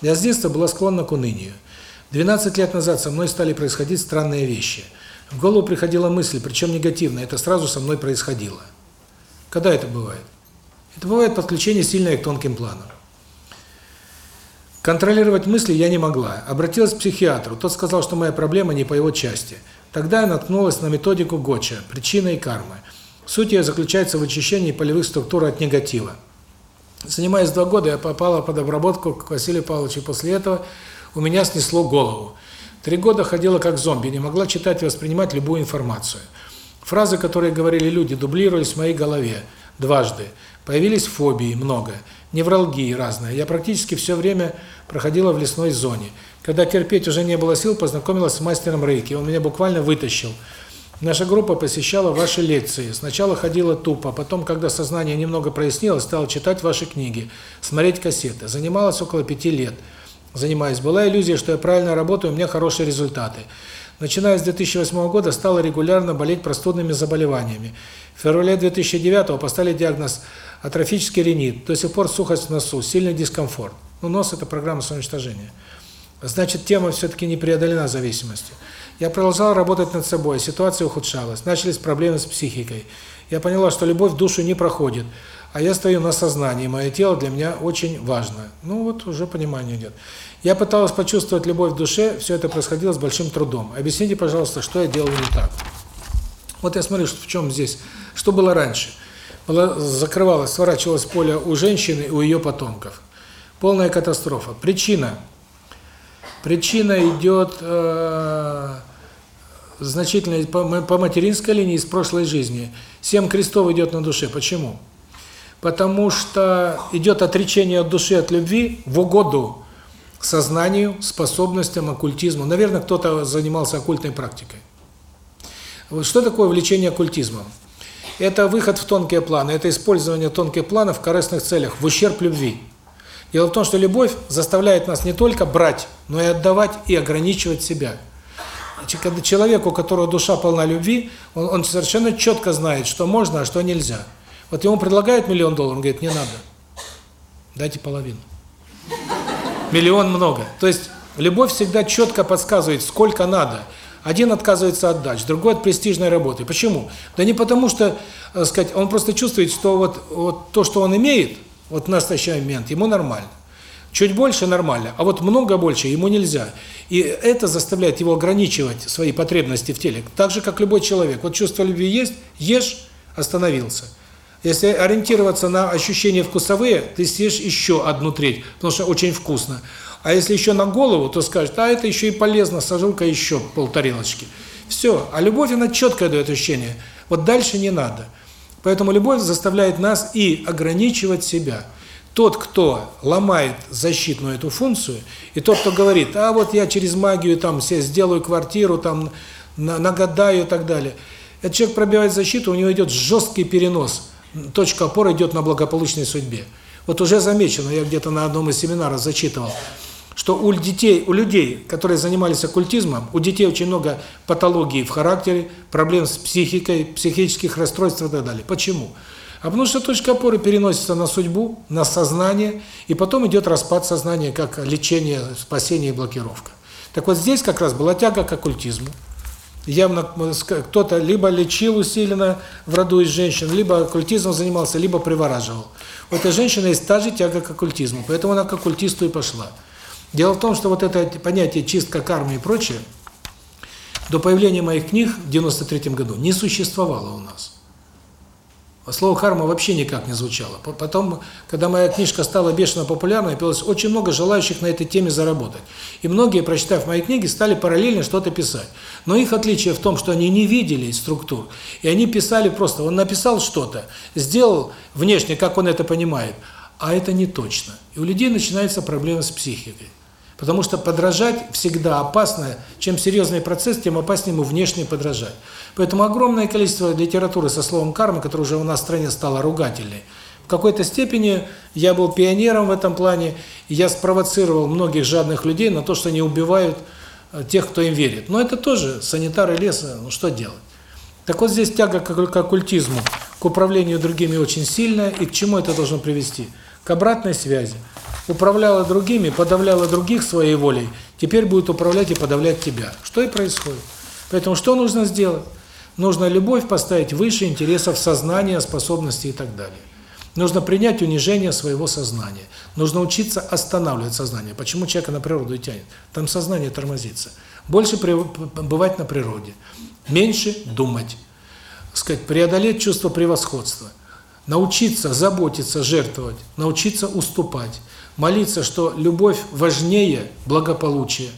Я с детства была склонна к унынию. 12 лет назад со мной стали происходить странные вещи. В голову приходила мысль, причем негативная, это сразу со мной происходило. Когда это бывает? Это бывает подключение сильное к тонким планам. Контролировать мысли я не могла. Обратилась к психиатру. Тот сказал, что моя проблема не по его части. Тогда я наткнулась на методику Гоча «Причина и карма». Суть ее заключается в очищении полевых структур от негатива. Занимаясь два года, я попала под обработку к Василию Павловичу. После этого у меня снесло голову. Три года ходила как зомби, не могла читать и воспринимать любую информацию. Фразы, которые говорили люди, дублировались в моей голове дважды. Появились фобии, много, невралгии разные. Я практически все время проходила в лесной зоне. Когда терпеть уже не было сил, познакомилась с мастером рейки. Он меня буквально вытащил. Наша группа посещала ваши лекции. Сначала ходила тупо, потом, когда сознание немного прояснилось, стала читать ваши книги, смотреть кассеты. Занималась около пяти лет. Занимаюсь. Была иллюзия, что я правильно работаю, у меня хорошие результаты. Начиная с 2008 года стала регулярно болеть простудными заболеваниями. В феврале 2009 поставили диагноз атрофический ринит, до сих пор сухость в носу, сильный дискомфорт. Ну, нос – это программа самоуничтожения. Значит, тема все-таки не преодолена зависимостью. Я продолжала работать над собой, ситуация ухудшалась, начались проблемы с психикой. Я поняла, что любовь в душу не проходит, а я стою на сознании, мое тело для меня очень важно. Ну вот уже понимание идет. Я пыталась почувствовать любовь в душе, все это происходило с большим трудом. Объясните, пожалуйста, что я делаю не так. Вот я смотрю, в чем здесь, что было раньше. Было, закрывалось, сворачивалось поле у женщины и у ее потомков. Полная катастрофа. Причина. Причина идет э, значительно по, по материнской линии из прошлой жизни. Семь крестов идет на душе. Почему? Потому что идет отречение от души, от любви в угоду сознанию, способностям, оккультизму. Наверное, кто-то занимался оккультной практикой. Вот что такое влечение оккультизмом? Это выход в тонкие планы, это использование тонких планов в корыстных целях, в ущерб любви. Дело в том, что любовь заставляет нас не только брать, но и отдавать и ограничивать себя. Когда человек, у которого душа полна любви, он, он совершенно четко знает, что можно, а что нельзя. Вот ему предлагают миллион долларов, он говорит, не надо, дайте половину. Миллион много. То есть любовь всегда четко подсказывает, сколько надо. Один отказывается от дач, другой от престижной работы. Почему? Да не потому что, так сказать, он просто чувствует, что вот, вот то, что он имеет, вот в настоящий момент, ему нормально. Чуть больше нормально, а вот много больше ему нельзя. И это заставляет его ограничивать свои потребности в теле. Так же, как любой человек. Вот чувство любви есть, ешь, остановился. Если ориентироваться на ощущения вкусовые, ты съешь еще одну треть, потому что очень вкусно. А если еще на голову, то скажешь, а это еще и полезно, сожру-ка еще полтарелочки. Все. А любовь, она четко дает ощущение. Вот дальше не надо. Поэтому любовь заставляет нас и ограничивать себя. Тот, кто ломает защитную эту функцию, и тот, кто говорит, а вот я через магию там себе сделаю квартиру, там нагадаю и так далее. Этот человек пробивает защиту, у него идет жесткий перенос. Точка опоры идет на благополучной судьбе. Вот уже замечено, я где-то на одном из семинаров зачитывал, что у детей, у людей, которые занимались оккультизмом, у детей очень много патологий в характере, проблем с психикой, психических расстройств и так далее. Почему? А потому что точка опоры переносится на судьбу, на сознание, и потом идет распад сознания как лечение, спасение и блокировка. Так вот здесь как раз была тяга к оккультизму. Явно кто-то либо лечил усиленно в роду из женщин, либо оккультизмом занимался, либо привораживал. У этой женщины есть та же тяга к оккультизму, поэтому она к оккультисту и пошла. Дело в том, что вот это понятие чистка кармы и прочее до появления моих книг в 93 году не существовало у нас. Слово карма вообще никак не звучало. По- Потом, когда моя книжка стала бешено популярной, появилось очень много желающих на этой теме заработать. И многие, прочитав мои книги, стали параллельно что-то писать. Но их отличие в том, что они не видели структур, и они писали просто, он написал что-то, сделал внешне, как он это понимает, а это не точно. И у людей начинается проблема с психикой. Потому что подражать всегда опасно. Чем серьезный процесс, тем опаснее ему внешне подражать. Поэтому огромное количество литературы со словом карма, которая уже у нас в стране стала ругательной, в какой-то степени я был пионером в этом плане, и я спровоцировал многих жадных людей на то, что они убивают э, тех, кто им верит. Но это тоже санитары леса, ну что делать? Так вот здесь тяга к к оккультизму, к управлению другими очень сильная, и к чему это должно привести? К обратной связи. Управляла другими, подавляла других своей волей, теперь будет управлять и подавлять тебя. Что и происходит. Поэтому что нужно сделать? Нужно любовь поставить выше интересов сознания, способностей и так далее. Нужно принять унижение своего сознания. Нужно учиться останавливать сознание. Почему человека на природу и тянет? Там сознание тормозится. Больше бывать на природе. Меньше думать. Сказать, преодолеть чувство превосходства. Научиться заботиться, жертвовать. Научиться уступать. Молиться, что любовь важнее благополучия.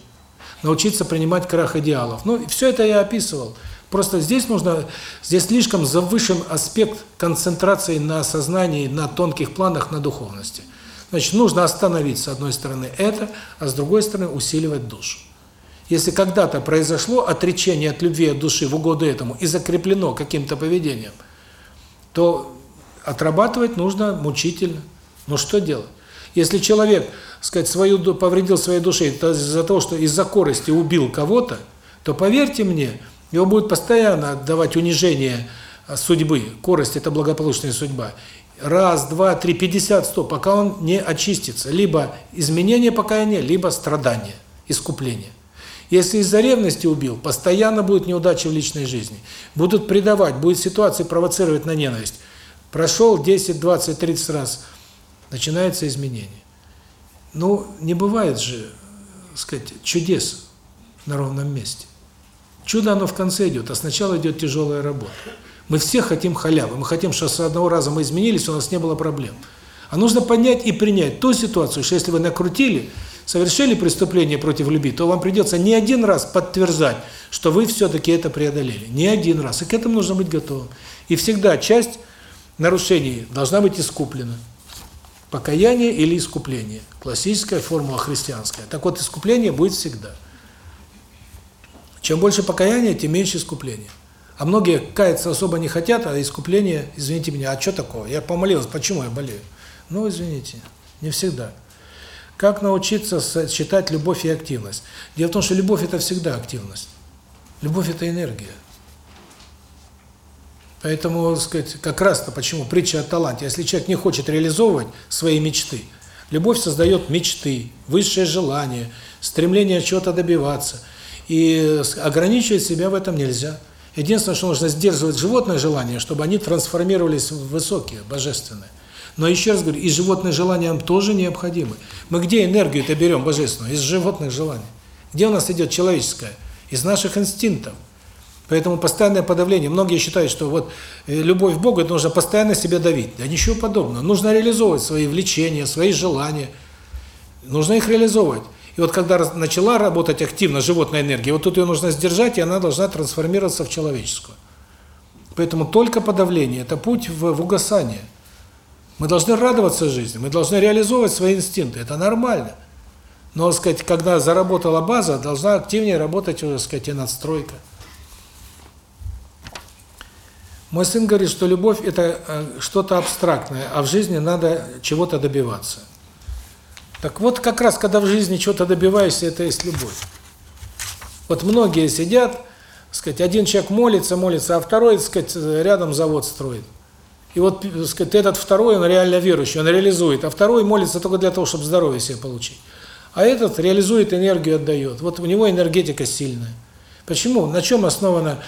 Научиться принимать крах идеалов. Ну, все это я описывал. Просто здесь нужно, здесь слишком завышен аспект концентрации на сознании, на тонких планах, на духовности. Значит, нужно остановить с одной стороны это, а с другой стороны усиливать душу. Если когда-то произошло отречение от любви от души в угоду этому и закреплено каким-то поведением, то отрабатывать нужно мучительно. Ну что делать? Если человек, сказать, свою повредил своей душе из-за того, что из-за корости убил кого-то, то поверьте мне, его будет постоянно отдавать унижение а, судьбы. Корость – это благополучная судьба. Раз, два, три, пятьдесят, сто, пока он не очистится. Либо изменение покаяния, либо страдание, искупление. Если из-за ревности убил, постоянно будет неудачи в личной жизни. Будут предавать, будет ситуации провоцировать на ненависть. Прошел 10, 20, 30 раз, начинается изменение. Ну, не бывает же, так сказать, чудес на ровном месте. Чудо оно в конце идет, а сначала идет тяжелая работа. Мы все хотим халявы, мы хотим, что с одного раза мы изменились, у нас не было проблем. А нужно понять и принять ту ситуацию, что если вы накрутили, совершили преступление против любви, то вам придется не один раз подтверждать, что вы все-таки это преодолели. Не один раз. И к этому нужно быть готовым. И всегда часть нарушений должна быть искуплена. Покаяние или искупление. Классическая формула христианская. Так вот, искупление будет всегда. Чем больше покаяния, тем меньше искупления. А многие каяться особо не хотят, а искупление, извините меня, а что такого? Я помолился, почему я болею? Ну, извините, не всегда. Как научиться сочетать любовь и активность? Дело в том, что любовь – это всегда активность. Любовь – это энергия. Поэтому, сказать, как раз-то почему притча о таланте. Если человек не хочет реализовывать свои мечты, любовь создает мечты, высшее желание, стремление чего-то добиваться. И ограничивать себя в этом нельзя. Единственное, что нужно сдерживать животное желание, чтобы они трансформировались в высокие, божественные. Но еще раз говорю, и животные желания нам тоже необходимы. Мы где энергию-то берем божественную? Из животных желаний. Где у нас идет человеческое? Из наших инстинктов. Поэтому постоянное подавление. Многие считают, что вот любовь к Богу это нужно постоянно себя давить. Да ничего подобного. Нужно реализовывать свои влечения, свои желания. Нужно их реализовывать. И вот когда начала работать активно животная энергия, вот тут ее нужно сдержать, и она должна трансформироваться в человеческую. Поэтому только подавление – это путь в, в угасание. Мы должны радоваться жизни, мы должны реализовывать свои инстинкты, это нормально. Но, сказать, когда заработала база, должна активнее работать, так сказать, и надстройка. Мой сын говорит, что любовь – это что-то абстрактное, а в жизни надо чего-то добиваться. Так вот, как раз, когда в жизни чего-то добиваешься, это есть любовь. Вот многие сидят, сказать, один человек молится, молится, а второй, сказать, рядом завод строит. И вот, сказать, этот второй, он реально верующий, он реализует, а второй молится только для того, чтобы здоровье себе получить. А этот реализует энергию, отдает. Вот у него энергетика сильная. Почему? На чем основана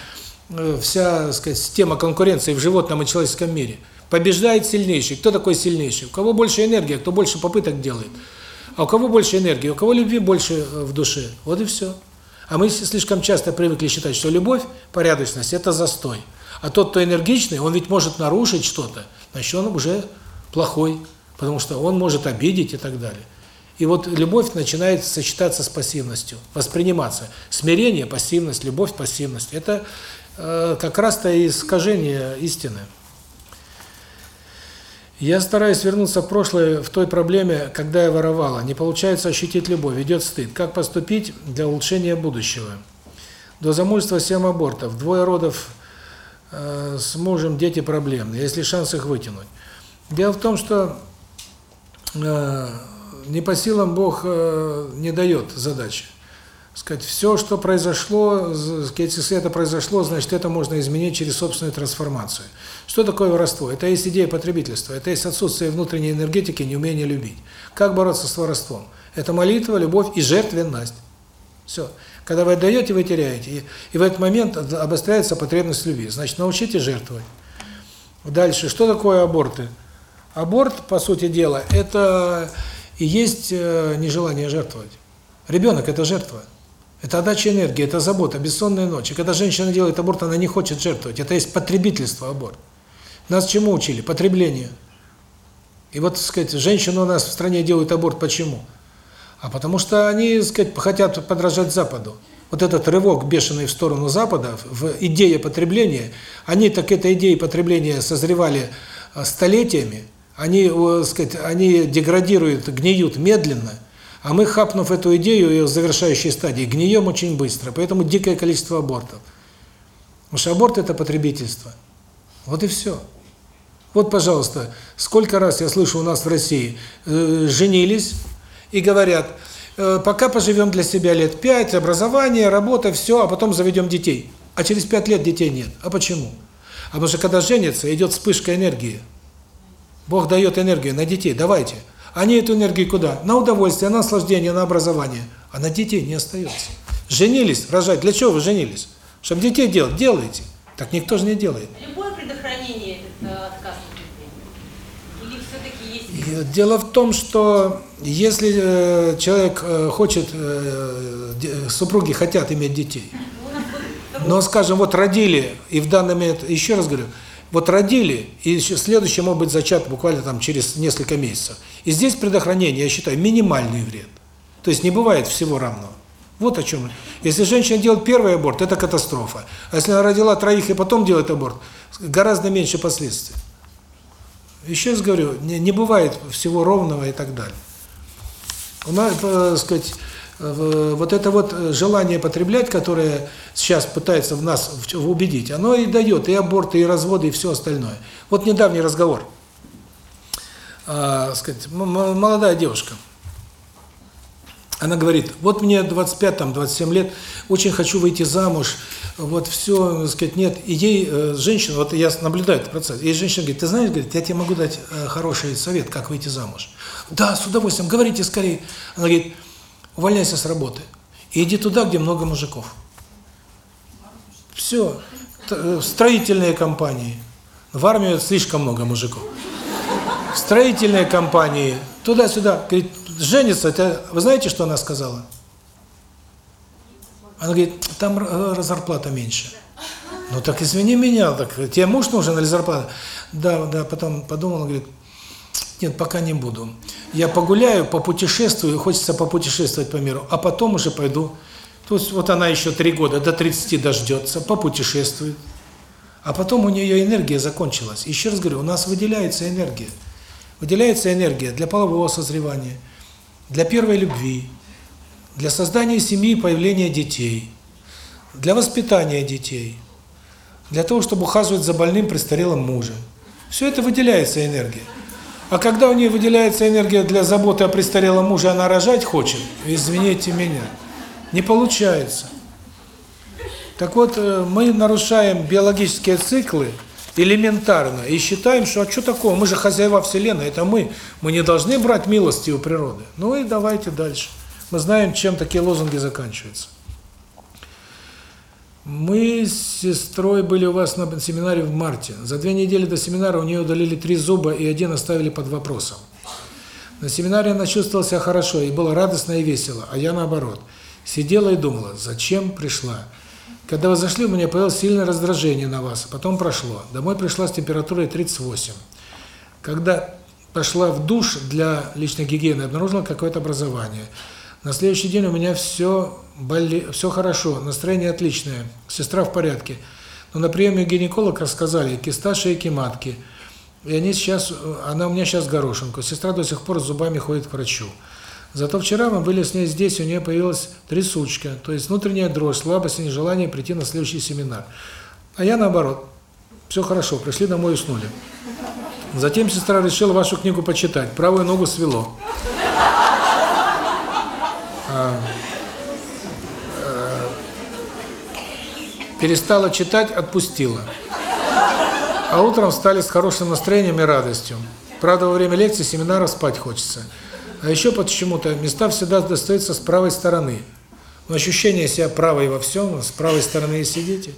вся, сказать, система конкуренции в животном и человеческом мире? Побеждает сильнейший. Кто такой сильнейший? У кого больше энергии, кто больше попыток делает. А у кого больше энергии, у кого любви больше в душе. Вот и все. А мы слишком часто привыкли считать, что любовь, порядочность – это застой. А тот, кто энергичный, он ведь может нарушить что-то, значит, он уже плохой, потому что он может обидеть и так далее. И вот любовь начинает сочетаться с пассивностью, восприниматься. Смирение, пассивность, любовь, пассивность. Это э, как раз-то искажение истины. Я стараюсь вернуться в прошлое в той проблеме, когда я воровала. Не получается ощутить любовь, идет стыд. Как поступить для улучшения будущего? До замужества 7 абортов, двое родов э, с мужем, дети проблемные. Есть ли шанс их вытянуть? Дело в том, что э, не по силам Бог э, не дает задачи. Сказать, все, что произошло, если это произошло, значит, это можно изменить через собственную трансформацию. Что такое воровство? Это есть идея потребительства, это есть отсутствие внутренней энергетики, неумение любить. Как бороться с воровством? Это молитва, любовь и жертвенность. Все. Когда вы отдаете, вы теряете. И, в этот момент обостряется потребность любви. Значит, научитесь жертвовать. Дальше. Что такое аборты? Аборт, по сути дела, это и есть э, нежелание жертвовать. Ребенок – это жертва. Это отдача энергии, это забота, бессонные ночи. Когда женщина делает аборт, она не хочет жертвовать. Это есть потребительство аборт. Нас чему учили? Потреблению. И вот, так сказать, женщины у нас в стране делают аборт почему? А потому что они, так сказать, хотят подражать Западу. Вот этот рывок бешеный в сторону Запада, в идее потребления, они так этой идеей потребления созревали э, столетиями, они, так сказать, они деградируют, гниют медленно, а мы, хапнув эту идею ее завершающей стадии, гнием очень быстро. Поэтому дикое количество абортов. Потому что аборт – это потребительство. Вот и все. Вот, пожалуйста, сколько раз я слышу у нас в России, э, женились и говорят, э, пока поживем для себя лет пять, образование, работа, все, а потом заведем детей. А через пять лет детей нет. А почему? А потому что когда женятся, идет вспышка энергии. Бог дает энергию на детей, давайте. Они эту энергию куда? На удовольствие, на наслаждение, на образование. А на детей не остается. Женились, рожать. Для чего вы женились? Чтобы детей делать. Делайте. Так никто же не делает. Любое предохранение – это отказ от Или все-таки есть... Дело в том, что если э, человек э, хочет, э, супруги хотят иметь детей, *laughs* но, скажем, вот родили, и в данный момент, еще раз говорю, вот родили, и следующий может быть зачат буквально там через несколько месяцев. И здесь предохранение, я считаю, минимальный вред. То есть не бывает всего равного. Вот о чем. Если женщина делает первый аборт, это катастрофа. А если она родила троих и потом делает аборт, гораздо меньше последствий. Еще раз говорю, не, не бывает всего ровного и так далее. У нас, э, сказать, вот это вот желание потреблять, которое сейчас пытается в нас убедить, оно и дает и аборты, и разводы, и все остальное. Вот недавний разговор. А, сказать, молодая девушка. Она говорит, вот мне 25-27 лет, очень хочу выйти замуж, вот все, сказать, нет. И ей э, женщина, вот я наблюдаю этот процесс, и женщина говорит, ты знаешь, говорит, я тебе могу дать э, хороший совет, как выйти замуж. Да, с удовольствием, говорите скорее. Она говорит, увольняйся с работы и иди туда, где много мужиков. Все. Э, строительные компании. В армию слишком много мужиков. Строительные компании. Туда-сюда. Говорит, женится. Это... Вы знаете, что она сказала? Она говорит, там э, зарплата меньше. Ну так извини меня, так тебе муж нужен или зарплата? Да, да, потом подумала, говорит, нет, пока не буду. Я погуляю, попутешествую, хочется попутешествовать по миру, а потом уже пойду. То есть вот она еще три года, до 30 дождется, попутешествует. А потом у нее энергия закончилась. Еще раз говорю, у нас выделяется энергия. Выделяется энергия для полового созревания, для первой любви, для создания семьи и появления детей, для воспитания детей, для того, чтобы ухаживать за больным престарелым мужем. Все это выделяется энергия. А когда у нее выделяется энергия для заботы о престарелом муже, она рожать хочет, извините меня, не получается. Так вот, э, мы нарушаем биологические циклы элементарно и считаем, что а что такого, мы же хозяева Вселенной, это мы, мы не должны брать милости у природы. Ну и давайте дальше. Мы знаем, чем такие лозунги заканчиваются. Мы с сестрой были у вас на семинаре в марте. За две недели до семинара у нее удалили три зуба и один оставили под вопросом. На семинаре она чувствовала себя хорошо, и было радостно и весело, а я наоборот. Сидела и думала, зачем пришла. Когда вы зашли, у меня появилось сильное раздражение на вас, потом прошло. Домой пришла с температурой 38. Когда пошла в душ для личной гигиены, обнаружила какое-то образование. На следующий день у меня все боли, все хорошо, настроение отличное, сестра в порядке. Но на приеме гинеколог рассказали киста шейки матки. И они сейчас, она у меня сейчас горошинку. Сестра до сих пор с зубами ходит к врачу. Зато вчера мы были с ней здесь, у нее появилась трясучка, то есть внутренняя дрожь, слабость и нежелание прийти на следующий семинар. А я наоборот. Все хорошо, пришли домой и уснули. Затем сестра решила вашу книгу почитать. Правую ногу свело. А, перестала читать, отпустила. А утром встали с хорошим настроением и радостью. Правда, во время лекции, семинара спать хочется. А еще почему-то места всегда достаются с правой стороны. Но ощущение себя правой во всем, с правой стороны и сидите.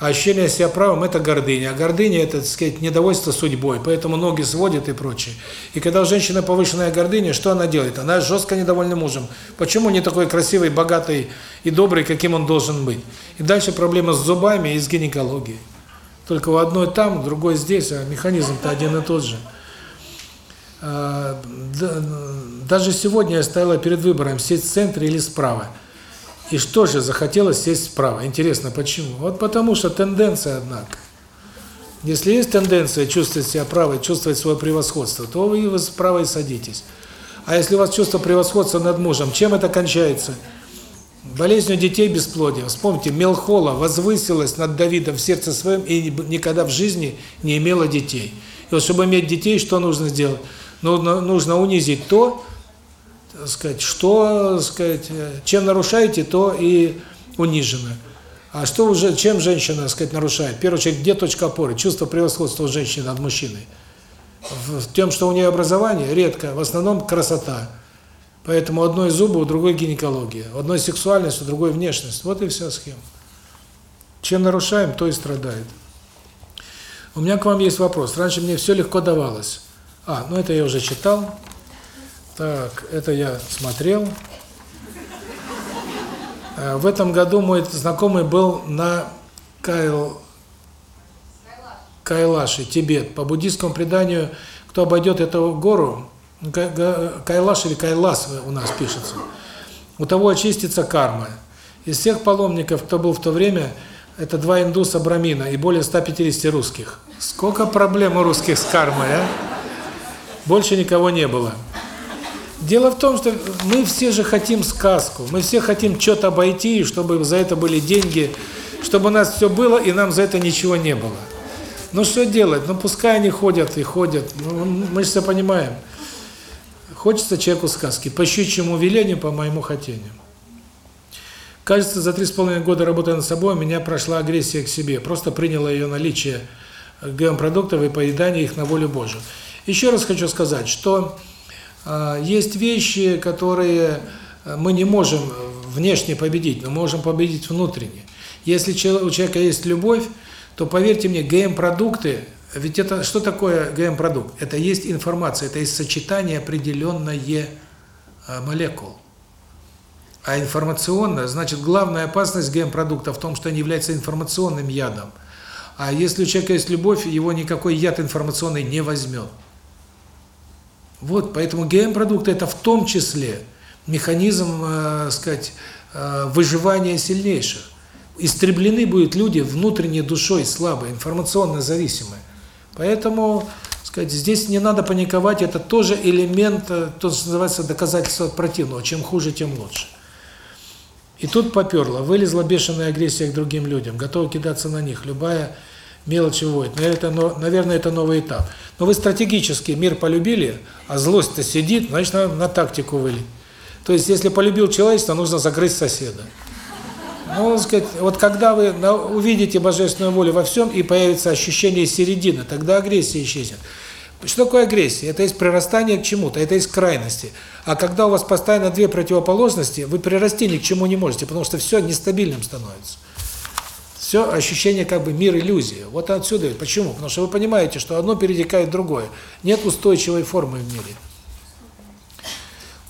А ощущение себя правым – это гордыня. А гордыня – это, так сказать, недовольство судьбой. Поэтому ноги сводят и прочее. И когда у женщины повышенная гордыня, что она делает? Она жестко недовольна мужем. Почему не такой красивый, богатый и добрый, каким он должен быть? И дальше проблема с зубами и с гинекологией. Только у одной там, другой здесь, а механизм-то один и тот же. Даже сегодня я стояла перед выбором, сесть в центре или справа. И что же, захотелось сесть справа. Интересно, почему? Вот потому что тенденция, однако. Если есть тенденция чувствовать себя правой, чувствовать свое превосходство, то вы справа и садитесь. А если у вас чувство превосходства над мужем, чем это кончается? Болезнью детей бесплодия. Вспомните, Мелхола возвысилась над Давидом в сердце своем и никогда в жизни не имела детей. И вот чтобы иметь детей, что нужно сделать? Нужно, нужно унизить то, так сказать, что, так сказать, чем нарушаете, то и унижено. А что уже, чем женщина, так сказать, нарушает? В первую очередь, где точка опоры? Чувство превосходства у женщины над мужчиной. В тем, что у нее образование, редко, в основном красота. Поэтому одной зубы, у другой гинекология. У одной сексуальность, у другой внешность. Вот и вся схема. Чем нарушаем, то и страдает. У меня к вам есть вопрос. Раньше мне все легко давалось. А, ну это я уже читал. Так, это я смотрел. В этом году мой знакомый был на Кайл Кайлаше, Тибет. По буддийскому преданию, кто обойдет эту гору, Кайлаш или Кайлас у нас пишется, у того очистится карма. Из всех паломников, кто был в то время, это два индуса Брамина и более 150 русских. Сколько проблем у русских с кармой, а? Больше никого не было. Дело в том, что мы все же хотим сказку, мы все хотим что-то обойти, чтобы за это были деньги, чтобы у нас все было, и нам за это ничего не было. Ну что делать? Ну пускай они ходят и ходят, ну, мы же все понимаем. Хочется человеку сказки, по щучьему велению, по моему хотению. Кажется, за три с половиной года работы над собой у меня прошла агрессия к себе, просто приняла ее наличие ГМ-продуктов и поедание их на волю Божию. Еще раз хочу сказать, что есть вещи, которые мы не можем внешне победить, но можем победить внутренне. Если у человека есть любовь, то поверьте мне, ГМ-продукты, ведь это что такое ГМ-продукт? Это есть информация, это есть сочетание определенное молекул. А информационно, значит, главная опасность ГМ-продукта в том, что они являются информационным ядом. А если у человека есть любовь, его никакой яд информационный не возьмет. Вот, поэтому ГМ-продукты это в том числе механизм, э, сказать, э, выживания сильнейших. Истреблены будут люди внутренней душой слабые, информационно зависимые. Поэтому, сказать, здесь не надо паниковать, это тоже элемент, э, то, что называется, доказательство противного. Чем хуже, тем лучше. И тут поперло, вылезла бешеная агрессия к другим людям, готова кидаться на них, любая мелочь выводит. Но это, наверное, это новый этап. Но вы стратегически мир полюбили, а злость-то сидит, значит, надо на тактику вылить. То есть, если полюбил человечество, нужно закрыть соседа. Ну, сказать, вот когда вы увидите божественную волю во всем, и появится ощущение середины, тогда агрессия исчезнет. Что такое агрессия? Это есть прирастание к чему-то, это есть крайности. А когда у вас постоянно две противоположности, вы прирасти ни к чему не можете, потому что все нестабильным становится. Все ощущение как бы мир иллюзия. Вот отсюда. Почему? Потому что вы понимаете, что одно перетекает в другое. Нет устойчивой формы в мире.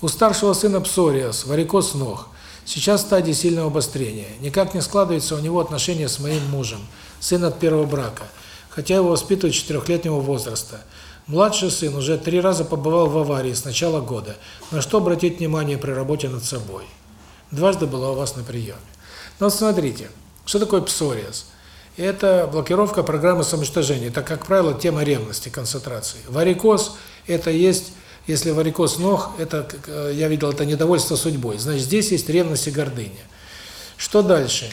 У старшего сына псориаз, варикоз ног. Сейчас в стадии сильного обострения. Никак не складывается у него отношения с моим мужем, сын от первого брака, хотя его воспитывают четырехлетнего возраста. Младший сын уже три раза побывал в аварии с начала года. На что обратить внимание при работе над собой? Дважды была у вас на приеме. Но смотрите, что такое псориаз? Это блокировка программы самоуничтожения. Это, как правило, тема ревности, концентрации. Варикоз – это есть, если варикоз ног, это, э, я видел, это недовольство судьбой. Значит, здесь есть ревность и гордыня. Что дальше?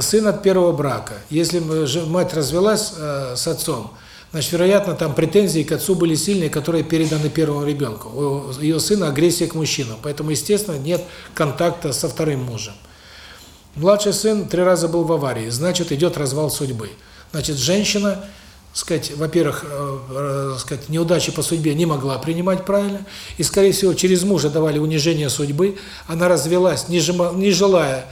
Сын от первого брака. Если мать развелась э, с отцом, значит, вероятно, там претензии к отцу были сильные, которые переданы первому ребенку. У ее сына агрессия к мужчинам, поэтому, естественно, нет контакта со вторым мужем. Младший сын три раза был в аварии, значит, идет развал судьбы. Значит, женщина, сказать, во-первых, э, э, сказать, неудачи по судьбе не могла принимать правильно, и, скорее всего, через мужа давали унижение судьбы, она развелась, не, жема- не желая,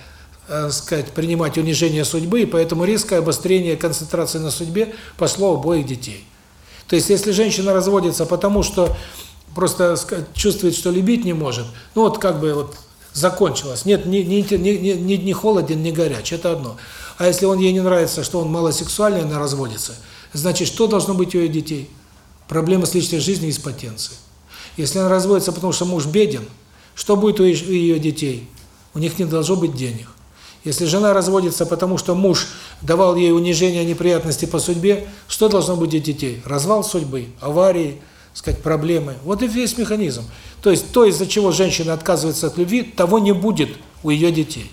э, сказать, принимать унижение судьбы, и поэтому резкое обострение концентрации на судьбе пошло обоих детей. То есть, если женщина разводится потому, что просто сказать, чувствует, что любить не может, ну вот как бы вот закончилось. Нет, ни, ни, ни, ни, ни, холоден, ни горяч, это одно. А если он ей не нравится, что он малосексуальный, она разводится, значит, что должно быть у ее детей? Проблема с личной жизнью и с потенцией. Если она разводится, потому что муж беден, что будет у ее детей? У них не должно быть денег. Если жена разводится, потому что муж давал ей унижение, неприятности по судьбе, что должно быть у детей? Развал судьбы, аварии, сказать, проблемы. Вот и весь механизм. То есть то, из-за чего женщина отказывается от любви, того не будет у ее детей.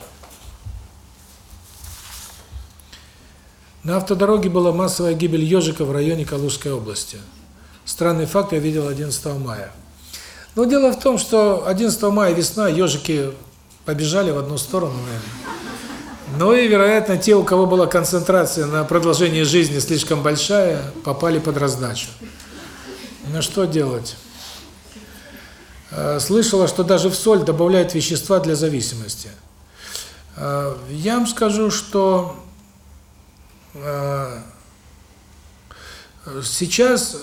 На автодороге была массовая гибель ежика в районе Калужской области. Странный факт я видел 11 мая. Но дело в том, что 11 мая весна, ежики побежали в одну сторону, наверное. Ну и, вероятно, те, у кого была концентрация на продолжение жизни слишком большая, попали под раздачу. Ну что делать? Э, Слышала, что даже в соль добавляют вещества для зависимости. Э, Я вам скажу, что э, сейчас,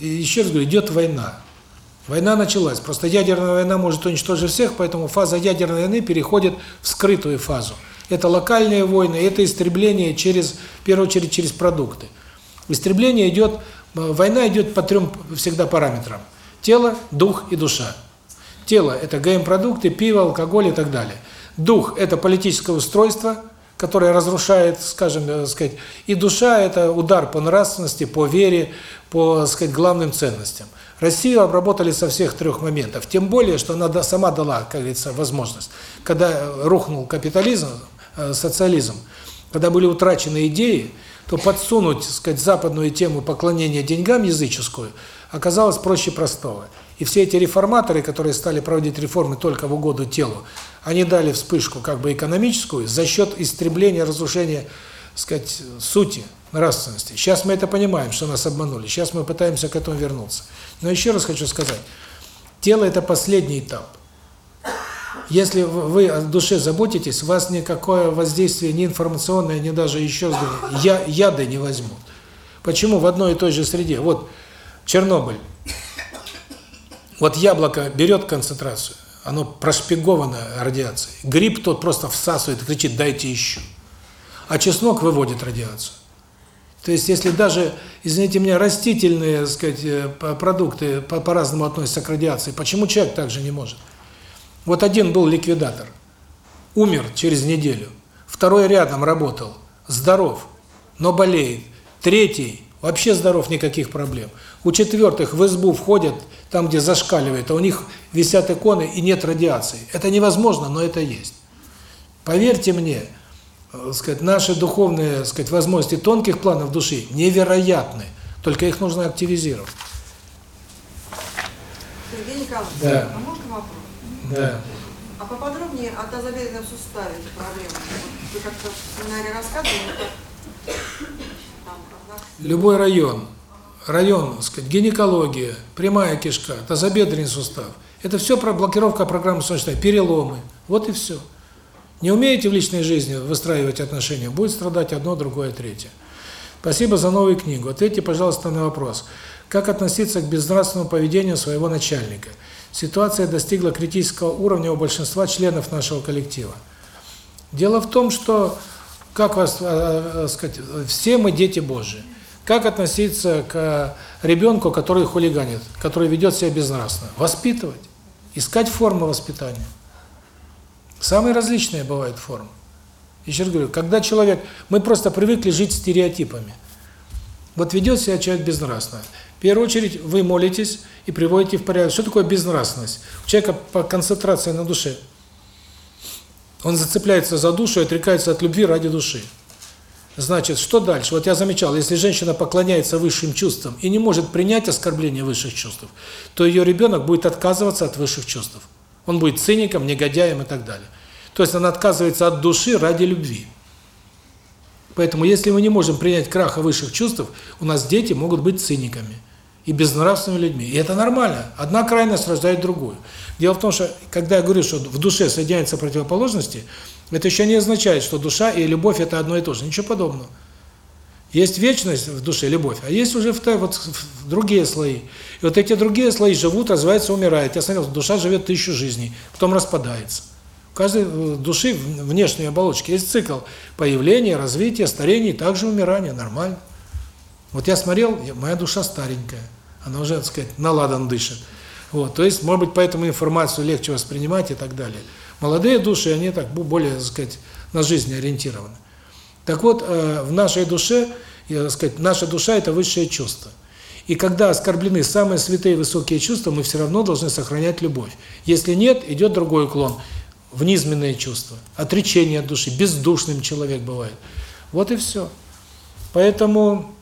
еще раз говорю, идет война. Война началась. Просто ядерная война может уничтожить всех, поэтому фаза ядерной войны переходит в скрытую фазу. Это локальные войны, это истребление через, в первую очередь, через продукты. Истребление идет, война идет по трем всегда параметрам. Тело, дух и душа. Тело – это ГМ-продукты, пиво, алкоголь и так далее. Дух – это политическое устройство, которое разрушает, скажем, э, сказать, и душа – это удар по нравственности, по вере, по, сказать, главным ценностям. Россию обработали со всех трех моментов, тем более, что она сама дала, как говорится, возможность. Когда э, рухнул капитализм, э, социализм, когда были утрачены идеи, то подсунуть, так сказать, западную тему поклонения деньгам языческую оказалось проще простого. И все эти реформаторы, которые стали проводить реформы только в угоду телу, они дали вспышку как бы экономическую за счет истребления, разрушения, сказать, сути, нравственности. Сейчас мы это понимаем, что нас обманули. Сейчас мы пытаемся к этому вернуться. Но еще раз хочу сказать, тело – это последний этап. Если вы о душе заботитесь, вас никакое воздействие ни информационное, ни даже еще я, яды не возьмут. Почему в одной и той же среде? Вот Чернобыль. Вот яблоко берет концентрацию, оно прошпиговано радиацией. Гриб тот просто всасывает и кричит «дайте еще». А чеснок выводит радиацию. То есть, если даже, извините меня, растительные, так сказать, э, продукты по- по-разному относятся к радиации, почему человек так же не может? Вот один был ликвидатор, умер через неделю. Второй рядом работал, здоров, но болеет. Третий вообще здоров, никаких проблем. У четвертых в избу входят, там, где зашкаливает, а у них висят иконы и нет радиации. Это невозможно, но это есть. Поверьте мне, э, сказать, наши духовные, сказать, возможности тонких планов души невероятны, только их нужно активизировать. Сергей Николаевич, Да. а можно вопрос? Да. А поподробнее о тазобедренном суставе эта проблема. Вы как-то в семинаре рассказывали, но как там, Любой район, район, так сказать, гинекология, прямая кишка, тазобедренный сустав, это все про блокировка программы солнечной, переломы, вот и все. Не умеете в личной жизни выстраивать отношения, будет страдать одно, другое, третье. Спасибо за новую книгу. Ответьте, пожалуйста, на вопрос. Как относиться к безнравственному поведению своего начальника? Ситуация достигла критического уровня у большинства членов нашего коллектива. Дело в том, что, как вас э, э, сказать, все мы дети Божьи. Как относиться к ребенку, который хулиганит, который ведет себя безнравственно? Воспитывать, искать формы воспитания. Самые различные бывают формы. Еще раз говорю, когда человек... Мы просто привыкли жить стереотипами. Вот ведет себя человек безнравственно. Первую очередь вы молитесь и приводите в порядок. Что такое безнравственность? У человека по концентрации на душе. Он зацепляется за душу и отрекается от любви ради души. Значит, что дальше? Вот я замечал, если женщина поклоняется высшим чувствам и не может принять оскорбление высших чувств, то ее ребенок будет отказываться от высших чувств. Он будет циником, негодяем и так далее. То есть она отказывается от души ради любви. Поэтому если мы не можем принять краха высших чувств, у нас дети могут быть циниками и безнравственными людьми. И это нормально. Одна крайность рождает другую. Дело в том, что когда я говорю, что в душе соединяются противоположности, это еще не означает, что душа и любовь – это одно и то же. Ничего подобного. Есть вечность в душе, любовь, а есть уже вот другие слои. И вот эти другие слои живут, развиваются, умирают. Я смотрел, душа живет тысячу жизней, потом распадается. У каждой э, души внешней оболочки есть цикл появления, развития, старения и также умирания. Нормально. Вот я смотрел, моя душа старенькая. Она уже, так сказать, наладан дышит. Вот, то есть, может быть, поэтому информацию легче воспринимать и так далее. Молодые души, они так более, так сказать, на жизнь ориентированы. Так вот, э, в нашей душе, я так сказать, наша душа – это высшее чувство. И когда оскорблены самые святые высокие чувства, мы все равно должны сохранять любовь. Если нет, идет другой уклон – в низменные чувства, отречение от души, бездушным человек бывает. Вот и все. Поэтому,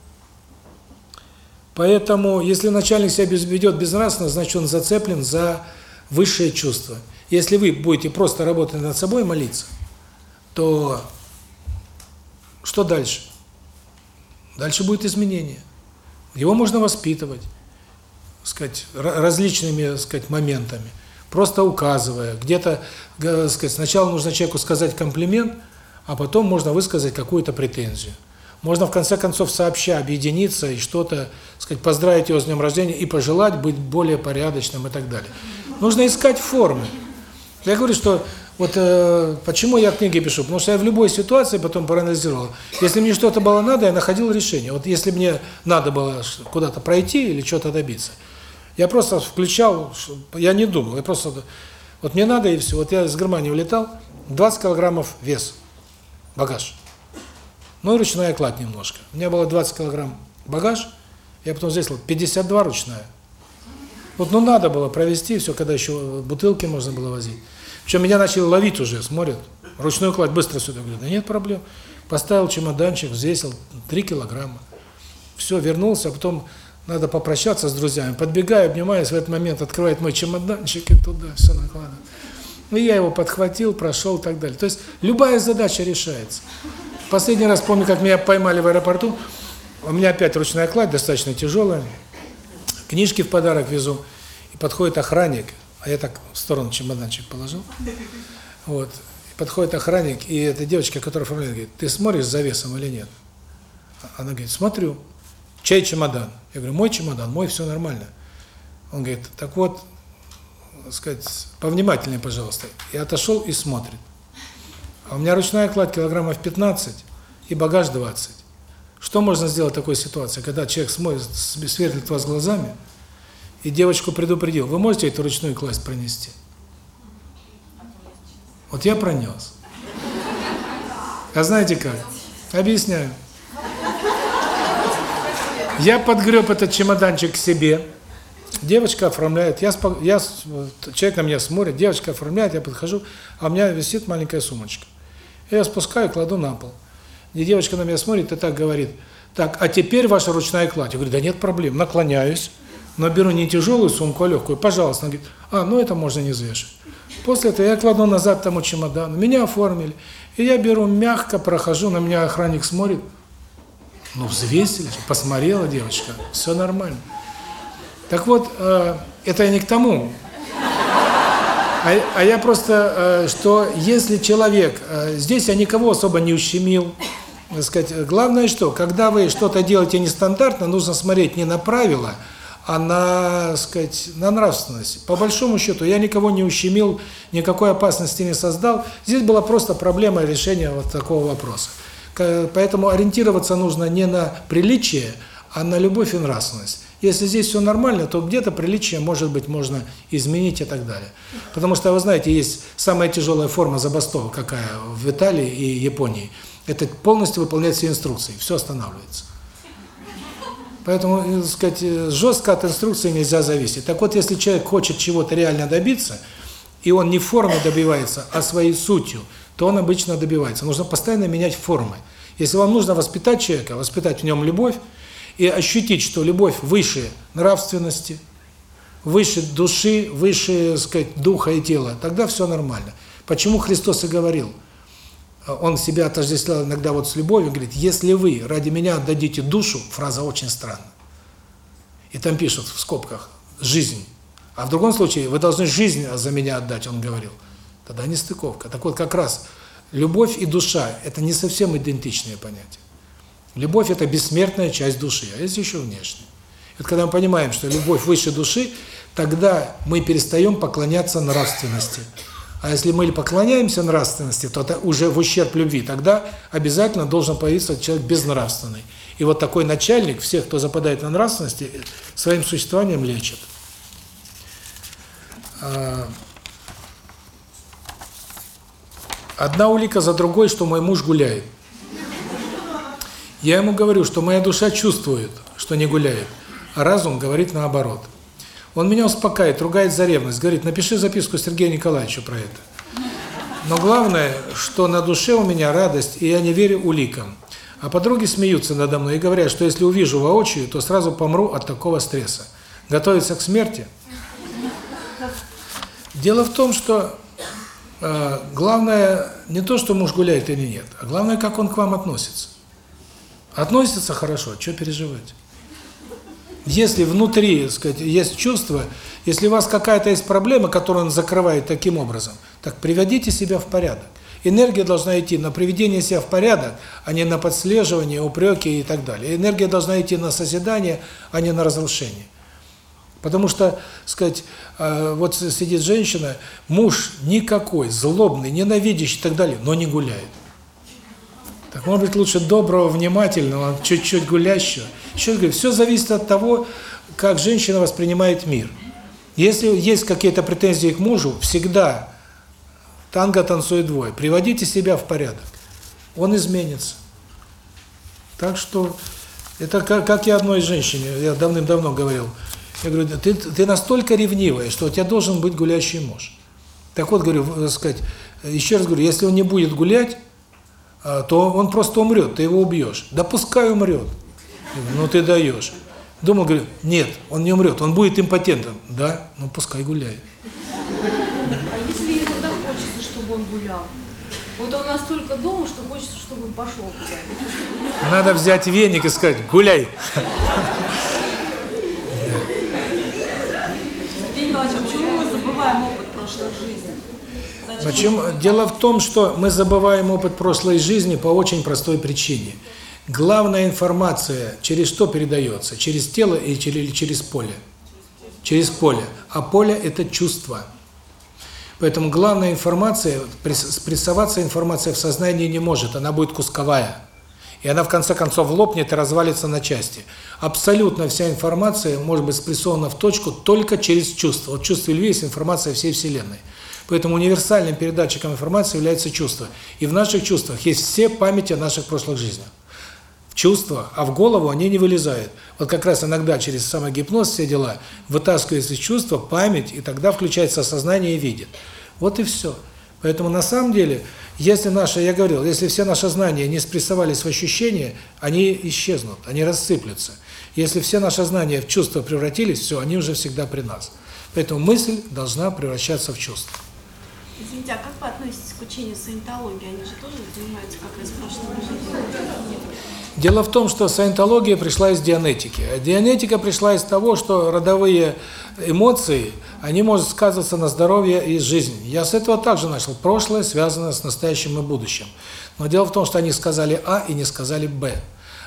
поэтому, если начальник себя ведет безнравственно, значит он зацеплен за высшее чувство. Если вы будете просто работать над собой, молиться, то что дальше? Дальше будет изменение. Его можно воспитывать, сказать, различными, сказать, моментами, просто указывая, где-то, сказать, сначала нужно человеку сказать комплимент, а потом можно высказать какую-то претензию. Можно в конце концов сообща объединиться и что-то, сказать, поздравить его с днем рождения и пожелать быть более порядочным и так далее. Нужно искать формы. Я говорю, что вот э, почему я книги пишу, потому что я в любой ситуации потом проанализировал. Если мне что-то было надо, я находил решение. Вот если мне надо было куда-то пройти или что-то добиться, я просто включал, я не думал, я просто вот мне надо и все. Вот я из Германии улетал, 20 килограммов вес, багаж. Ну и ручная кладь немножко. У меня было 20 килограмм багаж, я потом взвесил 52 ручная. Вот ну надо было провести все, когда еще бутылки можно было возить. Причем меня начали ловить уже, смотрят. Ручную кладь быстро сюда. Говорю, да нет проблем. Поставил чемоданчик, взвесил 3 килограмма. Все, вернулся, а потом надо попрощаться с друзьями. Подбегаю, обнимаюсь, в этот момент открывает мой чемоданчик и туда все накладывает. И я его подхватил, прошел и так далее. То есть любая задача решается. Последний раз помню, как меня поймали в аэропорту. У меня опять ручная кладь, достаточно тяжелая книжки в подарок везу, и подходит охранник, а я так в сторону чемоданчик положил, вот, и подходит охранник, и эта девочка, которая оформляет, говорит, ты смотришь за весом или нет? Она говорит, смотрю. Чей чемодан? Я говорю, мой чемодан, мой, все нормально. Он говорит, так вот, сказать, повнимательнее, пожалуйста. И отошел и смотрит. А у меня ручная кладь килограммов 15 и багаж 20. Что можно сделать в такой ситуации, когда человек смотрит, сверлит вас глазами, и девочку предупредил, вы можете эту ручную класть пронести? Вот я пронес. А знаете как? Объясняю. Я подгреб этот чемоданчик к себе, девочка оформляет, я, я человек на меня смотрит, девочка оформляет, я подхожу, а у меня висит маленькая сумочка. Я спускаю, кладу на пол. И девочка на меня смотрит и так говорит, так, а теперь ваша ручная кладь. Я говорю, да нет проблем, наклоняюсь, но беру не тяжелую сумку, а легкую, пожалуйста. Она говорит, а, ну это можно не взвешивать. После этого я кладу назад тому чемодану, меня оформили, и я беру мягко, прохожу, на меня охранник смотрит, ну взвесили, посмотрела девочка, все нормально. Так вот, э, это я не к тому, а, а я просто, э, что если человек, э, здесь я никого особо не ущемил, так сказать, главное что, когда вы что-то делаете нестандартно, нужно смотреть не на правила, а на, сказать, на нравственность. По большому счету, я никого не ущемил, никакой опасности не создал. Здесь была просто проблема решения вот такого вопроса. Поэтому ориентироваться нужно не на приличие, а на любовь и нравственность. Если здесь все нормально, то где-то приличие, может быть, можно изменить и так далее. Потому что, вы знаете, есть самая тяжелая форма забастовок, какая в Италии и Японии. Это полностью выполнять все инструкции, все останавливается. Поэтому, э, так сказать, э, жестко от инструкции нельзя зависеть. Так вот, если человек хочет чего-то реально добиться, и он не формой добивается, а своей сутью, то он обычно добивается. Нужно постоянно менять формы. Если вам нужно воспитать человека, воспитать в нем любовь, и ощутить, что любовь выше нравственности, выше души, выше, сказать, духа и тела, тогда все нормально. Почему Христос и говорил, он себя отождествлял иногда вот с любовью, говорит, если вы ради меня отдадите душу, фраза очень странная, и там пишут в скобках, жизнь, а в другом случае вы должны жизнь за меня отдать, он говорил, тогда не стыковка. Так вот, как раз любовь и душа – это не совсем идентичные понятия. Любовь – это бессмертная часть души, а есть еще внешняя. Вот когда мы понимаем, что любовь выше души, тогда мы перестаем поклоняться нравственности. А если мы поклоняемся нравственности, то это уже в ущерб любви. Тогда обязательно должен появиться человек безнравственный. И вот такой начальник, всех, кто западает на нравственности, своим существованием лечит. А, Одна улика за другой, что мой муж гуляет. Я ему говорю, что моя душа чувствует, что не гуляет, а разум говорит наоборот. Он меня успокаивает, ругает за ревность, говорит, напиши записку Сергею Николаевичу про это. Но главное, что на душе у меня радость, и я не верю уликам. А подруги смеются надо мной и говорят, что если увижу воочию, то сразу помру от такого стресса. Готовиться к смерти? Дело в том, что э, главное не то, что муж гуляет или нет, а главное, как он к вам относится. Относится хорошо, что переживать? Если внутри, так сказать, есть чувство, если у вас какая-то есть проблема, которую он закрывает таким образом, так приведите себя в порядок. Энергия должна идти на приведение себя в порядок, а не на подслеживание, упреки и так далее. Энергия должна идти на созидание, а не на разрушение. Потому что, сказать, э, вот сидит женщина, муж никакой, злобный, ненавидящий и так далее, но не гуляет. Так может быть лучше доброго, внимательного, чуть-чуть гулящего. Еще говорю, все зависит от того, как женщина воспринимает мир. Если есть какие-то претензии к мужу, всегда танго танцует двое. Приводите себя в порядок. Он изменится. Так что, это как, как я одной женщине, я давным-давно говорил, я говорю, ты, ты настолько ревнивая, что у тебя должен быть гулящий муж. Так вот, говорю, так сказать, еще раз говорю, если он не будет гулять, то он просто умрет, ты его убьешь. Да пускай умрет. Ну ты даешь. Думал, говорю, нет, он не умрет, он будет импотентом. Да, ну пускай гуляет. А если иногда хочется, чтобы он гулял? Вот он настолько дома, что хочется, чтобы он пошел гулять. Надо взять веник и сказать, гуляй. Евгений Николаевич, а почему мы забываем опыт прошлой жизни? Почему? Дело в том, что мы забываем опыт прошлой жизни по очень простой причине. Главная информация через что передается? Через тело или через, через поле? Через поле. А поле – это чувство. Поэтому главная информация, спрессоваться информация в сознании не может, она будет кусковая. И она в конце концов лопнет и развалится на части. Абсолютно вся информация может быть спрессована в точку только через чувство. Вот чувство любви есть информация всей Вселенной. Поэтому универсальным передатчиком информации является чувство. И в наших чувствах есть все памяти о наших прошлых жизнях. В чувства, а в голову они не вылезают. Вот как раз иногда через самогипноз все дела вытаскивается из чувства память, и тогда включается сознание и видит. Вот и все. Поэтому на самом деле, если наше, я говорил, если все наши знания не спрессовались в ощущения, они исчезнут, они рассыплются. Если все наши знания в чувства превратились, все, они уже всегда при нас. Поэтому мысль должна превращаться в чувство. Извините, а как вы относитесь к учению саентологии? Они же тоже занимаются как раз прошлыми жизнями. Дело в том, что саентология пришла из дианетики. А дианетика пришла из того, что родовые эмоции, они могут сказываться на здоровье и жизни. Я с этого также начал. Прошлое связано с настоящим и будущим. Но дело в том, что они сказали А и не сказали Б.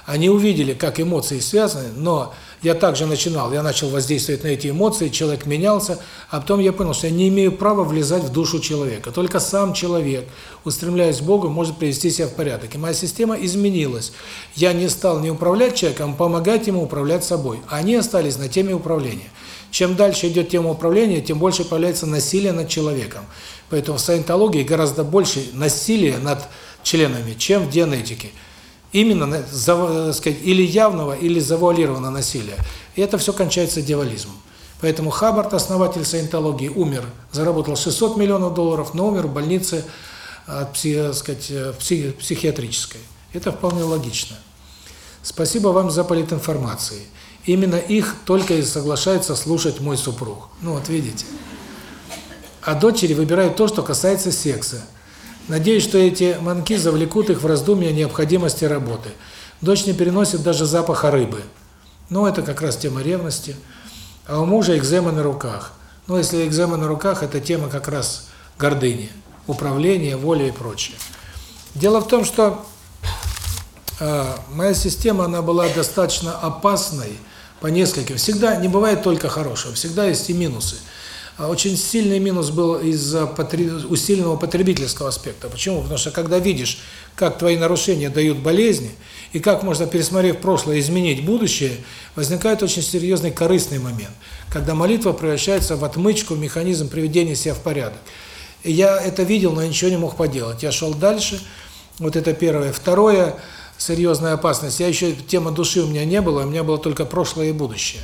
Они увидели, как эмоции связаны, но я также начинал, я начал воздействовать на эти эмоции, человек менялся, а потом я понял, что я не имею права влезать в душу человека. Только сам человек, устремляясь к Богу, может привести себя в порядок. И моя система изменилась. Я не стал не управлять человеком, а помогать ему управлять собой. Они остались на теме управления. Чем дальше идет тема управления, тем больше появляется насилие над человеком. Поэтому в саентологии гораздо больше насилия над членами, чем в дианетике. Именно, сказать, или явного, или завуалированного насилия. И это все кончается дьяволизмом. Поэтому Хаббард, основатель саентологии, умер, заработал 600 миллионов долларов, но умер в больнице от сказать, псих, психиатрической. Это вполне логично. Спасибо вам за политинформации. Именно их только и соглашается слушать мой супруг. Ну вот видите. А дочери выбирают то, что касается секса. Надеюсь, что эти манки завлекут их в раздумья о необходимости работы. Дочь не переносит даже запаха рыбы. Ну, это как раз тема ревности. А у мужа экзема на руках. Ну, если экзема на руках, это тема как раз гордыни, управления, воли и прочее. Дело в том, что э, моя система, она была достаточно опасной по нескольким. Всегда не бывает только хорошего, всегда есть и минусы. А очень сильный минус был из-за усиленного потребительского аспекта. Почему? Потому что когда видишь, как твои нарушения дают болезни, и как можно, пересмотрев прошлое, изменить будущее, возникает очень серьезный корыстный момент, когда молитва превращается в отмычку, в механизм приведения себя в порядок. И я это видел, но ничего не мог поделать. Я шел дальше, вот это первое. Второе, серьезная опасность, я еще, тема души у меня не было, у меня было только прошлое и будущее.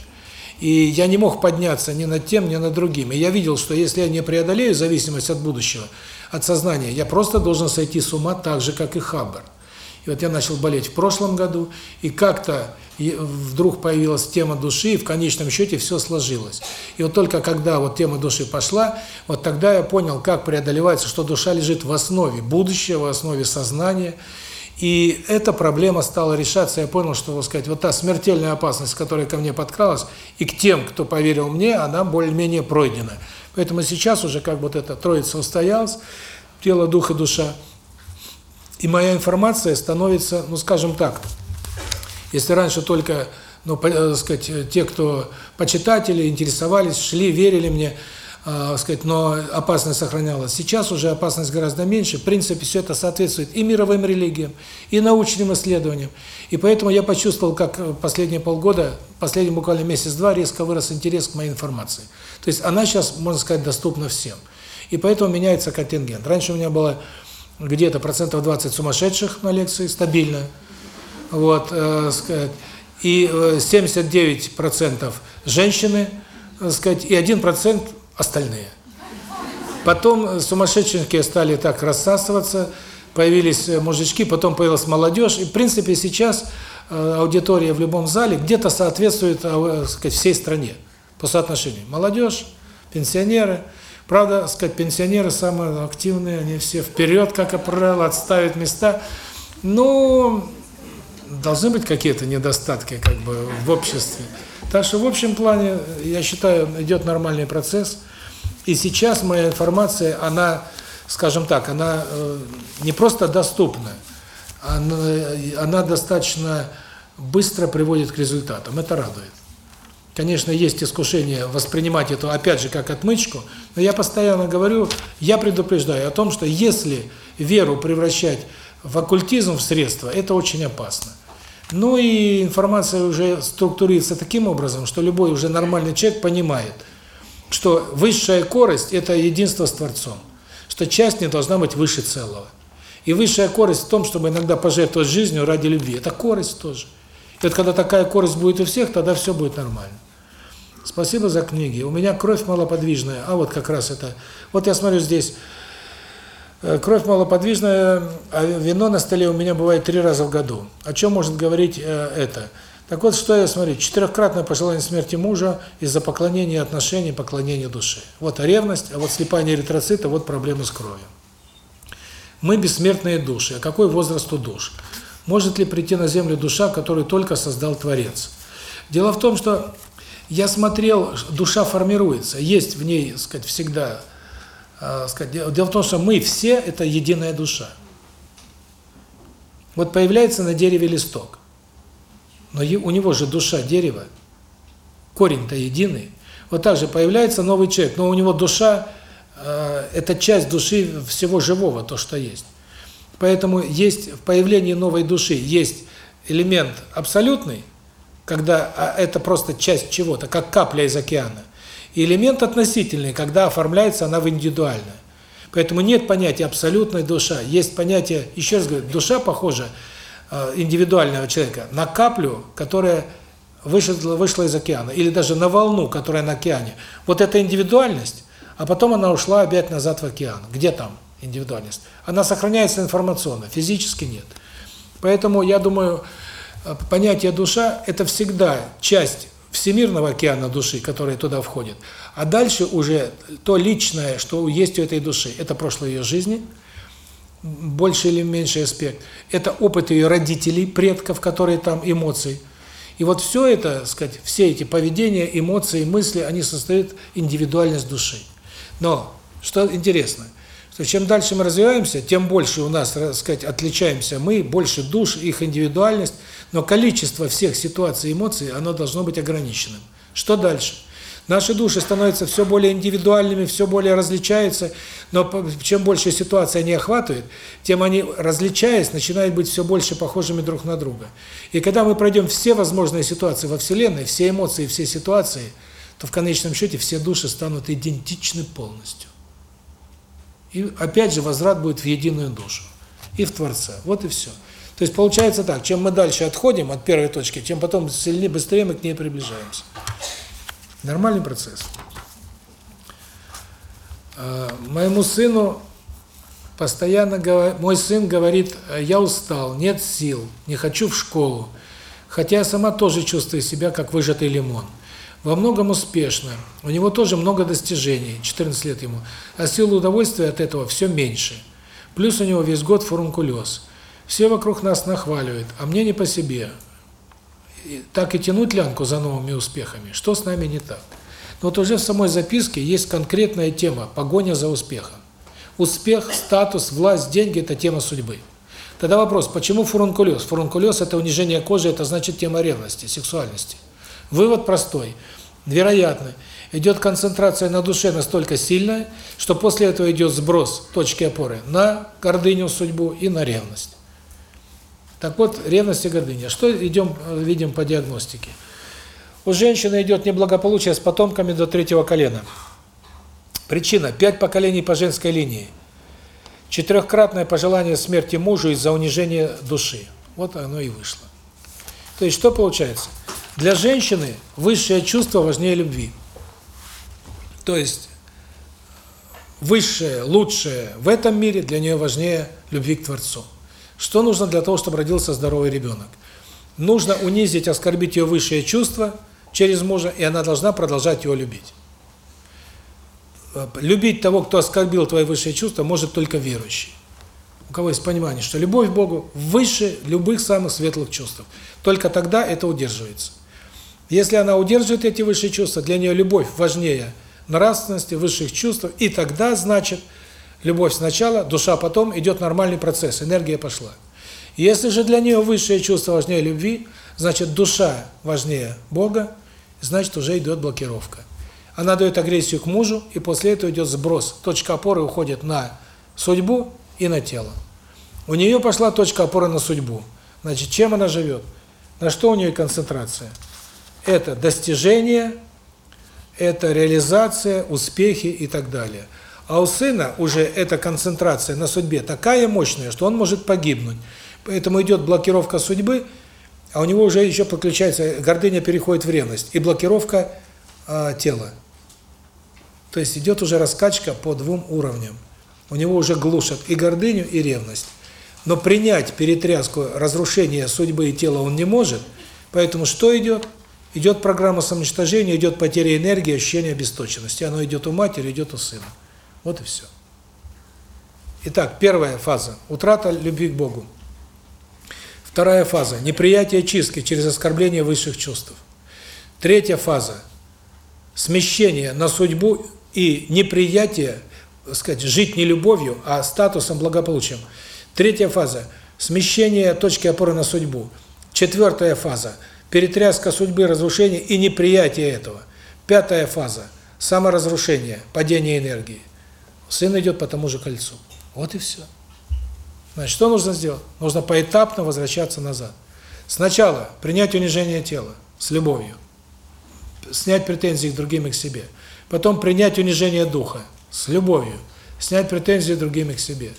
И я не мог подняться ни над тем, ни над другим. И я видел, что если я не преодолею зависимость от будущего, от сознания, я просто должен сойти с ума так же, как и Хаббар. И вот я начал болеть в прошлом году, и как-то вдруг появилась тема души, и в конечном счете все сложилось. И вот только когда вот тема души пошла, вот тогда я понял, как преодолевается, что душа лежит в основе будущего, в основе сознания, и эта проблема стала решаться, я понял, что, так сказать, вот та смертельная опасность, которая ко мне подкралась, и к тем, кто поверил мне, она более-менее пройдена. Поэтому сейчас уже как вот эта троица устоялась, тело, дух и душа, и моя информация становится, ну, скажем так, если раньше только, ну, так сказать, те, кто почитатели, интересовались, шли, верили мне, э, сказать, но опасность сохранялась. Сейчас уже опасность гораздо меньше. В принципе, все это соответствует и мировым религиям, и научным исследованиям. И поэтому я почувствовал, как последние полгода, последний буквально месяц-два резко вырос интерес к моей информации. То есть она сейчас, можно сказать, доступна всем. И поэтому меняется контингент. Раньше у меня было где-то процентов 20 сумасшедших на лекции, стабильно. Вот, э, сказать, и 79% э, женщины, сказать, и 1% остальные. Потом сумасшедшие стали так рассасываться, появились мужички, потом появилась молодежь. И, в принципе, сейчас э, аудитория в любом зале где-то соответствует э, сказать, всей стране по соотношению. Молодежь, пенсионеры. Правда, сказать, пенсионеры самые активные, они все вперед, как правило, отставят места. Но должны быть какие-то недостатки как бы в обществе. Так что в общем плане, я считаю, идет нормальный процесс. И сейчас моя информация, она, скажем так, она э, не просто доступна, она, она достаточно быстро приводит к результатам. Это радует. Конечно, есть искушение воспринимать это, опять же, как отмычку, но я постоянно говорю, я предупреждаю о том, что если веру превращать в оккультизм, в средство, это очень опасно. Ну и информация уже структурируется таким образом, что любой уже нормальный человек понимает, что высшая корость – это единство с Творцом, что часть не должна быть выше целого. И высшая корость в том, чтобы иногда пожертвовать жизнью ради любви. Это корость тоже. И вот когда такая корость будет у всех, тогда все будет нормально. Спасибо за книги. У меня кровь малоподвижная, а вот как раз это. Вот я смотрю здесь кровь малоподвижная, а вино на столе у меня бывает три раза в году. О чем может говорить э, это? Так вот, что я смотрю, четырехкратное пожелание смерти мужа из-за поклонения отношений, поклонения души. Вот ревность, а вот слепание эритроцита, вот проблемы с кровью. Мы бессмертные души. А какой возраст у душ? Может ли прийти на землю душа, которую только создал Творец? Дело в том, что я смотрел, душа формируется, есть в ней, так сказать, всегда э, сказать, дело в том, что мы все – это единая душа. Вот появляется на дереве листок. Но у него же душа дерево, корень-то единый. Вот так же появляется новый человек, но у него душа э, это часть души всего живого, то, что есть. Поэтому есть в появлении новой души есть элемент абсолютный, когда а, это просто часть чего-то, как капля из океана, элемент относительный, когда оформляется она в индивидуальное. Поэтому нет понятия абсолютной душа, есть понятие, еще раз говорю, душа похожа э, индивидуального человека на каплю, которая вышла, вышла из океана, или даже на волну, которая на океане. Вот эта индивидуальность, а потом она ушла опять назад в океан. Где там индивидуальность? Она сохраняется информационно, физически нет. Поэтому я думаю, э, понятие душа – это всегда часть всемирного океана души, которая туда входит. А дальше уже то личное, что есть у этой души, это прошлое ее жизни, больше или меньший аспект. Это опыт ее родителей, предков, которые там, эмоции. И вот все это, сказать, все эти поведения, эмоции, мысли, они создают индивидуальность души. Но, что интересно, что чем дальше мы развиваемся, тем больше у нас, сказать, отличаемся мы, больше душ, их индивидуальность, но количество всех ситуаций и эмоций, оно должно быть ограниченным. Что дальше? Наши души становятся все более индивидуальными, все более различаются, но чем больше ситуаций они охватывают, тем они, различаясь, начинают быть все больше похожими друг на друга. И когда мы пройдем все возможные ситуации во Вселенной, все эмоции, все ситуации, то в конечном счете все души станут идентичны полностью. И опять же возврат будет в единую душу и в Творца. Вот и все. То есть получается так, чем мы дальше отходим от первой точки, тем потом сильнее, быстрее мы к ней приближаемся. Нормальный процесс. А, моему сыну постоянно говорит, мой сын говорит, я устал, нет сил, не хочу в школу. Хотя я сама тоже чувствую себя как выжатый лимон. Во многом успешно. У него тоже много достижений, 14 лет ему. А сил удовольствия от этого все меньше. Плюс у него весь год фурункулез. Все вокруг нас нахваливают, а мне не по себе так и тянуть лянку за новыми успехами, что с нами не так. Но вот уже в самой записке есть конкретная тема – погоня за успехом. Успех, статус, власть, деньги – это тема судьбы. Тогда вопрос, почему фурункулез? Фурункулез – это унижение кожи, это значит тема ревности, сексуальности. Вывод простой. Вероятно, идет концентрация на душе настолько сильная, что после этого идет сброс точки опоры на гордыню, судьбу и на ревность. Так вот, ревность и гордыня. Что идем видим по диагностике? У женщины идет неблагополучие с потомками до третьего колена. Причина – пять поколений по женской линии. Четырехкратное пожелание смерти мужу из-за унижения души. Вот оно и вышло. То есть что получается? Для женщины высшее чувство важнее любви. То есть высшее, лучшее в этом мире для нее важнее любви к Творцу. Что нужно для того, чтобы родился здоровый ребенок? Нужно унизить, оскорбить ее высшее чувство через мужа, и она должна продолжать его любить. Любить того, кто оскорбил твои высшие чувства, может только верующий. У кого есть понимание, что любовь к Богу выше любых самых светлых чувств. Только тогда это удерживается. Если она удерживает эти высшие чувства, для нее любовь важнее нравственности, высших чувств, и тогда, значит, Любовь сначала, душа потом, идет нормальный процесс, энергия пошла. Если же для нее высшее чувство важнее любви, значит душа важнее Бога, значит уже идет блокировка. Она дает агрессию к мужу, и после этого идет сброс. Точка опоры уходит на судьбу и на тело. У нее пошла точка опоры на судьбу. Значит, чем она живет? На что у нее концентрация? Это достижение, это реализация, успехи и так далее. А у сына уже эта концентрация на судьбе такая мощная, что он может погибнуть. Поэтому идет блокировка судьбы, а у него уже еще подключается, гордыня переходит в ревность, и блокировка э, тела. То есть идет уже раскачка по двум уровням. У него уже глушат и гордыню, и ревность. Но принять перетряску, разрушение судьбы и тела он не может, поэтому что идет? Идет программа самоуничтожения, идет потеря энергии, ощущение обесточенности. Оно идет у матери, идет у сына. Вот и все. Итак, первая фаза – утрата любви к Богу. Вторая фаза – неприятие чистки через оскорбление высших чувств. Третья фаза – смещение на судьбу и неприятие, сказать, жить не любовью, а статусом, благополучием. Третья фаза – смещение точки опоры на судьбу. Четвертая фаза – перетряска судьбы, разрушение и неприятие этого. Пятая фаза – саморазрушение, падение энергии. Сын идет по тому же кольцу. Вот и все. Значит, что нужно сделать? Нужно поэтапно возвращаться назад. Сначала принять унижение тела с любовью, снять претензии к другим и к себе. Потом принять унижение духа с любовью, снять претензии к другим и к себе.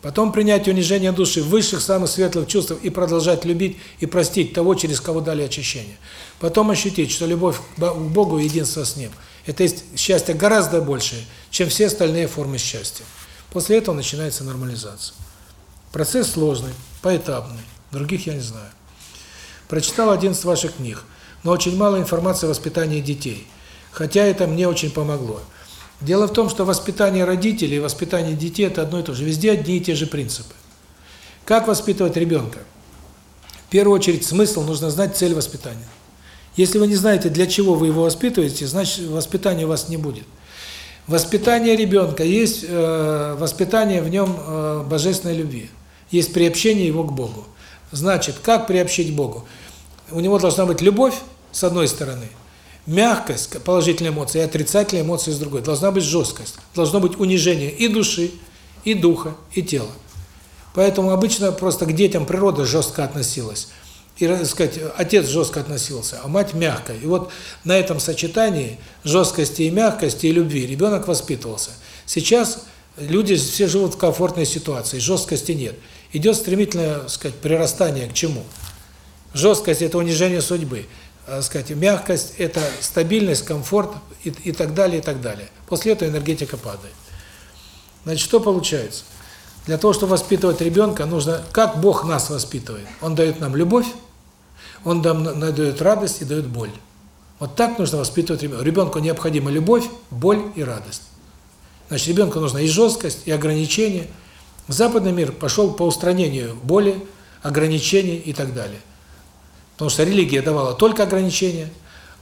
Потом принять унижение души высших, самых светлых чувств и продолжать любить и простить того, через кого дали очищение. Потом ощутить, что любовь к Богу и единство с Ним – это есть счастье гораздо большее, чем все остальные формы счастья. После этого начинается нормализация. Процесс сложный, поэтапный, других я не знаю. Прочитал один из ваших книг, но очень мало информации о воспитании детей. Хотя это мне очень помогло. Дело в том, что воспитание родителей и воспитание детей – это одно и то же. Везде одни и те же принципы. Как воспитывать ребенка? В первую очередь, смысл нужно знать цель воспитания. Если вы не знаете, для чего вы его воспитываете, значит, воспитания у вас не будет. Воспитание ребенка есть э, воспитание в нем э, божественной любви. Есть приобщение его к Богу. Значит, как приобщить Богу? У него должна быть любовь, с одной стороны, мягкость, положительные эмоции, и отрицательные эмоции с другой. Должна быть жесткость, должно быть унижение и души, и духа, и тела. Поэтому обычно просто к детям природа жестко относилась. И, так сказать, отец жестко относился, а мать мягко. И вот на этом сочетании жесткости и мягкости и любви ребенок воспитывался. Сейчас люди все живут в комфортной ситуации, жесткости нет. Идет стремительное, так сказать, прирастание к чему? Жесткость – это унижение судьбы так сказать, мягкость – это стабильность, комфорт и, и так далее, и так далее. После этого энергетика падает. Значит, что получается? Для того, чтобы воспитывать ребенка, нужно, как Бог нас воспитывает. Он дает нам любовь, Он нам дает радость и дает боль. Вот так нужно воспитывать ребенка. Ребенку необходима любовь, боль и радость. Значит, ребенку нужна и жесткость, и ограничения. Западный мир пошел по устранению боли, ограничений и так далее. Потому что религия давала только ограничения,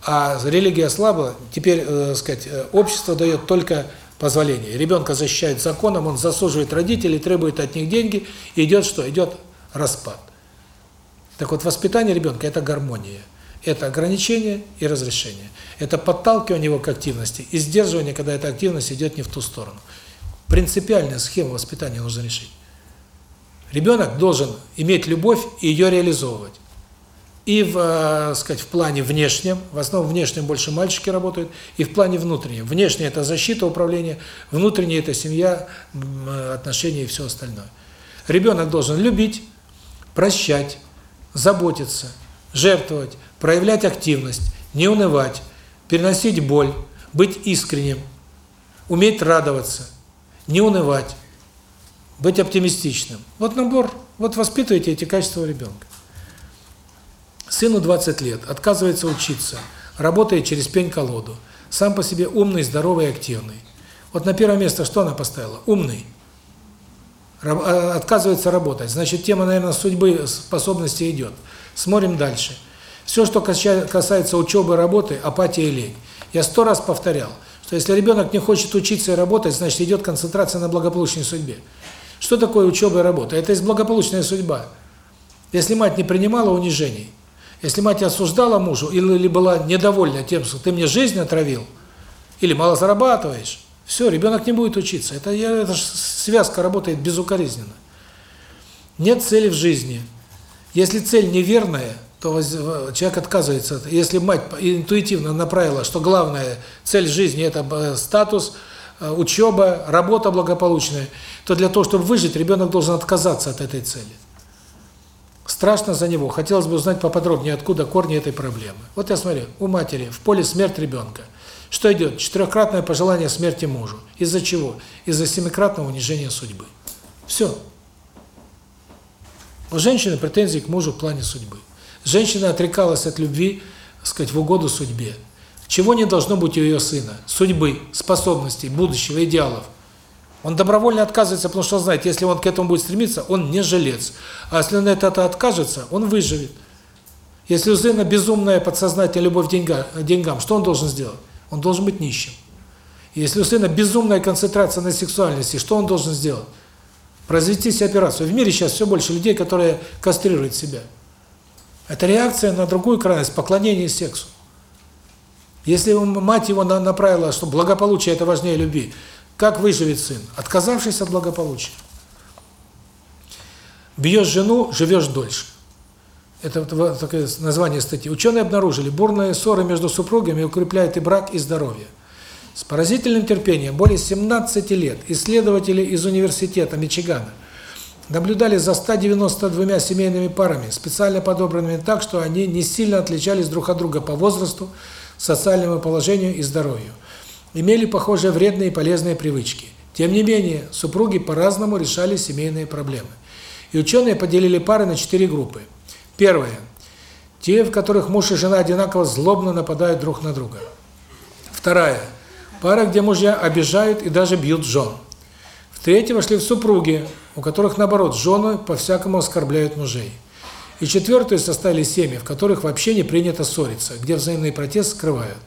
а религия слабла, теперь, э, сказать, э, общество дает только позволение. Ребенка защищает законом, он заслуживает родителей, требует от них деньги, идет что? Идет распад. Так вот, воспитание ребенка – это гармония. Это ограничение и разрешение. Это подталкивание его к активности и сдерживание, когда эта активность идет не в ту сторону. Принципиальная схема воспитания нужно решить. Ребенок должен иметь любовь и ее реализовывать и в, э, сказать, в плане внешнем, в основном внешнем больше мальчики работают, и в плане внутреннем. Внешнее – это защита, управление, внутреннее – это семья, отношения и все остальное. Ребенок должен любить, прощать, заботиться, жертвовать, проявлять активность, не унывать, переносить боль, быть искренним, уметь радоваться, не унывать, быть оптимистичным. Вот набор, вот воспитывайте эти качества у ребенка. Сыну 20 лет, отказывается учиться, работает через пень-колоду. Сам по себе умный, здоровый, активный. Вот на первое место что она поставила? Умный. А, отказывается работать. Значит, тема, наверное, судьбы, способности идет. Смотрим дальше. Все, что касается учебы, работы, апатия и лень. Я сто раз повторял, что если ребенок не хочет учиться и работать, значит, идет концентрация на благополучной судьбе. Что такое учеба и работа? Это есть благополучная судьба. Если мать не принимала унижений, если мать осуждала мужу или была недовольна тем, что ты мне жизнь отравил, или мало зарабатываешь, все, ребенок не будет учиться. Это, я, это связка работает безукоризненно. Нет цели в жизни. Если цель неверная, то человек отказывается. Если мать интуитивно направила, что главная цель жизни – это э, статус, э, учеба, работа благополучная, то для того, чтобы выжить, ребенок должен отказаться от этой цели. Страшно за него. Хотелось бы узнать поподробнее, откуда корни этой проблемы. Вот я смотрю, у матери в поле смерть ребенка. Что идет? Четырехкратное пожелание смерти мужу. Из-за чего? Из-за семикратного унижения судьбы. Все. У женщины претензии к мужу в плане судьбы. Женщина отрекалась от любви, так сказать, в угоду судьбе. Чего не должно быть у ее сына? Судьбы, способностей, будущего, идеалов. Он добровольно отказывается, потому что знает, если он к этому будет стремиться, он не жилец. А если он этого откажется, он выживет. Если у сына безумная подсознательная любовь к деньгам, деньгам, что он должен сделать? Он должен быть нищим. Если у сына безумная концентрация на сексуальности, что он должен сделать? Произвести себе операцию. В мире сейчас все больше людей, которые кастрируют себя. Это реакция на другую крайность, поклонение сексу. Если мать его направила, что благополучие – это важнее любви, как выживет сын? Отказавшись от благополучия. Бьешь жену – живешь дольше. Это такое название статьи. Ученые обнаружили, бурные ссоры между супругами укрепляют и брак, и здоровье. С поразительным терпением более 17 лет исследователи из университета Мичигана наблюдали за 192 семейными парами, специально подобранными так, что они не сильно отличались друг от друга по возрасту, социальному положению и здоровью. Имели похожие вредные и полезные привычки. Тем не менее, супруги по-разному решали семейные проблемы. И ученые поделили пары на четыре группы. Первое. Те, в которых муж и жена одинаково злобно нападают друг на друга. Вторая. Пара, где мужья обижают и даже бьют жен. В третье вошли в супруги, у которых, наоборот, жены по-всякому оскорбляют мужей. И четвертую составили семьи, в которых вообще не принято ссориться, где взаимный протест скрывают.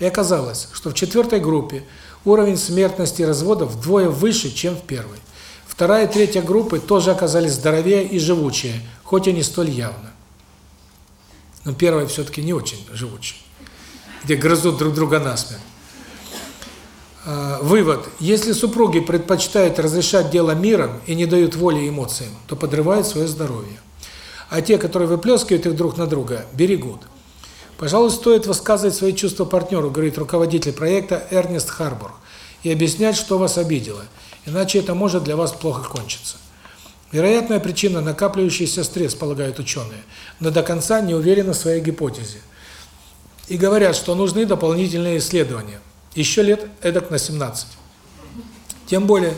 И оказалось, что в четвертой группе уровень смертности разводов вдвое выше, чем в первой. Вторая и третья группы тоже оказались здоровее и живучее, хоть и не столь явно. Но первая все-таки не очень живучая, где грызут друг друга насмерть. Вывод. Если супруги предпочитают разрешать дело миром и не дают воли эмоциям, то подрывают свое здоровье. А те, которые выплескивают их друг на друга, берегут. Пожалуй, стоит высказывать свои чувства партнеру, говорит руководитель проекта Эрнест Харбур, и объяснять, что вас обидело, иначе это может для вас плохо кончиться. Вероятная причина – накапливающийся стресс, полагают ученые, но до конца не уверены в своей гипотезе. И говорят, что нужны дополнительные исследования – еще лет эдак на 17. Тем более,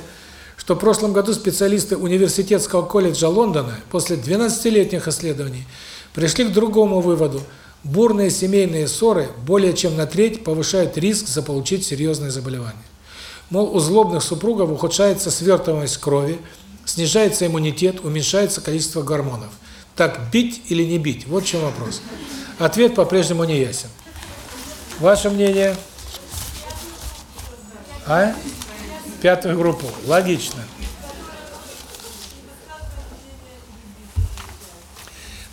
что в прошлом году специалисты университетского колледжа Лондона после 12-летних исследований пришли к другому выводу. Бурные семейные ссоры более чем на треть повышают риск заполучить серьезное заболевание. Мол, у злобных супругов ухудшается свертываемость крови, снижается иммунитет, уменьшается количество гормонов. Так бить или не бить? Вот в чем вопрос. Ответ по-прежнему не ясен. Ваше мнение? А? Пятую группу. Логично.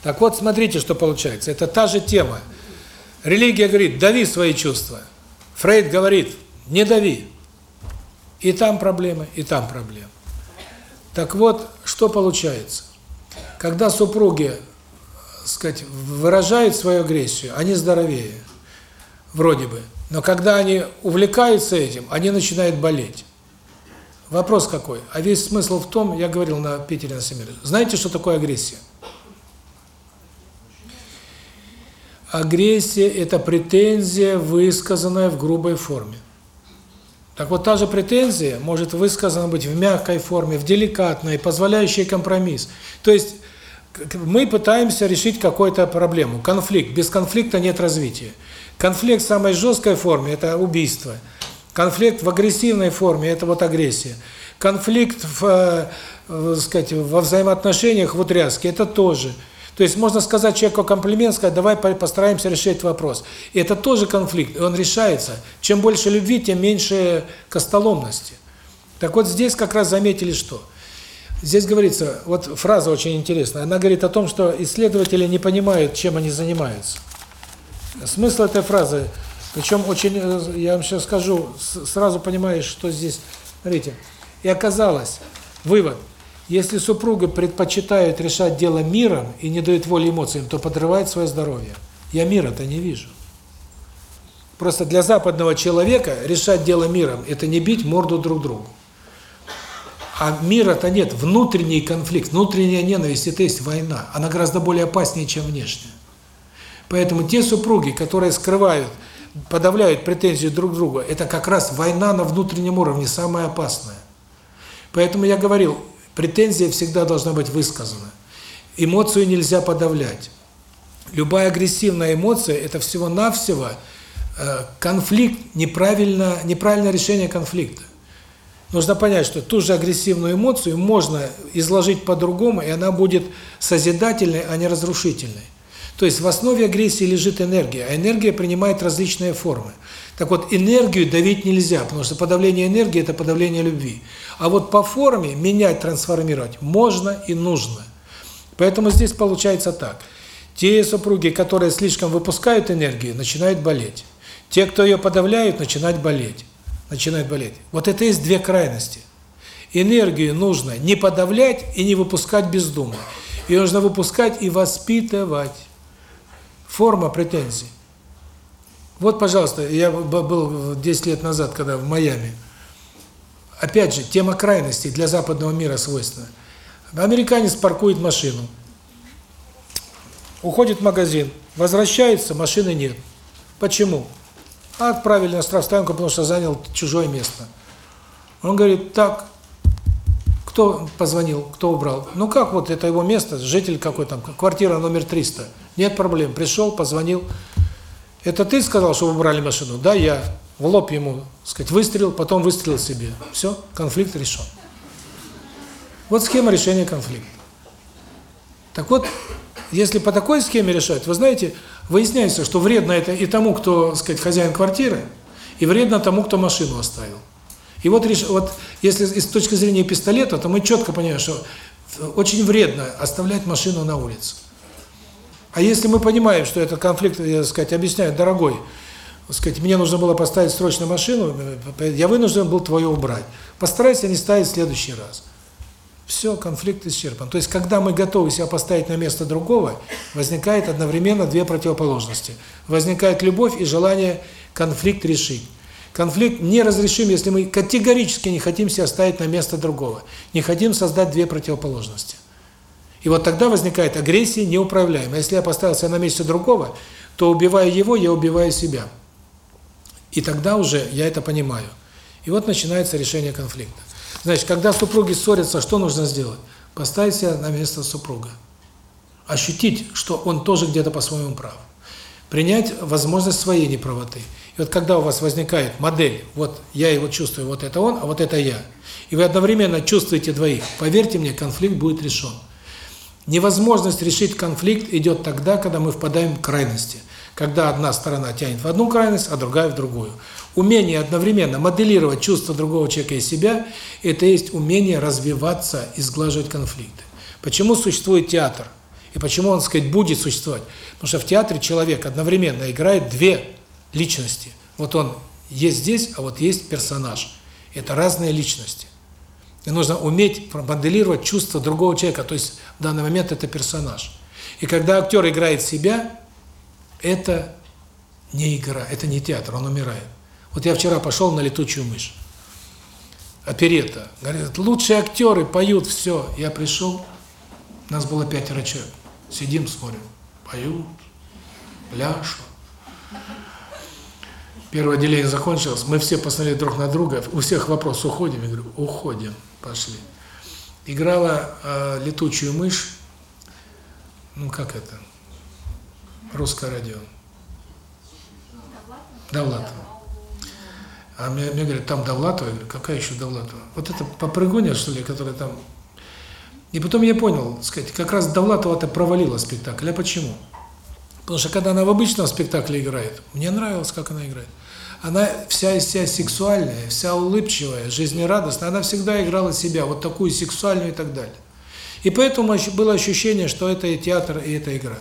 Так вот, смотрите, что получается. Это та же тема. Религия говорит, дави свои чувства. Фрейд говорит, не дави. И там проблемы, и там проблемы. Так вот, что получается? Когда супруги, сказать, выражают свою агрессию, они здоровее. Вроде бы. Но когда они увлекаются этим, они начинают болеть. Вопрос какой? А весь смысл в том, я говорил на Питере на семинаре, знаете, что такое агрессия? Агрессия – это претензия, высказанная в грубой форме. Так вот, та же претензия может высказана быть в мягкой форме, в деликатной, позволяющей компромисс. То есть, мы пытаемся решить какую-то проблему, конфликт. Без конфликта нет развития. Конфликт в самой жесткой форме – это убийство. Конфликт в агрессивной форме – это вот агрессия. Конфликт в, э, сказать, во взаимоотношениях в утряске – это тоже. То есть можно сказать человеку комплимент, сказать, давай постараемся решить вопрос. И это тоже конфликт, и он решается. Чем больше любви, тем меньше костоломности. Так вот здесь как раз заметили что? Здесь говорится, вот фраза очень интересная, она говорит о том, что исследователи не понимают, чем они занимаются. Смысл этой фразы, причем очень, э, я вам сейчас скажу, сразу понимаешь, что здесь, смотрите, и оказалось, вывод, если супруга предпочитает решать дело миром и не дает воли эмоциям, то подрывает свое здоровье. Я мира-то не вижу. Просто для западного человека решать дело миром – это не бить морду друг другу. А мира-то нет, внутренний конфликт, внутренняя ненависть – это есть война. Она гораздо более опаснее, чем внешняя. Поэтому те супруги, которые скрывают, подавляют претензии друг к другу, это как раз война на внутреннем уровне, самая опасная. Поэтому я говорил, претензия всегда должна быть высказана. Эмоцию нельзя подавлять. Любая агрессивная эмоция – это всего-навсего э, конфликт, неправильно, неправильное решение конфликта. Нужно понять, что ту же агрессивную эмоцию можно изложить по-другому, и она будет созидательной, а не разрушительной. То есть в основе агрессии лежит энергия, а энергия принимает различные формы. Так вот, энергию давить нельзя, потому что подавление энергии – это подавление любви. А вот по форме менять, трансформировать можно и нужно. Поэтому здесь получается так. Те супруги, которые слишком выпускают энергию, начинают болеть. Те, кто ее подавляют, начинают болеть. Начинают болеть. Вот это есть две крайности. Энергию нужно не подавлять и не выпускать бездумно. Ее нужно выпускать и воспитывать. Форма претензий. Вот, пожалуйста, я был 10 лет назад, когда в Майами. Опять же, тема крайностей для западного мира свойственна. Американец паркует машину. Уходит в магазин, возвращается, машины нет. Почему? А отправили на штрафстоянку, потому что занял чужое место. Он говорит, так, кто позвонил, кто убрал? Ну как вот, это его место, житель какой там, квартира номер 300. Нет проблем, пришел, позвонил. Это ты сказал, что убрали машину? Да, я. В лоб ему, сказать, выстрелил, потом выстрелил себе. Все, конфликт решен. Вот схема решения конфликта. Так вот, если по такой схеме решать, вы знаете, выясняется, что вредно это и тому, кто, сказать, хозяин квартиры, и вредно тому, кто машину оставил. И вот, вот если с точки зрения пистолета, то мы четко понимаем, что очень вредно оставлять машину на улице. А если мы понимаем, что этот конфликт, я сказать, объясняю, дорогой, сказать, мне нужно было поставить срочно машину, я вынужден был твою убрать. Постарайся не ставить в следующий раз. Все, конфликт исчерпан. То есть, когда мы готовы себя поставить на место другого, возникает одновременно две противоположности. Возникает любовь и желание конфликт решить. Конфликт неразрешим, если мы категорически не хотим себя ставить на место другого. Не хотим создать две противоположности. И вот тогда возникает агрессия неуправляемая. Если я поставил себя на месте другого, то убивая его, я убиваю себя. И тогда уже я это понимаю. И вот начинается решение конфликта. Значит, когда супруги ссорятся, что нужно сделать? Поставить себя на место супруга. Ощутить, что он тоже где-то по-своему прав. Принять возможность своей неправоты. И вот когда у вас возникает модель, вот я его чувствую, вот это он, а вот это я, и вы одновременно чувствуете двоих, поверьте мне, конфликт будет решен. Невозможность решить конфликт идет тогда, когда мы впадаем в крайности. Когда одна сторона тянет в одну крайность, а другая в другую. Умение одновременно моделировать чувства другого человека и себя – это есть умение развиваться и сглаживать конфликты. Почему существует театр? И почему он, так сказать, будет существовать? Потому что в театре человек одновременно играет две личности. Вот он есть здесь, а вот есть персонаж. Это разные личности. И нужно уметь моделировать чувства другого человека, то есть в данный момент это персонаж. И когда актер играет себя, это не игра, это не театр, он умирает. Вот я вчера пошел на «Летучую мышь». Оперета. Говорят, лучшие актеры поют, все. Я пришел, нас было пятеро человек. Сидим, смотрим, поют, пляшут. Первое отделение закончилось, мы все посмотрели друг на друга, у всех вопрос, уходим? Я говорю, уходим, пошли. Играла э, летучую мышь, ну как это, русское радио. Довлатова. А мне, мне говорят, там Довлатова, какая еще Довлатова? Вот это попрыгунья, что ли, которая там... И потом я понял, сказать, как раз Довлатова-то провалила спектакль. А почему? Потому что когда она в обычном спектакле играет, мне нравилось, как она играет. Она вся из себя сексуальная, вся улыбчивая, жизнерадостная, она всегда играла себя, вот такую сексуальную и так далее. И поэтому было ощущение, что это и театр, и это игра.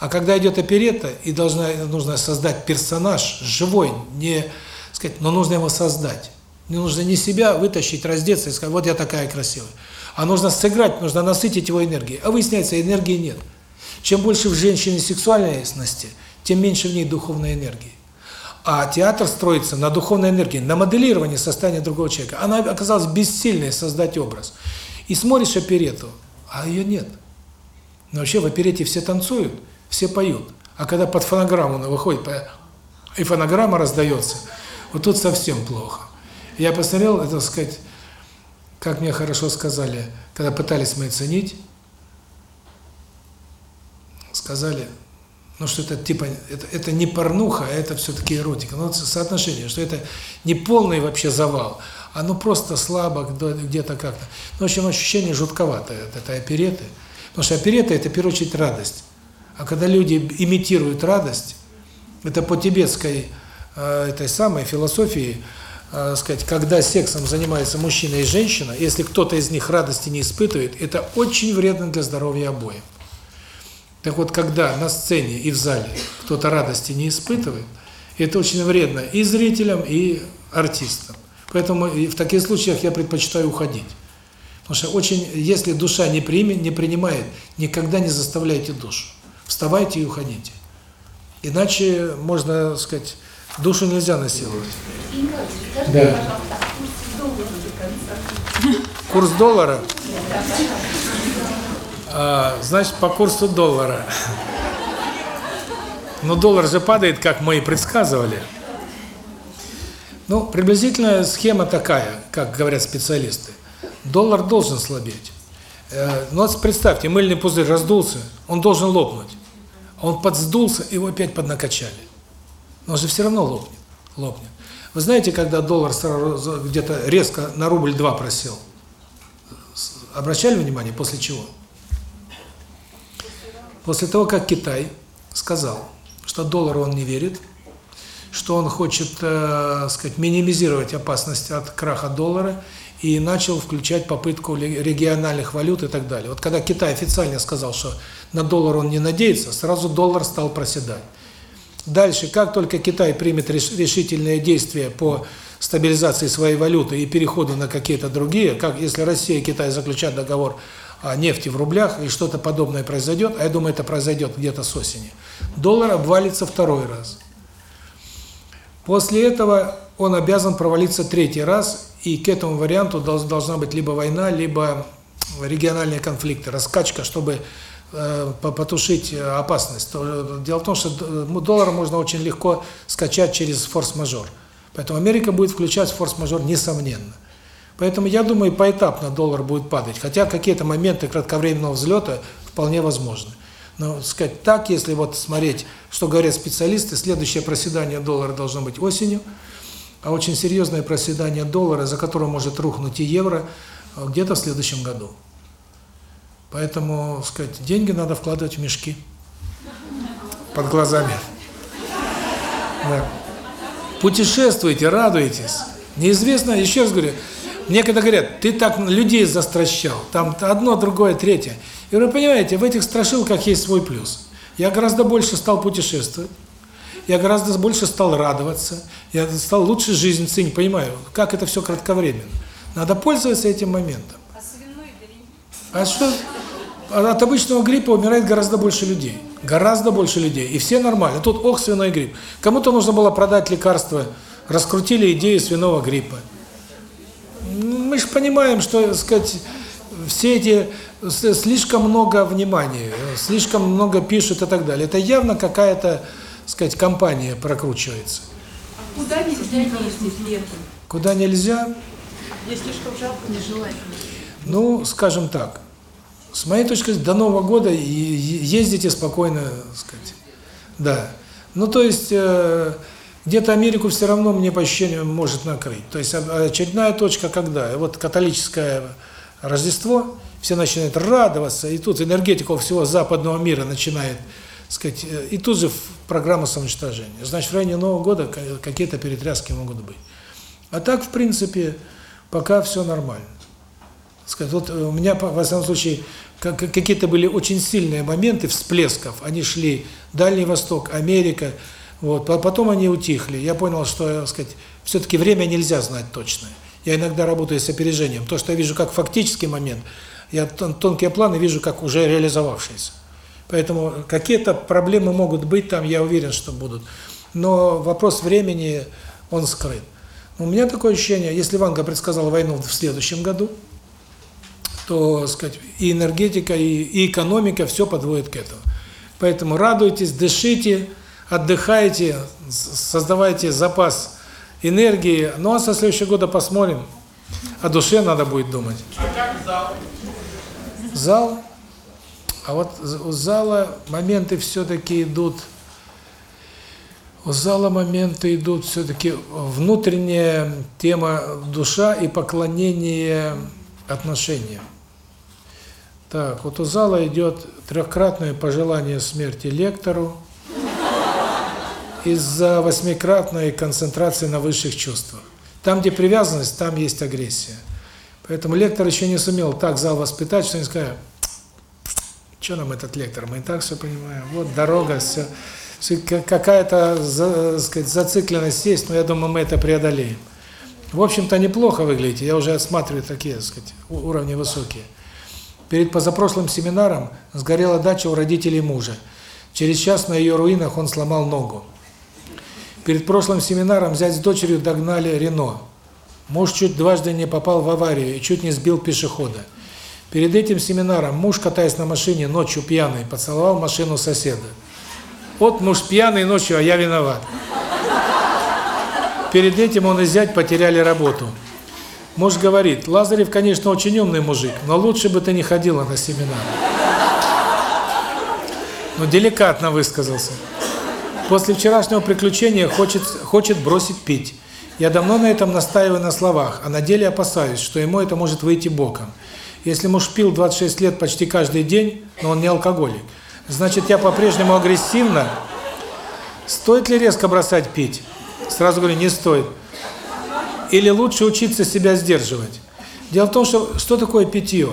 А когда идет оперета, и должна, нужно создать персонаж живой, не сказать, но нужно его создать. Не нужно не себя вытащить, раздеться и сказать, вот я такая красивая. А нужно сыграть, нужно насытить его энергией. А выясняется, энергии нет. Чем больше в женщине сексуальности, тем меньше в ней духовной энергии. А театр строится на духовной энергии, на моделировании состояния другого человека. Она оказалась бессильной создать образ. И смотришь оперету, а ее нет. Но вообще в оперете все танцуют, все поют. А когда под фонограмму она выходит, и фонограмма раздается, вот тут совсем плохо. Я посмотрел, это сказать, как мне хорошо сказали, когда пытались мы оценить, сказали, ну что это типа, это, это не порнуха, а это все-таки эротика. Ну, соотношение, что это не полный вообще завал, а ну просто слабо где-то как-то. Ну, в общем, ощущение жутковатое от этой опереты. Потому что оперета – это, в первую очередь, радость. А когда люди имитируют радость, это по тибетской э, этой самой философии, э, сказать, когда сексом занимается мужчина и женщина, если кто-то из них радости не испытывает, это очень вредно для здоровья обоих. Так вот, когда на сцене и в зале кто-то радости не испытывает, это очень вредно и зрителям, и артистам. Поэтому и в таких случаях я предпочитаю уходить. Потому что очень, если душа не примет, не принимает, никогда не заставляйте душу. Вставайте и уходите. Иначе можно, сказать, душу нельзя насиловать. Да. Курс доллара? А, значит, по курсу доллара. Но доллар же падает, как мы и предсказывали. Ну, приблизительная схема такая, как говорят специалисты. Доллар должен слабеть. Э, Но вот представьте, мыльный пузырь раздулся, он должен лопнуть. Он подсдулся, его опять поднакачали. Но он же все равно лопнет. лопнет. Вы знаете, когда доллар где-то резко на рубль два просел? Обращали внимание, после чего? После того, как Китай сказал, что доллару он не верит, что он хочет, э, сказать, минимизировать опасность от краха доллара и начал включать попытку региональных валют и так далее. Вот когда Китай официально сказал, что на доллар он не надеется, сразу доллар стал проседать. Дальше, как только Китай примет решительные действия по стабилизации своей валюты и переходу на какие-то другие, как если Россия и Китай заключат договор нефти в рублях и что-то подобное произойдет, а я думаю, это произойдет где-то с осени, доллар обвалится второй раз. После этого он обязан провалиться третий раз, и к этому варианту должна быть либо война, либо региональные конфликты, раскачка, чтобы э, потушить опасность. Дело в том, что доллар можно очень легко скачать через форс-мажор. Поэтому Америка будет включать форс-мажор несомненно. Поэтому я думаю, поэтапно доллар будет падать, хотя какие-то моменты кратковременного взлета вполне возможны. Но, сказать так, если вот смотреть, что говорят специалисты, следующее проседание доллара должно быть осенью, а очень серьезное проседание доллара, за которое может рухнуть и евро, где-то в следующем году. Поэтому, сказать, деньги надо вкладывать в мешки под глазами. Да. Путешествуйте, радуйтесь. Неизвестно, еще раз говорю, мне когда говорят, ты так людей застращал, там одно, другое, третье. И вы понимаете, в этих страшилках есть свой плюс. Я гораздо больше стал путешествовать, я гораздо больше стал радоваться, я стал лучше жизнь ценить, понимаю, как это все кратковременно. Надо пользоваться этим моментом. А свиной грипп? А что? От обычного гриппа умирает гораздо больше людей. Гораздо больше людей. И все нормально. Тут, ох, свиной грипп. Кому-то нужно было продать лекарства, раскрутили идею свиного гриппа. Мы же понимаем, что, сказать, все эти слишком много внимания, слишком много пишут и так далее. Это явно какая-то, сказать, компания прокручивается. А куда нельзя ездить летом? Куда нельзя? Мне слишком жалко, нежелательно. Ну, скажем так, с моей точки зрения, до Нового года ездите спокойно, сказать. Да. Ну, то есть, э, где-то Америку все равно, мне по ощущениям, может накрыть. То есть, очередная точка когда? Вот католическое Рождество, все начинают радоваться, и тут энергетика всего западного мира начинает, сказать, э, и тут же программа самоуничтожения. Значит, в районе Нового года какие-то перетряски могут быть. А так, в принципе, пока все нормально. Сказать, вот у меня, во всяком случае, какие-то были очень сильные моменты всплесков. Они шли Дальний Восток, Америка, вот, а потом они утихли. Я понял, что, так сказать, все-таки время нельзя знать точно. Я иногда работаю с опережением. То, что я вижу как фактический момент, я тонкие планы вижу как уже реализовавшиеся. Поэтому какие-то проблемы могут быть там, я уверен, что будут. Но вопрос времени, он скрыт. У меня такое ощущение, если Ванга предсказал войну в следующем году, то, сказать, и энергетика, и, и экономика, все подводит к этому. Поэтому радуйтесь, дышите, отдыхайте, создавайте запас энергии. Ну а со следующего года посмотрим. О душе надо будет думать. А как зал? Зал? А вот у зала моменты все-таки идут... У зала моменты идут все-таки внутренняя тема душа и поклонение отношениям. Так, вот у зала идет трехкратное пожелание смерти лектору из-за восьмикратной концентрации на высших чувствах. Там, где привязанность, там есть агрессия. Поэтому лектор еще не сумел так зал воспитать, что не сказал, Что нам этот лектор? Мы и так все понимаем. Вот дорога, все. Какая-то, за, сказать, зацикленность есть, но я думаю, мы это преодолеем. В общем-то, неплохо выглядите. Я уже осматриваю такие, так сказать, уровни высокие. Перед позапрошлым семинаром сгорела дача у родителей мужа. Через час на ее руинах он сломал ногу. Перед прошлым семинаром зять с дочерью догнали Рено. Муж чуть дважды не попал в аварию и чуть не сбил пешехода. Перед этим семинаром муж, катаясь на машине ночью пьяный, поцеловал машину соседа. Вот муж пьяный ночью, а я виноват. Перед этим он и зять потеряли работу. Муж говорит, Лазарев, конечно, очень умный мужик, но лучше бы ты не ходила на семинар. Ну, деликатно высказался. После вчерашнего приключения хочет, хочет бросить пить. Я давно на этом настаиваю на словах, а на деле опасаюсь, что ему это может выйти боком. Если муж пил 26 лет почти каждый день, но он не алкоголик, значит, я по-прежнему агрессивна. Стоит ли резко бросать пить? Сразу говорю, не стоит. Или лучше учиться себя сдерживать. Дело в том, что что такое питье?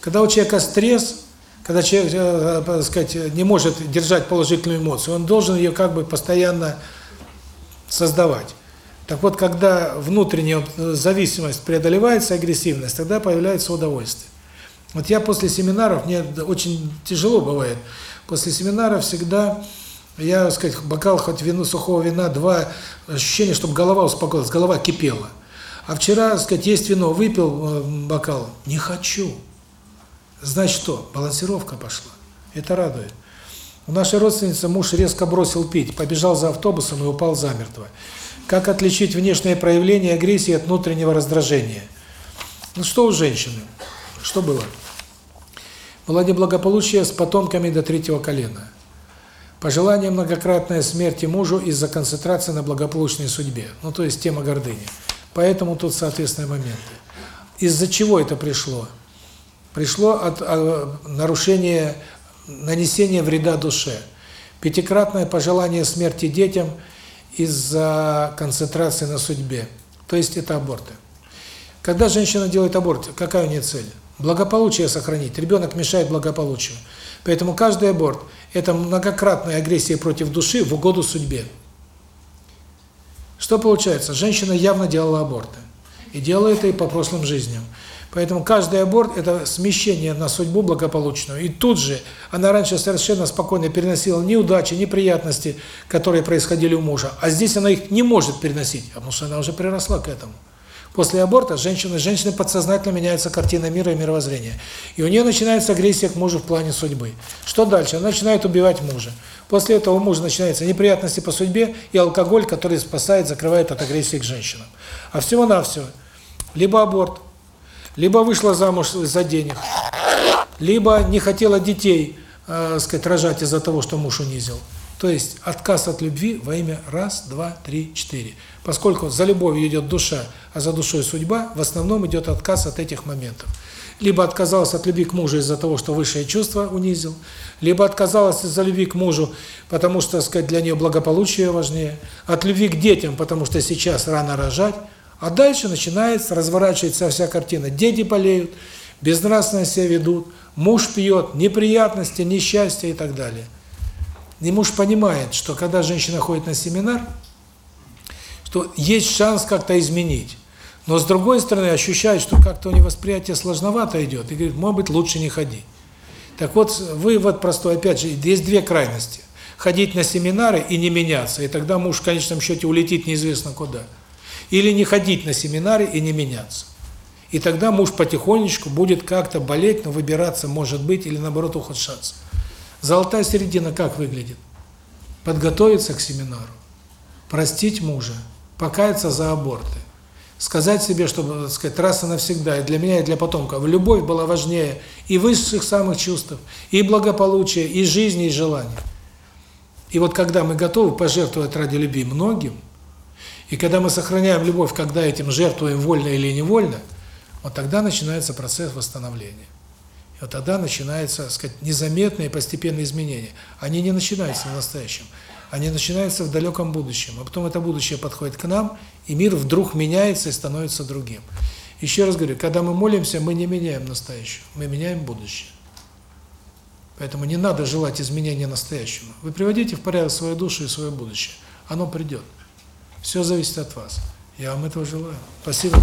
Когда у человека стресс, когда человек, э, так сказать, не может держать положительную эмоцию, он должен ее как бы постоянно создавать. Так вот, когда внутренняя зависимость преодолевается, агрессивность, тогда появляется удовольствие. Вот я после семинаров, мне очень тяжело бывает, после семинара всегда я, так сказать, бокал хоть вина, сухого вина, два, ощущение, чтобы голова успокоилась, голова кипела. А вчера, так сказать, есть вино, выпил бокал, не хочу. Значит что? Балансировка пошла. Это радует. У нашей родственницы муж резко бросил пить, побежал за автобусом и упал замертво. Как отличить внешнее проявление агрессии от внутреннего раздражения? Ну что у женщины? Что было? Было неблагополучие с потомками до третьего колена. Пожелание многократной смерти мужу из-за концентрации на благополучной судьбе. Ну, то есть тема гордыни. Поэтому тут соответственные моменты. Из-за чего это пришло? Пришло от, от нарушения, нанесения вреда душе. Пятикратное пожелание смерти детям из-за концентрации на судьбе. То есть это аборты. Когда женщина делает аборт, какая у нее цель? Благополучие сохранить. Ребенок мешает благополучию. Поэтому каждый аборт – это многократная агрессия против души в угоду судьбе. Что получается? Женщина явно делала аборты. И делала это и по прошлым жизням. Поэтому каждый аборт – это смещение на судьбу благополучную. И тут же она раньше совершенно спокойно переносила неудачи, неприятности, которые происходили у мужа. А здесь она их не может переносить, потому что она уже приросла к этому. После аборта женщины, женщины подсознательно меняется картина мира и мировоззрения. И у нее начинается агрессия к мужу в плане судьбы. Что дальше? Она начинает убивать мужа. После этого у мужа начинаются неприятности по судьбе и алкоголь, который спасает, закрывает от агрессии к женщинам. А всего-навсего либо аборт, либо вышла замуж за денег, либо не хотела детей, э, сказать, рожать из-за того, что муж унизил. То есть отказ от любви во имя раз, два, три, четыре. Поскольку за любовью идет душа, а за душой судьба, в основном идет отказ от этих моментов. Либо отказалась от любви к мужу из-за того, что высшее чувство унизил, либо отказалась из-за любви к мужу, потому что, сказать, для нее благополучие важнее, от любви к детям, потому что сейчас рано рожать, а дальше начинается разворачиваться вся картина. Дети болеют, безнравственно себя ведут, муж пьет, неприятности, несчастья и так далее. И муж понимает, что когда женщина ходит на семинар, что есть шанс как-то изменить. Но с другой стороны ощущает, что как-то у него восприятие сложновато идет, и говорит, может быть, лучше не ходи. Так вот, вывод простой, опять же, есть две крайности. Ходить на семинары и не меняться, и тогда муж в конечном счете улетит неизвестно куда. Или не ходить на семинары и не меняться. И тогда муж потихонечку будет как-то болеть, но выбираться может быть, или наоборот ухудшаться. Золотая середина как выглядит? Подготовиться к семинару, простить мужа, покаяться за аборты, сказать себе, чтобы, так сказать, раз и навсегда, и для меня, и для потомков, любовь была важнее и высших самых чувств, и благополучия, и жизни, и желаний. И вот когда мы готовы пожертвовать ради любви многим, и когда мы сохраняем любовь, когда этим жертвуем вольно или невольно, вот тогда начинается процесс восстановления. И вот тогда начинается, так сказать, незаметные постепенные изменения. Они не начинаются в настоящем, они начинаются в далеком будущем. А потом это будущее подходит к нам, и мир вдруг меняется и становится другим. Еще раз говорю, когда мы молимся, мы не меняем настоящее, мы меняем будущее. Поэтому не надо желать изменения настоящему. Вы приводите в порядок свою душу и свое будущее. Оно придет. Все зависит от вас. Я вам этого желаю. Спасибо.